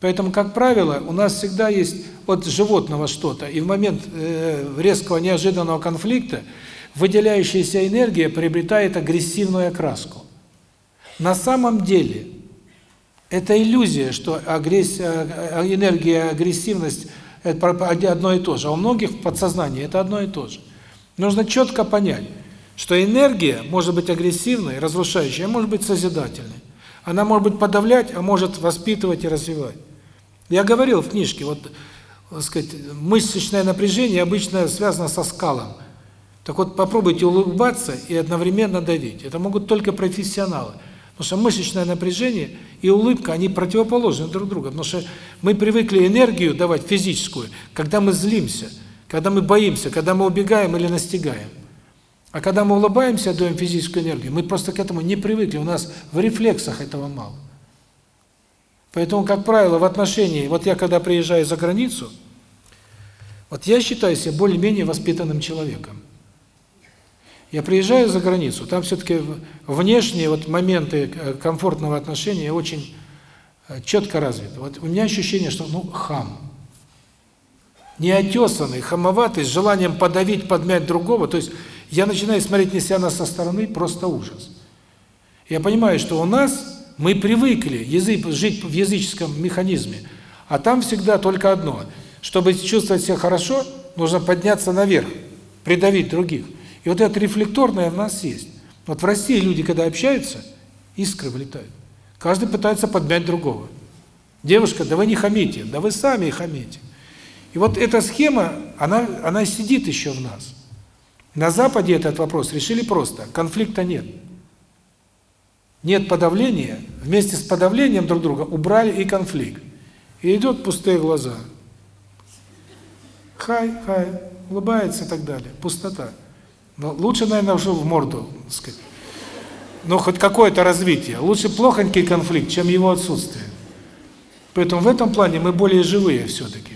Поэтому, как правило, у нас всегда есть от животного что-то, и в момент э, резкого неожиданного конфликта выделяющаяся энергия приобретает агрессивную окраску. На самом деле это иллюзия, что агрессия, э, энергия, агрессивность – это одно и то же. А у многих в подсознании это одно и то же. Нужно четко понять, что энергия может быть агрессивной, разрушающей, а может быть созидательной. Она может быть подавлять, а может воспитывать и развивать. Я говорил в книжке, вот, так сказать, мышечное напряжение обычно связано со скалом. Так вот, попробуйте улыбаться и одновременно давить. Это могут только профессионалы. Потому что мышечное напряжение и улыбка, они противоположны друг другу. Потому что мы привыкли энергию давать физическую, когда мы злимся, когда мы боимся, когда мы убегаем или настигаем. А когда мы улыбаемся, даем физическую энергию, мы просто к этому не привыкли, у нас в рефлексах этого мало. Поэтому, как правило, в отношении, вот я когда приезжаю за границу, Вот я считаю себя более-менее воспитанным человеком. Я приезжаю за границу, там все-таки внешние вот моменты э, комфортного отношения очень э, четко развиты. Вот у меня ощущение, что ну хам. Неотесанный, хамоватый, с желанием подавить, подмять другого. То есть я начинаю смотреть на себя со стороны, просто ужас. Я понимаю, что у нас мы привыкли язык, жить в языческом механизме, а там всегда только одно. Чтобы чувствовать себя хорошо, нужно подняться наверх, придавить других. И вот это рефлекторное в нас есть. Вот в России люди, когда общаются, искры вылетают. Каждый пытается подмять другого. Девушка, да вы не хамите, да вы сами хамите. И вот эта схема, она, она сидит еще в нас. На Западе этот вопрос решили просто. Конфликта нет. Нет подавления. Вместе с подавлением друг друга убрали и конфликт. И идет пустые глаза. Хай, хай, улыбается и так далее. Пустота. Но лучше, наверное, уже в морду, так сказать. Но хоть какое-то развитие. Лучше плохонький конфликт, чем его отсутствие. Поэтому в этом плане мы более живые все-таки.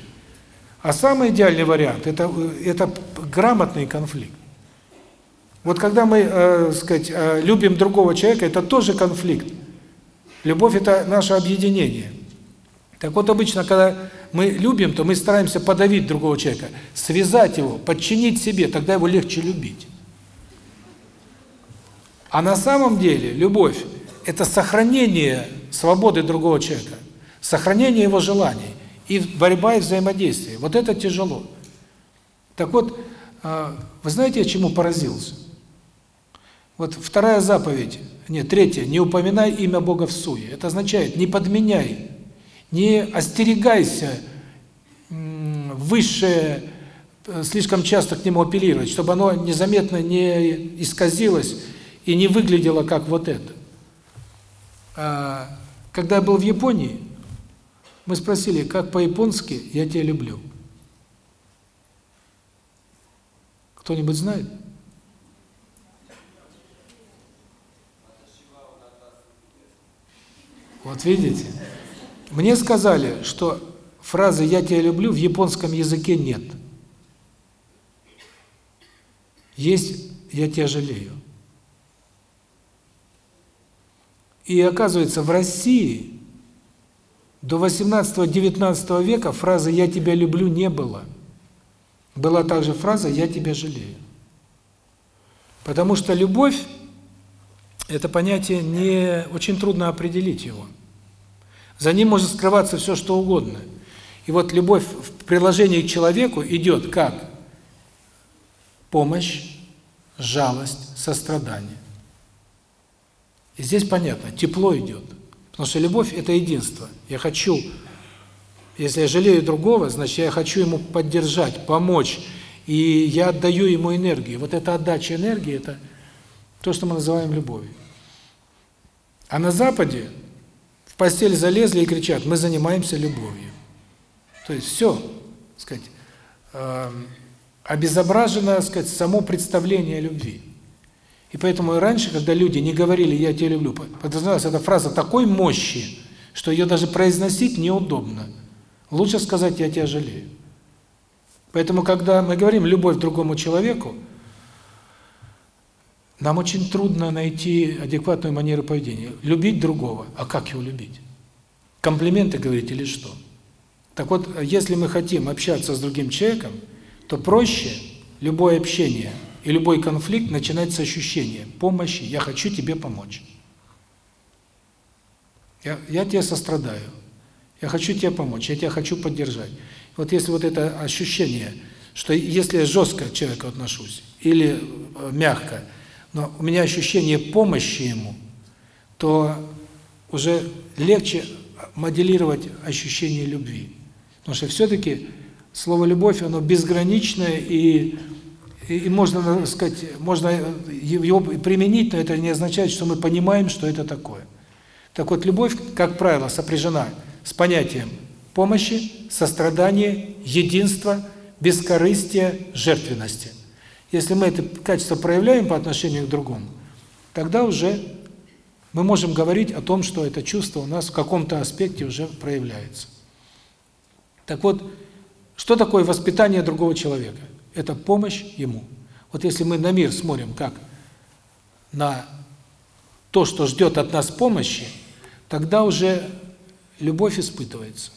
А самый идеальный вариант это это грамотный конфликт. Вот когда мы, э, сказать, э, любим другого человека, это тоже конфликт. Любовь это наше объединение. Так вот обычно, когда мы любим, то мы стараемся подавить другого человека, связать его, подчинить себе, тогда его легче любить. А на самом деле любовь – это сохранение свободы другого человека, сохранение его желаний, и борьба и взаимодействие. Вот это тяжело. Так вот, а, вы знаете, я чему поразился? Вот вторая заповедь, нет, третья, не упоминай имя Бога в суе. Это означает, не подменяй, не остерегайся высшее, э, слишком часто к нему апеллировать, чтобы оно незаметно не исказилось и не выглядело как вот это. А, когда я был в Японии, мы спросили, как по-японски «я тебя люблю». Кто-нибудь знает? Вот видите? Мне сказали, что фразы «я тебя люблю» в японском языке нет. Есть «я тебя жалею». И оказывается, в России до 18-19 века фразы «я тебя люблю» не было. Была также фраза «я тебя жалею». Потому что любовь – это понятие не очень трудно определить его. За ним может скрываться все, что угодно. И вот любовь в приложении к человеку идет как помощь, жалость, сострадание. И здесь понятно, тепло идет. Потому что любовь – это единство. Я хочу, если я жалею другого, значит, я хочу ему поддержать, помочь. И я отдаю ему энергию. Вот эта отдача энергии – это то, что мы называем любовью. А на Западе в постель залезли и кричат, мы занимаемся любовью. То есть все, сказать, э, обезображено, сказать, само представление любви. И поэтому раньше, когда люди не говорили «я тебя люблю», подразумевалась эта фраза такой мощи, что ее даже произносить неудобно. Лучше сказать «я тебя жалею». Поэтому, когда мы говорим «любовь другому человеку», нам очень трудно найти адекватную манеру поведения. Любить другого. А как его любить? Комплименты говорить или что? Так вот, если мы хотим общаться с другим человеком, то проще любое общение – и любой конфликт начинается с ощущения помощи, я хочу тебе помочь. Я, я тебе сострадаю, я хочу тебе помочь, я тебя хочу поддержать. Вот если вот это ощущение, что если я жестко к человеку отношусь, или э, мягко, но у меня ощущение помощи ему, то уже легче моделировать ощущение любви. Потому что все-таки слово «любовь», оно безграничное и и можно, так сказать, можно его применить, но это не означает, что мы понимаем, что это такое. Так вот, любовь, как правило, сопряжена с понятием помощи, сострадания, единства, бескорыстия, жертвенности. Если мы это качество проявляем по отношению к другому, тогда уже мы можем говорить о том, что это чувство у нас в каком-то аспекте уже проявляется. Так вот, Что такое воспитание другого человека? Это помощь ему. Вот если мы на мир смотрим как на то, что ждет от нас помощи, тогда уже любовь испытывается.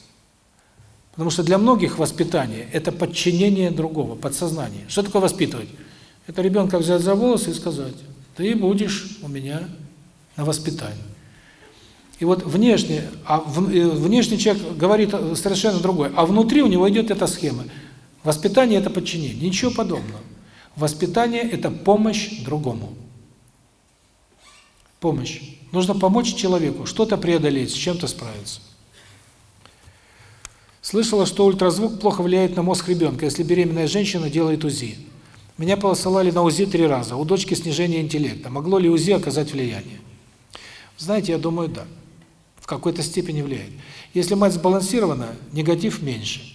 Потому что для многих воспитание – это подчинение другого, подсознание. Что такое воспитывать? Это ребенка взять за волосы и сказать, ты будешь у меня на воспитании. И вот внешне, а э, внешний человек говорит совершенно другое, а внутри у него идет эта схема. Воспитание – это подчинение. Ничего подобного. Воспитание – это помощь другому. Помощь. Нужно помочь человеку что-то преодолеть, с чем-то справиться. Слышала, что ультразвук плохо влияет на мозг ребенка, если беременная женщина делает УЗИ. Меня посылали на УЗИ три раза. У дочки снижение интеллекта. Могло ли УЗИ оказать влияние? Знаете, я думаю, да. В какой-то степени влияет. Если мать сбалансирована, негатив меньше.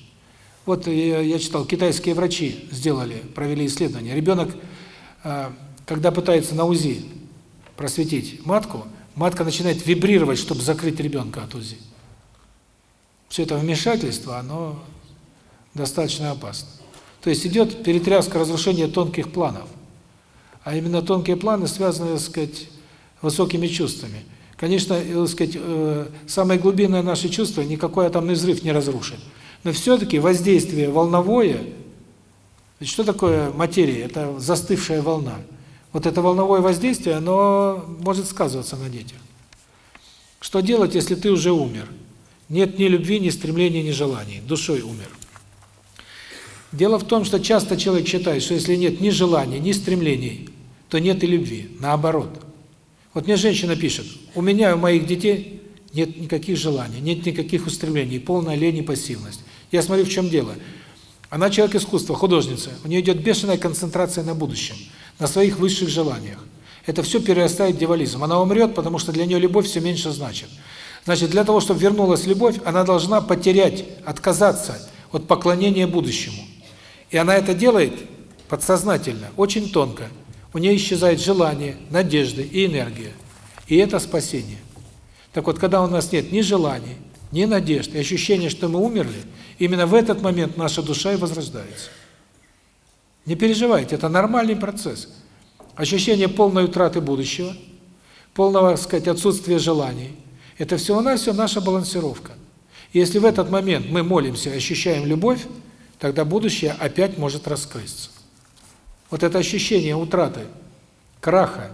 Вот я, читал, китайские врачи сделали, провели исследование. Ребенок, а, когда пытается на УЗИ просветить матку, матка начинает вибрировать, чтобы закрыть ребенка от УЗИ все это вмешательство, оно достаточно опасно. То есть идет перетряска, разрушение тонких планов. А именно тонкие планы связаны, так сказать, высокими чувствами. Конечно, э, так сказать, э, самое глубинное наше чувство никакой атомный взрыв не разрушит. Но все-таки воздействие волновое, что такое материя? Это застывшая волна. Вот это волновое воздействие, оно может сказываться на детях. Что делать, если ты уже умер? Нет ни любви, ни стремления, ни желаний. Душой умер. Дело в том, что часто человек считает, что если нет ни желаний, ни стремлений, то нет и любви. Наоборот. Вот мне женщина пишет, у меня у моих детей нет никаких желаний, нет никаких устремлений, полная лень и пассивность. Я смотрю, в чем дело. Она человек искусства, художница. У нее идет бешеная концентрация на будущем, на своих высших желаниях. Это все перерастает в дьяволизм. Она умрет, потому что для нее любовь все меньше значит. Значит, для того, чтобы вернулась любовь, она должна потерять, отказаться от поклонения будущему. И она это делает подсознательно, очень тонко. У нее исчезает желание, надежда и энергия. И это спасение. Так вот, когда у нас нет ни желаний, ни надежд, и ощущения, что мы умерли, именно в этот момент наша душа и возрождается. Не переживайте, это нормальный процесс. Ощущение полной утраты будущего, полного, так сказать, отсутствия желаний – это всего-навсего наша балансировка. Если в этот момент мы молимся, ощущаем любовь, тогда будущее опять может раскрыться. Вот это ощущение утраты, краха,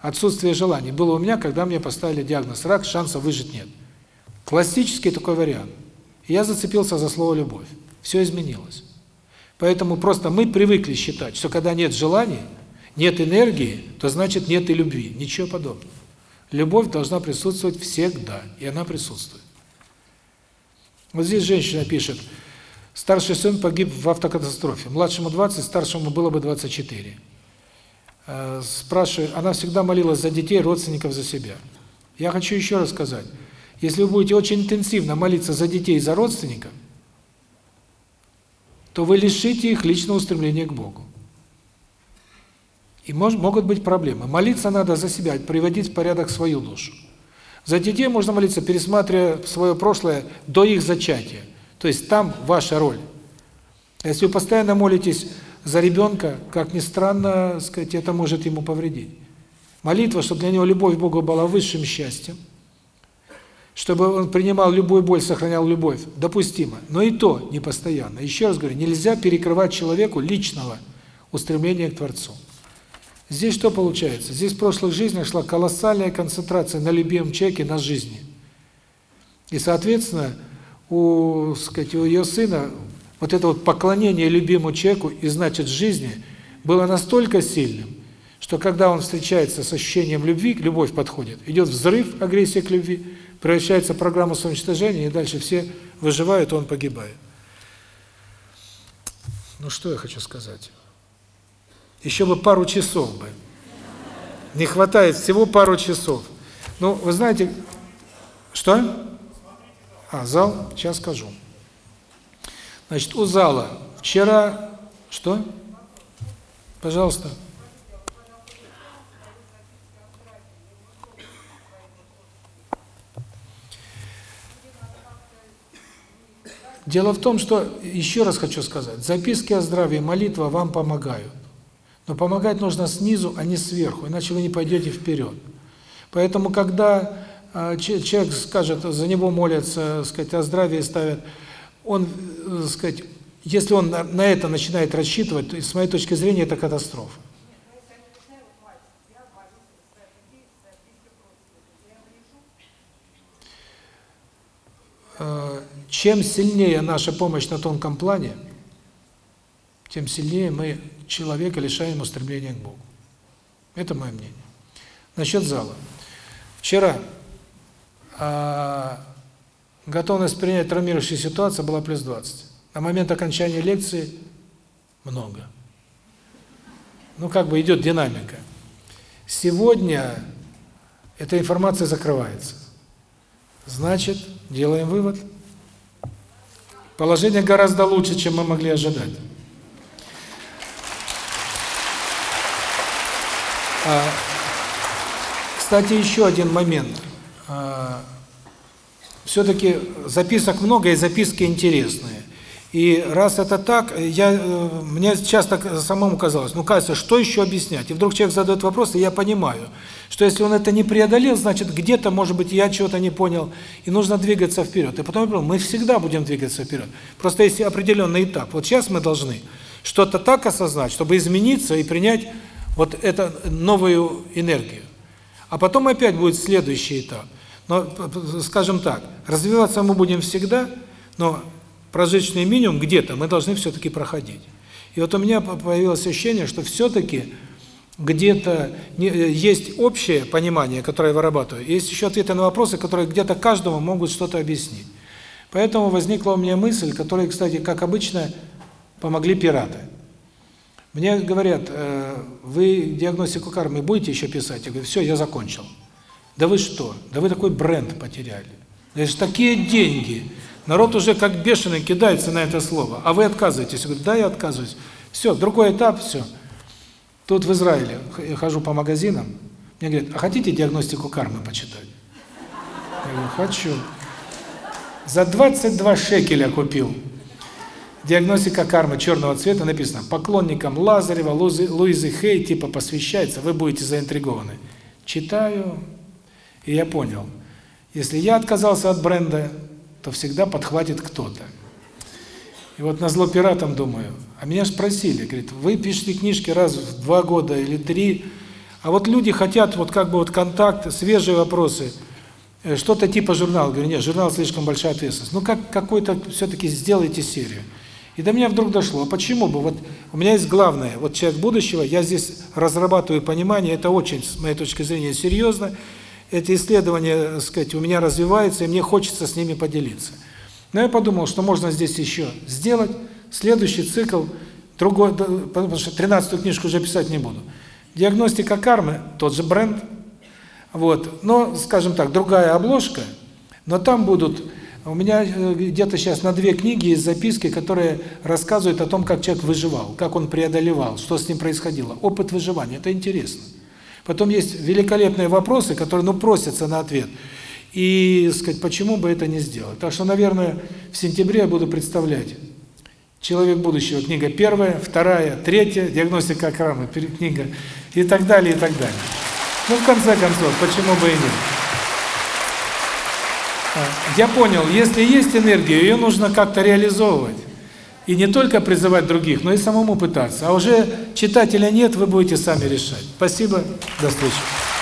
отсутствия желаний было у меня, когда мне поставили диагноз рак, шанса выжить нет. Классический такой вариант. я зацепился за слово «любовь». Все изменилось. Поэтому просто мы привыкли считать, что когда нет желаний, нет энергии, то значит нет и любви. Ничего подобного. Любовь должна присутствовать всегда, и она присутствует. Вот здесь женщина пишет, старший сын погиб в автокатастрофе, младшему 20, старшему было бы 24. Э, спрашиваю, она всегда молилась за детей, родственников, за себя. Я хочу еще раз сказать, если вы будете очень интенсивно молиться за детей и за родственников, то вы лишите их личного стремления к Богу. И может, могут быть проблемы. Молиться надо за себя, приводить в порядок свою душу. За детей можно молиться, пересматривая свое прошлое до их зачатия. То есть там ваша роль. Если вы постоянно молитесь за ребенка, как ни странно, сказать, это может ему повредить. Молитва, чтобы для него любовь к Богу была высшим счастьем, чтобы он принимал любую боль, сохранял любовь, допустимо. Но и то не постоянно. Еще раз говорю, нельзя перекрывать человеку личного устремления к Творцу. Здесь что получается? Здесь в прошлых жизнях шла колоссальная концентрация на любимом человеке, на жизни. И, соответственно, у, сказать, у ее сына вот это вот поклонение любимому человеку и значит жизни было настолько сильным, что когда он встречается с ощущением любви, любовь подходит, идет взрыв агрессии к любви, превращается в программу самоуничтожения, и дальше все выживают, он погибает. Ну что я хочу сказать? Еще бы пару часов бы. Не хватает всего пару часов. Ну, вы знаете, что? А, зал, сейчас скажу. Значит, у зала вчера что? Пожалуйста. Дело в том, что, еще раз хочу сказать, записки о здравии, молитва вам помогают. Но помогать нужно снизу, а не сверху, иначе вы не пойдете вперед. Поэтому, когда э, человек скажет, за него молятся, сказать, о здравии ставят, он, э, сказать, если он на, это начинает рассчитывать, то, с моей точки зрения, это катастрофа. Э, чем сильнее наша помощь на тонком плане, тем сильнее мы человека лишаем устремления к Богу. Это мое мнение. Насчет зала. Вчера а, готовность принять травмирующую ситуацию была плюс 20. На момент окончания лекции много. Ну, как бы идет динамика. Сегодня эта информация закрывается. Значит, делаем вывод. Положение гораздо лучше, чем мы могли ожидать. А, кстати, еще один момент. А, Все-таки записок много, и записки интересные. И раз это так, я э, мне часто самому казалось, ну, кажется, что еще объяснять? И вдруг человек задает вопрос, и я понимаю, что если он это не преодолел, значит, где-то, может быть, я чего-то не понял, и нужно двигаться вперед. И потом я понял, мы всегда будем двигаться вперед. Просто есть определенный этап. Вот сейчас мы должны что-то так осознать, чтобы измениться и принять вот эту новую энергию. А потом опять будет следующий этап. Но, скажем так, развиваться мы будем всегда, но прожиточный минимум где-то мы должны все-таки проходить. И вот у меня появилось ощущение, что все-таки где-то есть общее понимание, которое я вырабатываю, есть еще ответы на вопросы, которые где-то каждому могут что-то объяснить. Поэтому возникла у меня мысль, которая, кстати, как обычно, помогли пираты. Мне говорят, э, вы диагностику кармы будете еще писать? Я говорю, все, я закончил. Да вы что? Да вы такой бренд потеряли. Это же такие деньги. Народ уже как бешеный кидается на это слово, а вы отказываетесь. Я говорю, да, я отказываюсь. Все, другой этап, все. Тут в Израиле я хожу по магазинам, мне говорят, а хотите диагностику кармы почитать? Я говорю, хочу. За 22 шекеля купил. Диагностика кармы черного цвета написано, поклонникам Лазарева, Луизы, Луизы Хей, типа посвящается, вы будете заинтригованы. Читаю, и я понял, если я отказался от бренда, то всегда подхватит кто-то. И вот на зло пиратам думаю, а меня спросили, говорит, вы пишете книжки раз в два года или три, а вот люди хотят вот как бы вот контакт, свежие вопросы, э, что-то типа журнала. Говорю, нет, журнал слишком большая ответственность. Ну как какой-то все-таки сделайте серию. И до меня вдруг дошло, а почему бы, вот у меня есть главное, вот человек будущего, я здесь разрабатываю понимание, это очень, с моей точки зрения, серьезно, эти исследования, так сказать, у меня развиваются, и мне хочется с ними поделиться. Но я подумал, что можно здесь еще сделать следующий цикл, другой, потому что 13-ю книжку уже писать не буду. Диагностика кармы, тот же бренд, вот, но, скажем так, другая обложка, но там будут, у меня э, где-то сейчас на две книги есть записки, которые рассказывают о том, как человек выживал, как он преодолевал, что с ним происходило. Опыт выживания, это интересно. Потом есть великолепные вопросы, которые, ну, просятся на ответ. И, сказать, почему бы это не сделать. Так что, наверное, в сентябре я буду представлять «Человек будущего», книга первая, вторая, третья, «Диагностика Акрамы», книга и так далее, и так далее. Ну, в конце концов, почему бы и нет. А, я понял, если есть энергия, ее нужно как-то реализовывать. И не только призывать других, но и самому пытаться. А уже читателя нет, вы будете сами решать. Спасибо, до встречи.